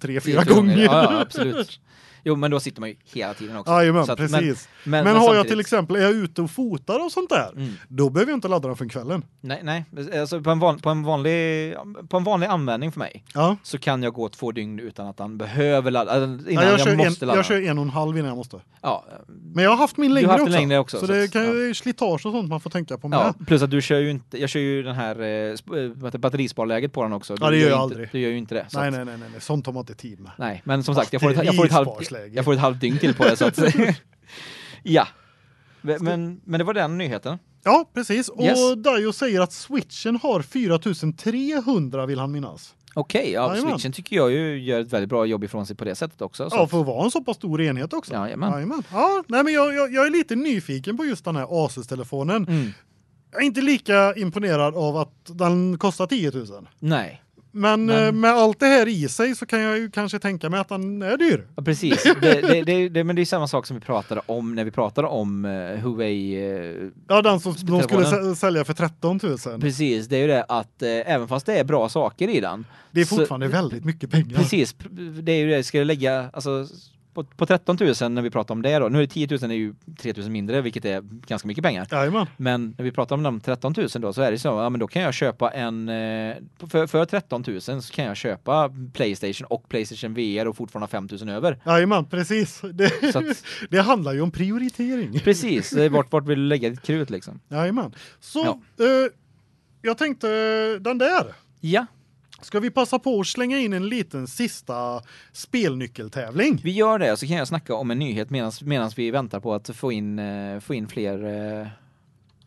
Speaker 1: tre fyra gånger. gånger. Ja, ja,
Speaker 2: absolut. Jo, men då sitter man ju hela tiden också. Ja, men, precis. Men, men, men har samtidigt... jag till exempel är jag ute och fotar och sånt
Speaker 1: där, mm. då behöver jag inte ladda den för kvällen.
Speaker 2: Nej, nej, alltså på en, van, på en vanlig på en vanlig användning för mig ja. så kan jag gå två dygn utan att den behöver ladda alltså, innan ja, jag, jag måste en, ladda. Jag
Speaker 1: kör en och en halv innan jag måste. Ja,
Speaker 2: men jag har haft min längre, haft också, längre också, så, så
Speaker 1: det kan ju ja. slitage och sånt man får tänka på med. Ja,
Speaker 2: plus att du kör ju inte jag kör ju den här eh, eh batterisparläget på den också. Du, ja, det gör jag inte, aldrig. Du gör ju inte det. Nej, nej,
Speaker 1: nej, nej, sånt har man inte tid med. Nej, men som sagt jag får ett, jag får ett halvt dagsläge. Jag får ett halvt dygn till på det så att...
Speaker 2: [laughs] ja. Men, men det var den nyheten.
Speaker 1: Ja, precis. Och yes. Dajo säger att switchen har 4300 vill han minnas.
Speaker 2: Okej, okay, ja, Jajamän. switchen tycker jag ju gör ett väldigt bra jobb ifrån sig på det sättet också. ja, för att vara en så pass stor enhet också.
Speaker 1: Jajamän. Jajamän. Ja, nej men jag, jag, jag, är lite nyfiken på just den här Asus-telefonen. Mm. Jag är inte lika imponerad av att den kostar 10 000. Nej. Men, eh, men, med allt det här i sig så kan jag ju kanske tänka mig att den är dyr.
Speaker 2: Ja, precis. Det, det, det, men det är samma sak som vi pratade om när vi pratade om uh, Huawei. Uh, ja, den som de skulle
Speaker 1: sälja för 13 000.
Speaker 2: Precis, det är ju det att uh, även fast det är bra saker i den. Det är fortfarande så, väldigt mycket pengar. Precis, det är ju det jag skulle lägga alltså på, på 13 000 när vi pratar om det då. Nu är det 10 000 är ju 3 000 mindre vilket är ganska mycket pengar. Jajamän. Men när vi pratar om de 13 000 då så är det så ja men då kan jag köpa en eh, för för 13 000 så kan jag köpa PlayStation och PlayStation VR och fortfarande ha 5 000 över. Jajamän, precis. Det, att, [laughs] det handlar ju om prioritering. Precis, vart vart vill du lägga ditt krut
Speaker 1: liksom. Jajamän. Så ja. eh, jag tänkte eh, den där. Ja. Ska vi passa på att slänga in en liten sista spelnyckeltävling?
Speaker 2: Vi gör det så kan jag snacka om en nyhet medans medan vi väntar på att få in eh, få in fler eh,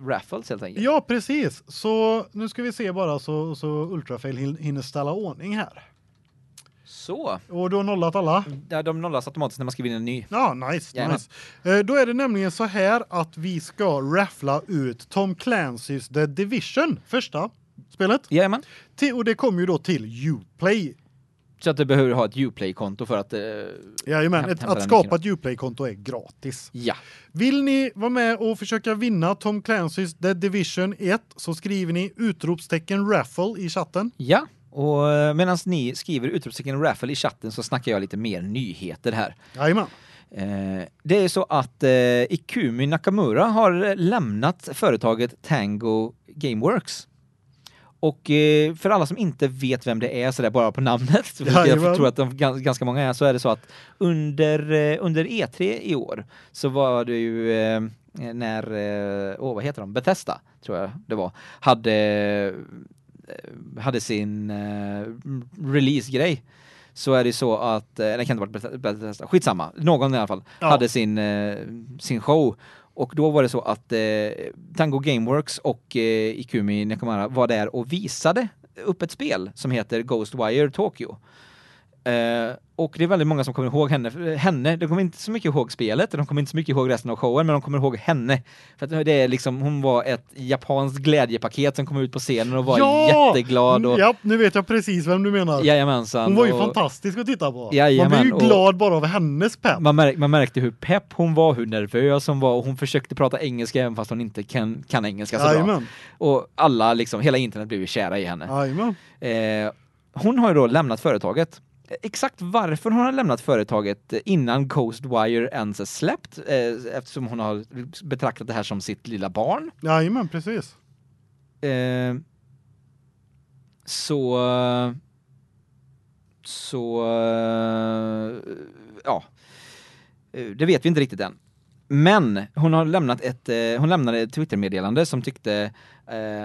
Speaker 2: raffles helt enkelt.
Speaker 1: Ja, precis. Så nu ska vi se bara så så Ultrafail hinner ställa ordning här. Så. Och du har nollat alla?
Speaker 2: Ja, de nollas automatiskt när man skriver in en ny.
Speaker 1: Ja, nice. Jajamän. nice. Eh, då är det nämligen så här att vi ska raffla ut Tom Clancy's The Division första spelet. Jajamän. Till, och det kom ju då
Speaker 2: till Uplay. Så att du behöver ha ett Uplay-konto för att... Eh, Jajamän, ett, att skapa
Speaker 1: ett Uplay-konto är gratis. Ja. Vill ni vara med och försöka vinna Tom
Speaker 2: Clancys The Division 1 så skriver ni utropstecken raffle i chatten. Ja, och eh, medan ni skriver utropstecken raffle i chatten så snackar jag lite mer nyheter här. Jajamän. Eh, det är så att eh, Ikumi Nakamura har lämnat företaget Tango Gameworks. Och eh, för alla som inte vet vem det är så där bara på namnet, ja, [laughs] jag tror att de ganska många är, så är det så att under, eh, under E3 i år så var det ju eh, när, åh oh, vad heter de, Bethesda tror jag det var, hade, hade sin releasegrej så är det så att, eller det kan inte vara Bethesda, skitsamma, någon i alla fall, ja. hade sin, sin show och då var det så att eh, Tango Gameworks och eh, Ikumi Nakamura var där och visade upp ett spel som heter Ghostwire Tokyo. Uh, och det är väldigt många som kommer ihåg henne. Eh, henne. De kommer inte så mycket ihåg spelet, de kommer inte så mycket ihåg resten av showen, men de kommer ihåg henne. För det är liksom, hon var ett japanskt glädjepaket som kom ut på scenen och var ja! jätteglad. Och... Ja, nu vet jag precis vem du menar. Jajamensan. Hon var ju och... fantastisk
Speaker 1: att titta på. Jajamän, man blir ju glad
Speaker 2: och... bara av hennes pepp. Man, märk man, märkte hur pepp hon var, hur nervös hon var och hon försökte prata engelska även fast hon inte kan, kan engelska så Jajamän. bra. Och alla, liksom, hela internet blev ju kära i henne. Jajamän. Uh, hon har ju då lämnat företaget exakt varför hon har lämnat företaget innan Coastwire ens är släppt eh, eftersom hon har betraktat det här som sitt lilla barn. Ja, men precis. Eh, så så eh, ja. Eh, det vet vi inte riktigt än. Men hon har lämnat ett hon lämnade ett Twittermeddelande som tyckte eh,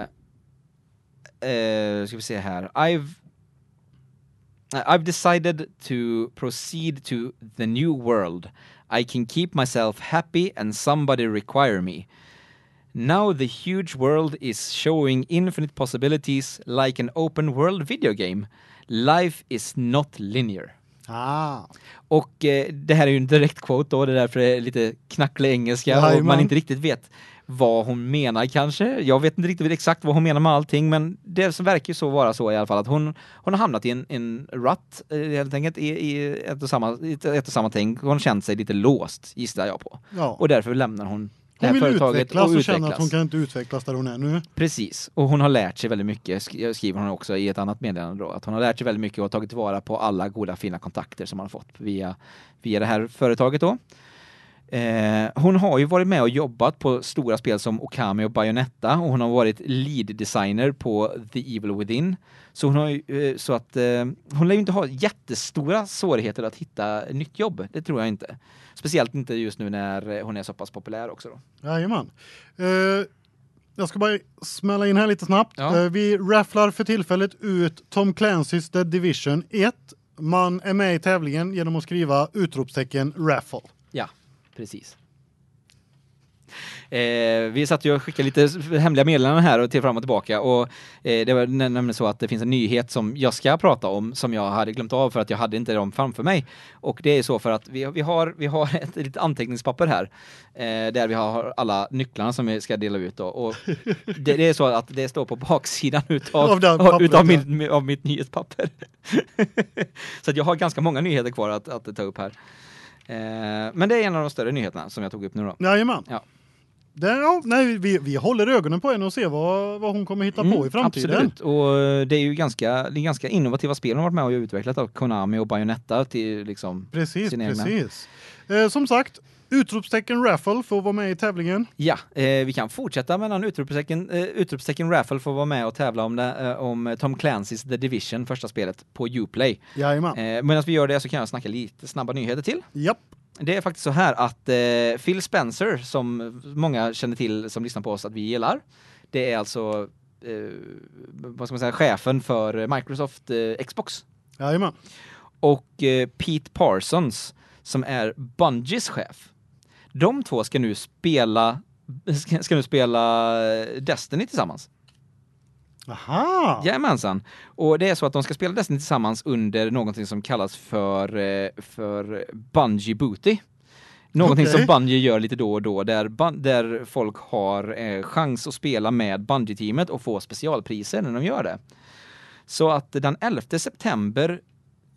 Speaker 2: eh, ska vi se här. I've Uh, I've decided to proceed to the new world. I can keep myself happy and somebody require me. Now the huge world is showing infinite possibilities like an open world video game. Life is not linear. Ah. Och eh, det här är ju en direkt quote då, det är därför det är lite knacklig engelska ja, och man inte riktigt vet vad hon menar kanske. Jag vet inte riktigt exakt vad hon menar med allting men det verkar ju så vara så i alla fall att hon hon har hamnat i en en rut eh, helt enkelt i, i ett och samma ett, och samma tänk. Hon känner sig lite låst gissar jag på. Ja. Och därför lämnar hon hon vill utvecklas och, och utvecklas. känner att hon kan inte
Speaker 1: utvecklas där hon är nu.
Speaker 2: Precis. Och hon har lärt sig väldigt mycket, skriver hon också i ett annat meddelande då, att hon har lärt sig väldigt mycket och tagit tillvara på alla goda fina kontakter som hon har fått via, via det här företaget då. Eh, hon har ju varit med och jobbat på stora spel som Okami och Bayonetta och hon har varit lead designer på The Evil Within. Så hon har ju, eh, så att eh, hon lär ju inte ha jättestora svårigheter att hitta nytt jobb. Det tror jag inte. Speciellt inte just nu när eh, hon är så pass populär också då.
Speaker 1: Ja, man. Eh, jag ska bara smälla in här lite snabbt. Ja. Eh, vi rafflar för tillfället ut Tom Clancy's The Division 1. Man är med i tävlingen genom att skriva utropstecken raffle.
Speaker 2: Precis. Eh, vi satt ju och skickade lite hemliga meddelanden här och till fram och tillbaka och eh, det var nämligen så att det finns en nyhet som jag ska prata om som jag hade glömt av för att jag hade inte dem framför mig. Och det är så för att vi, vi har vi har [laughs] ett litet anteckningspapper här eh, där vi har alla nycklarna som vi ska dela ut då. och [laughs] det, det, är så att det står på baksidan [laughs] utav av, pappret, utav min, av mitt nyhetspapper. så jag har ganska många nyheter kvar att att ta upp här. Eh, men det är en av de större nyheterna som jag tog upp nu då.
Speaker 1: Jajamän. Ja. Det, ja, nej, vi, vi håller ögonen på henne och ser vad, vad hon kommer hitta mm, på i framtiden. Absolut,
Speaker 2: och eh, det är ju ganska, det ganska innovativa spel hon varit med och utvecklat av Konami och Bayonetta till liksom Precis, precis.
Speaker 1: Eh, som sagt, Utropstecken raffle för att vara med i tävlingen.
Speaker 2: Ja, eh, vi kan fortsätta med en utropstecken, eh, utropstecken raffle för att vara med och tävla om, det, eh, om Tom Clancy's The Division, första spelet på Uplay. Jajamän. Eh, Medan vi gör det så kan jag snacka lite snabba nyheter till. Japp. Det är faktiskt så här att eh, Phil Spencer, som många känner till som lyssnar på oss att vi gillar, det är alltså eh, vad ska man säga, chefen för Microsoft eh, Xbox. Jajamän. Och eh, Pete Parsons, som är Bungies chef de två ska nu spela ska, ska nu spela Destiny tillsammans. Aha! Jajamensan. Och det är så att de ska spela Destiny tillsammans under någonting som kallas för, eh, för Bungie Booty. Någonting okay. som Bungie gör lite då och då där, där folk har eh, chans att spela med Bungie-teamet och få specialpriser när de gör det. Så att den 11 september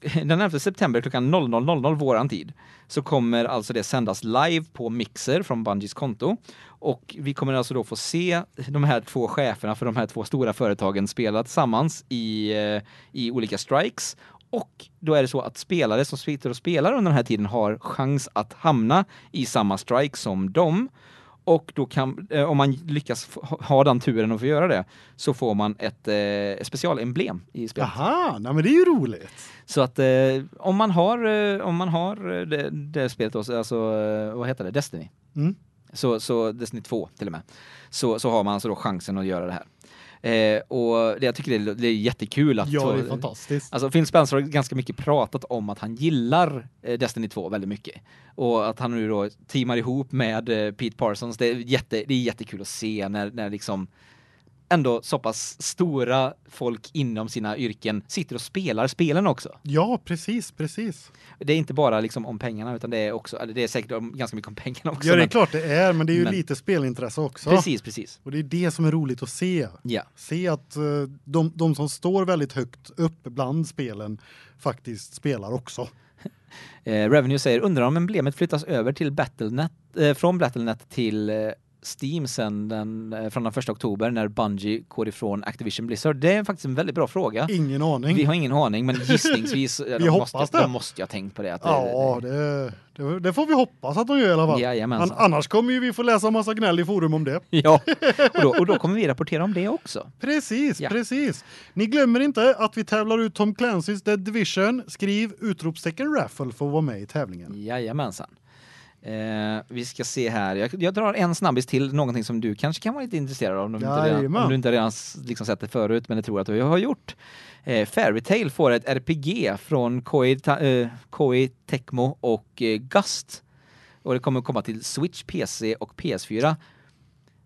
Speaker 2: den 11 september klockan 00.00 våran tid så kommer alltså det sändas live på Mixer från Bungies konto och vi kommer alltså då få se de här två cheferna för de här två stora företagen spela tillsammans i eh, i olika strikes och då är det så att spelare som sitter och spelar under den här tiden har chans att hamna i samma strike som dem och då kan eh, om man lyckas ha den turen att få göra det så får man ett eh, specialemblem i spelet. Aha, nej men det är ju roligt. Så att eh, om man har eh, om man har eh, det, det spelet då alltså vad heter det Destiny. Mm. Så så Destiny 2 till och med. Så så har man alltså då chansen att göra det här. Eh, och det, jag tycker det, det är jättekul att Ja, det är fantastiskt. Alltså Phil Spencer har ganska mycket pratat om att han gillar eh, Destiny 2 väldigt mycket och att han nu då teamar ihop med eh, Pete Parsons. Det är jätte det är jättekul att se när när liksom ändå så pass stora folk inom sina yrken sitter och spelar spelen också. Ja, precis, precis. Det är inte bara liksom om pengarna utan det är också eller det är säkert om, ganska mycket om pengarna också. Ja, det är men, klart det är, men det är ju men, lite
Speaker 1: spelintresse också. Precis, precis. Och det är det som är roligt att se. Ja. Se att eh, de, de som står väldigt högt upp bland spelen faktiskt spelar också.
Speaker 2: [laughs] eh, Revenue säger undrar om emblemet flyttas över till Battlenet eh, från Battlenet till eh, Steam sen den, eh, från den första oktober när Bungie går ifrån Activision Blizzard? Det är faktiskt en väldigt bra fråga. Ingen aning. Vi har ingen aning men gissningsvis [laughs] vi de hoppas måste, det. De måste jag tänkt på det att Ja,
Speaker 1: det, det, det, får vi hoppas att de gör i alla fall. Jajamensan. annars kommer ju vi få läsa massa gnäll i forum om det. [laughs] Ja. Och då, och då kommer
Speaker 2: vi rapportera om det också.
Speaker 1: Precis, ja. precis. Ni glömmer inte att vi tävlar ut
Speaker 2: Tom Clancys The Division. Skriv utropstecken raffle för att vara med i tävlingen. Jajamensan. Eh, vi ska se här. Jag, jag, drar en snabbis till någonting som du kanske kan vara lite intresserad av om, du, ja, inte, redan, om du inte redan liksom sett det förut men det tror jag att du har gjort. Eh, Fairytale får ett RPG från Koei, eh, Koei Tecmo och eh, Gust. Och det kommer komma till Switch, PC och PS4.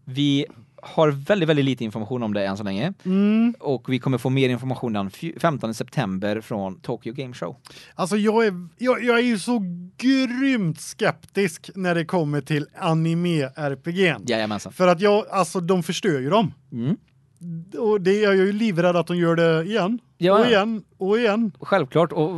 Speaker 2: Vi har väldigt, väldigt lite information om det än så länge. Mm. Och vi kommer få mer information den 15 september från Tokyo Game Show. Alltså jag är, jag, jag är ju så grymt
Speaker 1: skeptisk när det kommer till anime-RPG. Jajamensan. För att jag, alltså de förstör ju dem. Mm. Och det är jag ju livrädd att de gör det igen. Ja. Och igen,
Speaker 2: och igen. Självklart, och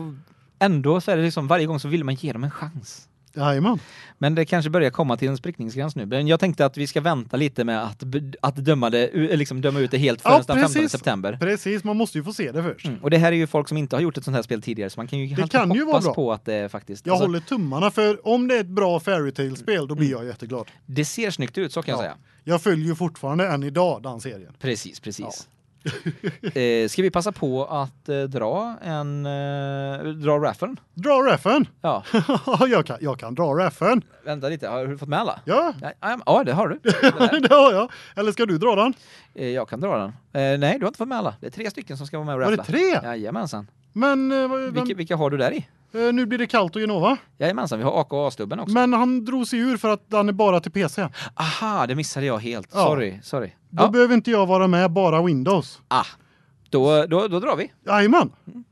Speaker 2: ändå så är det liksom varje gång så vill man ge dem en chans. Jajamän. Men det kanske börjar komma till en sprickningsgräns nu. Men jag tänkte att vi ska vänta lite med att, att döma, det, liksom döma ut det helt förrän ja, den 15 september. Precis, man måste ju få se det först. Mm. Och det här är ju folk som inte har gjort ett sånt här spel tidigare så man kan ju det kan hoppas ju vara bra. på att det faktiskt... Jag alltså... håller
Speaker 1: tummarna för om det är ett bra fairy tale spel då blir mm. jag jätteglad. Det ser snyggt ut så kan ja. jag säga. Jag följer ju fortfarande än
Speaker 2: idag den serien. Precis, precis. Ja. [laughs] Eh, ska vi passa på att eh, dra en eh, dra raffen? Dra raffen? Ja. [laughs] jag kan jag kan dra raffen. Vänta lite, har du fått med alla? Ja. Ja, ja det har du. Det, [laughs] det har jag. Eller ska du dra den? Eh, jag kan dra den. Eh, nej, du har inte fått med alla. Det är tre stycken som ska vara med och raffla. Var det tre? Ja, jajamensan. Men eh, vilka, vilka har du där i? Eh, nu blir det kallt och Genova. Jajamensan, vi har AKA-stubben också. Men
Speaker 1: han drog sig ur för att han är bara till PC.
Speaker 2: Aha, det missade jag helt. Ja. Sorry, sorry. Då ja.
Speaker 1: behöver inte jag vara med, bara Windows.
Speaker 2: Ah. Då då då drar vi.
Speaker 1: Jajamän. Mm.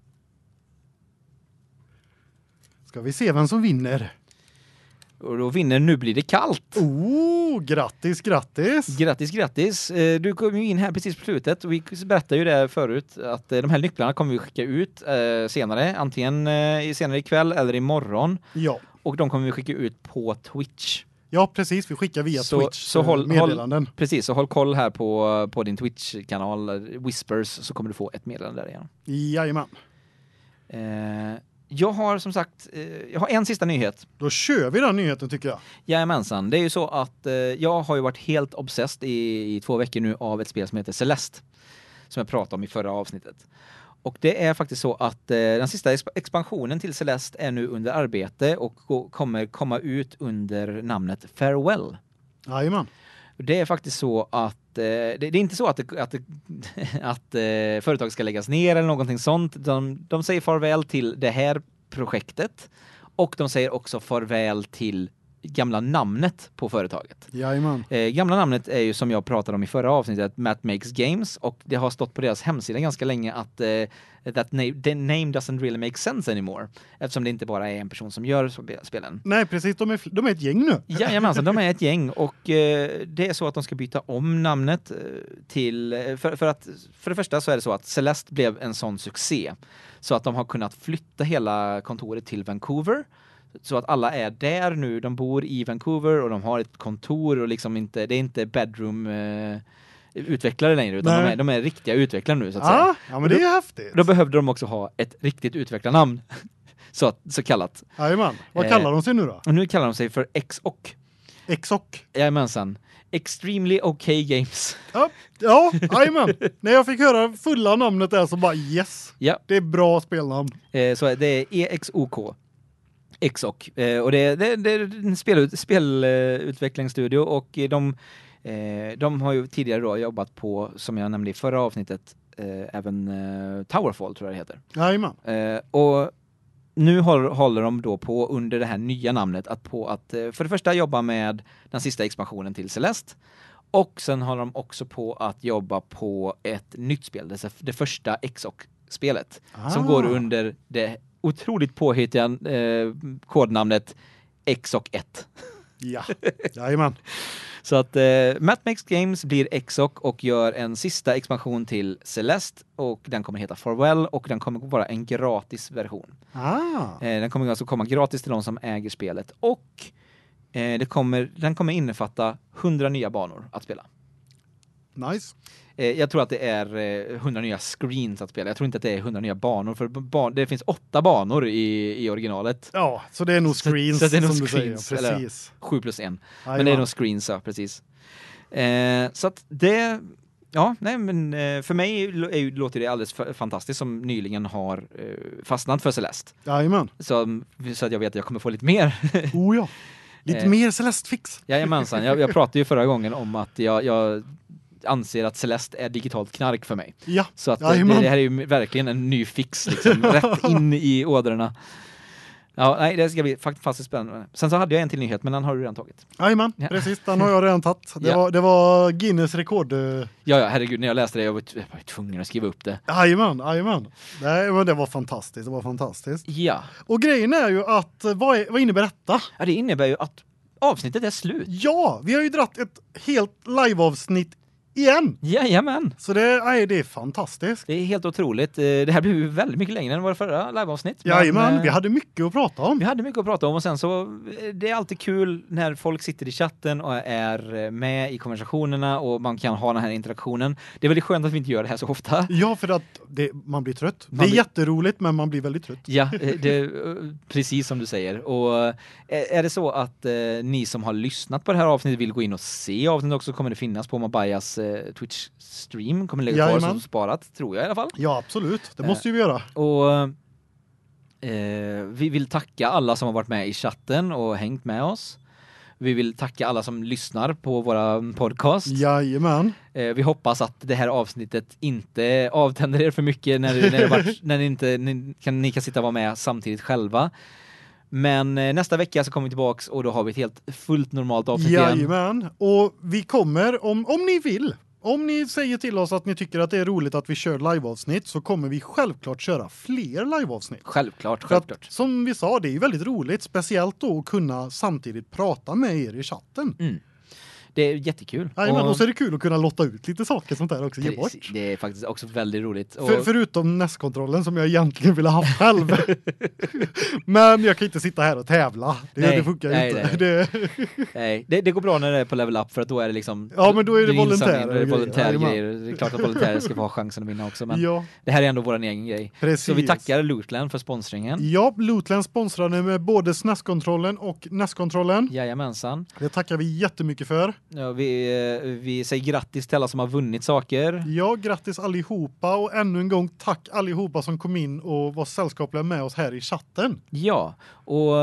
Speaker 2: [laughs] Ska vi se vem som vinner. Och då vinner Nu blir det kallt. Oh, grattis, grattis! Grattis, grattis! Eh, du kom ju in här precis på slutet och vi berättade ju det förut att eh, de här nycklarna kommer vi skicka ut eh, senare, antingen senare ikväll eller imorgon. Ja. Och de kommer vi skicka ut på Twitch. Ja, precis.
Speaker 1: Vi skickar via så, Twitch så håll, meddelanden.
Speaker 2: Håll, precis, så håll koll här på, på din Twitch-kanal Whispers så kommer du få ett meddelande där igen. Jajamän. Eh, jag har som sagt, eh, jag har en sista nyhet. Då kör vi den nyheten tycker jag. Jajamensan. Det är ju så att eh, jag har ju varit helt obsessed i, i två veckor nu av ett spel som heter Celeste. Som jag pratade om i förra avsnittet. Och det är faktiskt så att eh, den sista expansionen till Celeste är nu under arbete och kommer komma ut under namnet Farewell. Jajamän. Det är faktiskt så att Eh, det, det, är inte så att, det, att, [laughs] att eh, företag ska läggas ner eller någonting sånt. De, de säger farväl till det här projektet och de säger också farväl till gamla namnet på företaget. Jajamän. Eh, gamla namnet är ju som jag pratade om i förra avsnittet, Matt Makes Games och det har stått på deras hemsida ganska länge att eh, that name, the name doesn't really make sense anymore eftersom det inte bara är en person som gör spelen. Nej, precis, de är de är ett gäng nu. Jajamensan, de är ett [laughs] gäng och eh, det är så att de ska byta om namnet eh, till eh, för, för att för det första så är det så att Celeste blev en sån succé så att de har kunnat flytta hela kontoret till Vancouver så att alla är där nu, de bor i Vancouver och de har ett kontor och liksom inte det är inte bedroom eh, utvecklare längre utan de är, de är riktiga utvecklare nu så att ah, säga. Ja, men då, det är häftigt. Då behövde de också ha ett riktigt utvecklarnamn. [laughs] så att, så kallat. Ja men, vad eh, kallar eh, de sig nu då? Och nu kallar de sig för X och X Ja men sen Extremely okay games. Ja,
Speaker 1: ja, amen. När jag fick höra fulla namnet där så bara yes. Ja. Det är bra spelnamn.
Speaker 2: Eh, så det är EXOK. Exoc Eh, och det, det, det, är en spelut, spelutvecklingsstudio och de, eh, de har ju tidigare då jobbat på, som jag nämnde i förra avsnittet, eh, även eh, Towerfall tror jag det heter. Jajamän. Eh, och nu håller, håller de då på under det här nya namnet att på att eh, för det första jobba med den sista expansionen till Celeste och sen håller de också på att jobba på ett nytt spel, det, det första exoc spelet som ah. går under det otroligt påhittiga eh, kodnamnet X och 1. Ja, [laughs] jajamän. Så att eh, Matt Makes Games blir Exoc och gör en sista expansion till Celeste och den kommer heta Farewell och den kommer vara en gratis version. Ah. Eh, den kommer alltså komma gratis till de som äger spelet och eh, det kommer, den kommer innefatta 100 nya banor att spela. Nice. Eh, jag tror att det är 100 eh, nya screens att spela. Jag tror inte att det är 100 nya banor för ban det finns åtta banor i, i originalet. Ja,
Speaker 1: så det är nog screens så, så det är nog som screens, du säger, precis. 7
Speaker 2: plus 1. men det är nog screens ja, precis. Eh, så att det Ja, nej men eh, för mig är, låter det alldeles fantastiskt som nyligen har fastnat för Celeste. Jajamän. Så, så att jag vet att jag kommer få lite mer. [laughs] oh ja. Lite mer Celeste-fix. Jajamensan, jag, jag pratade ju förra gången om att jag, jag anser att Celeste är digitalt knark för mig. Ja. Så att ja, det, det, här är ju verkligen en ny fix liksom [laughs] rätt in i ådrorna. Ja, nej, det ska bli faktiskt spännande. Sen så hade jag en till nyhet, men den har du redan tagit.
Speaker 1: Jajamän, ja. precis. Den har jag redan tagit. Det, ja. var, det var Guinness rekord. Eh. Ja,
Speaker 2: ja, herregud, när jag läste det jag var, jag tvungen att skriva upp det.
Speaker 1: Jajamän, jajamän. Nej, men det var fantastiskt, det var fantastiskt. Ja. Och grejen är ju att, eh, vad, är, vad innebär detta? Ja, det innebär ju att avsnittet är slut. Ja, vi har ju dratt ett helt liveavsnitt igen. Jajamän. Så det, nej, det är
Speaker 2: fantastiskt. Det är helt otroligt. Eh, det här blir ju väldigt mycket längre än våra förra liveavsnitt. Jajamän, men, eh, vi hade mycket att prata om. Vi hade mycket att prata om och sen så eh, det är alltid kul när folk sitter i chatten och är med i konversationerna och man kan ha den här interaktionen. Det är väldigt skönt att vi inte gör det här så ofta. Ja, för att det, man blir trött. Man
Speaker 1: det är blir... jätteroligt men man blir väldigt trött. Ja, [laughs]
Speaker 2: det, precis som du säger. Och är det så att ni som har lyssnat på det här avsnittet vill gå in och se avsnittet också kommer det finnas på Mabayas Eh, Twitch stream kommer lägga kvar som sparat tror jag i alla fall.
Speaker 1: Ja, absolut. Det eh, måste vi
Speaker 2: göra. Och eh, vi vill tacka alla som har varit med i chatten och hängt med oss. Vi vill tacka alla som lyssnar på våra podcast. Jajamän. Eh, vi hoppas att det här avsnittet inte avtänder er för mycket när, när, var, [laughs] när ni inte ni kan, ni kan sitta och vara med samtidigt själva. Men eh, nästa vecka så kommer vi tillbaks och då har vi ett helt fullt normalt avsnitt igen.
Speaker 1: Jajamän. Och vi kommer om om ni vill om ni säger till oss att ni tycker att det är roligt att vi kör liveavsnitt så kommer vi självklart köra fler liveavsnitt.
Speaker 2: Självklart, självklart. Att,
Speaker 1: som vi sa, det är ju väldigt roligt, speciellt då att kunna samtidigt prata med er i chatten. Mm.
Speaker 2: Det är jättekul. Ja, men och... så är
Speaker 1: det kul att kunna lotta ut lite saker sånt där också, ge bort.
Speaker 2: Det är faktiskt också väldigt roligt. Och... För,
Speaker 1: förutom nästkontrollen som jag egentligen ville ha själv. [laughs] men jag kan inte sitta här och tävla. Det, nej, det funkar nej, inte. Nej, det...
Speaker 2: nej. Det, det går bra när det är på level up för att då är det liksom Ja, men då är det volontärer. Det är volontärgrejer. det är klart att volontärer ska få ha chansen att vinna också, men ja. det här är ändå våran egen grej. Precis. Så vi tackar Lootland för sponsringen.
Speaker 1: Ja, Lootland sponsrar nu med både SNES-kontrollen och NES-kontrollen. Jajamensan. Det tackar vi
Speaker 2: jättemycket för. Ja, vi, eh, vi säger grattis till alla som har vunnit saker. Ja, grattis
Speaker 1: allihopa och ännu en gång tack allihopa som kom in och var sällskapliga med oss här i chatten.
Speaker 2: Ja, och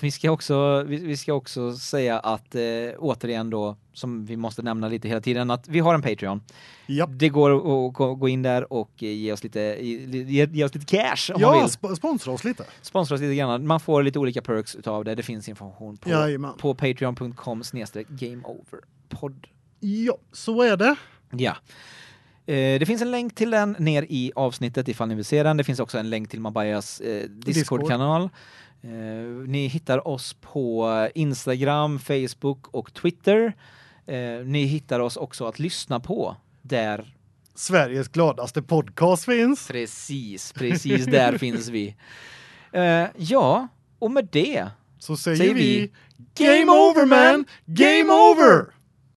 Speaker 2: vi ska också vi, vi, ska också säga att eh, återigen då som vi måste nämna lite hela tiden att vi har en Patreon. Japp. Det går att gå in där och eh, ge oss lite ge, ge oss lite cash om ja, man vill. Sp sponsra oss lite. Sponsra oss lite grann. Man får lite olika perks utav det. Det finns information på Jajamän. på patreon.com/gameoverpod.
Speaker 1: Ja, så är det.
Speaker 2: Ja. Eh, det finns en länk till den ner i avsnittet ifall ni vill se den. Det finns också en länk till Mabayas eh, Discord-kanal. Discord. Uh, ni hittar oss på Instagram, Facebook och Twitter. Uh, ni hittar oss också att lyssna på där Sveriges gladaste podcast finns. Precis, precis där [laughs] finns vi. Uh, ja, och med det så säger, säger vi, vi Game over man, game over.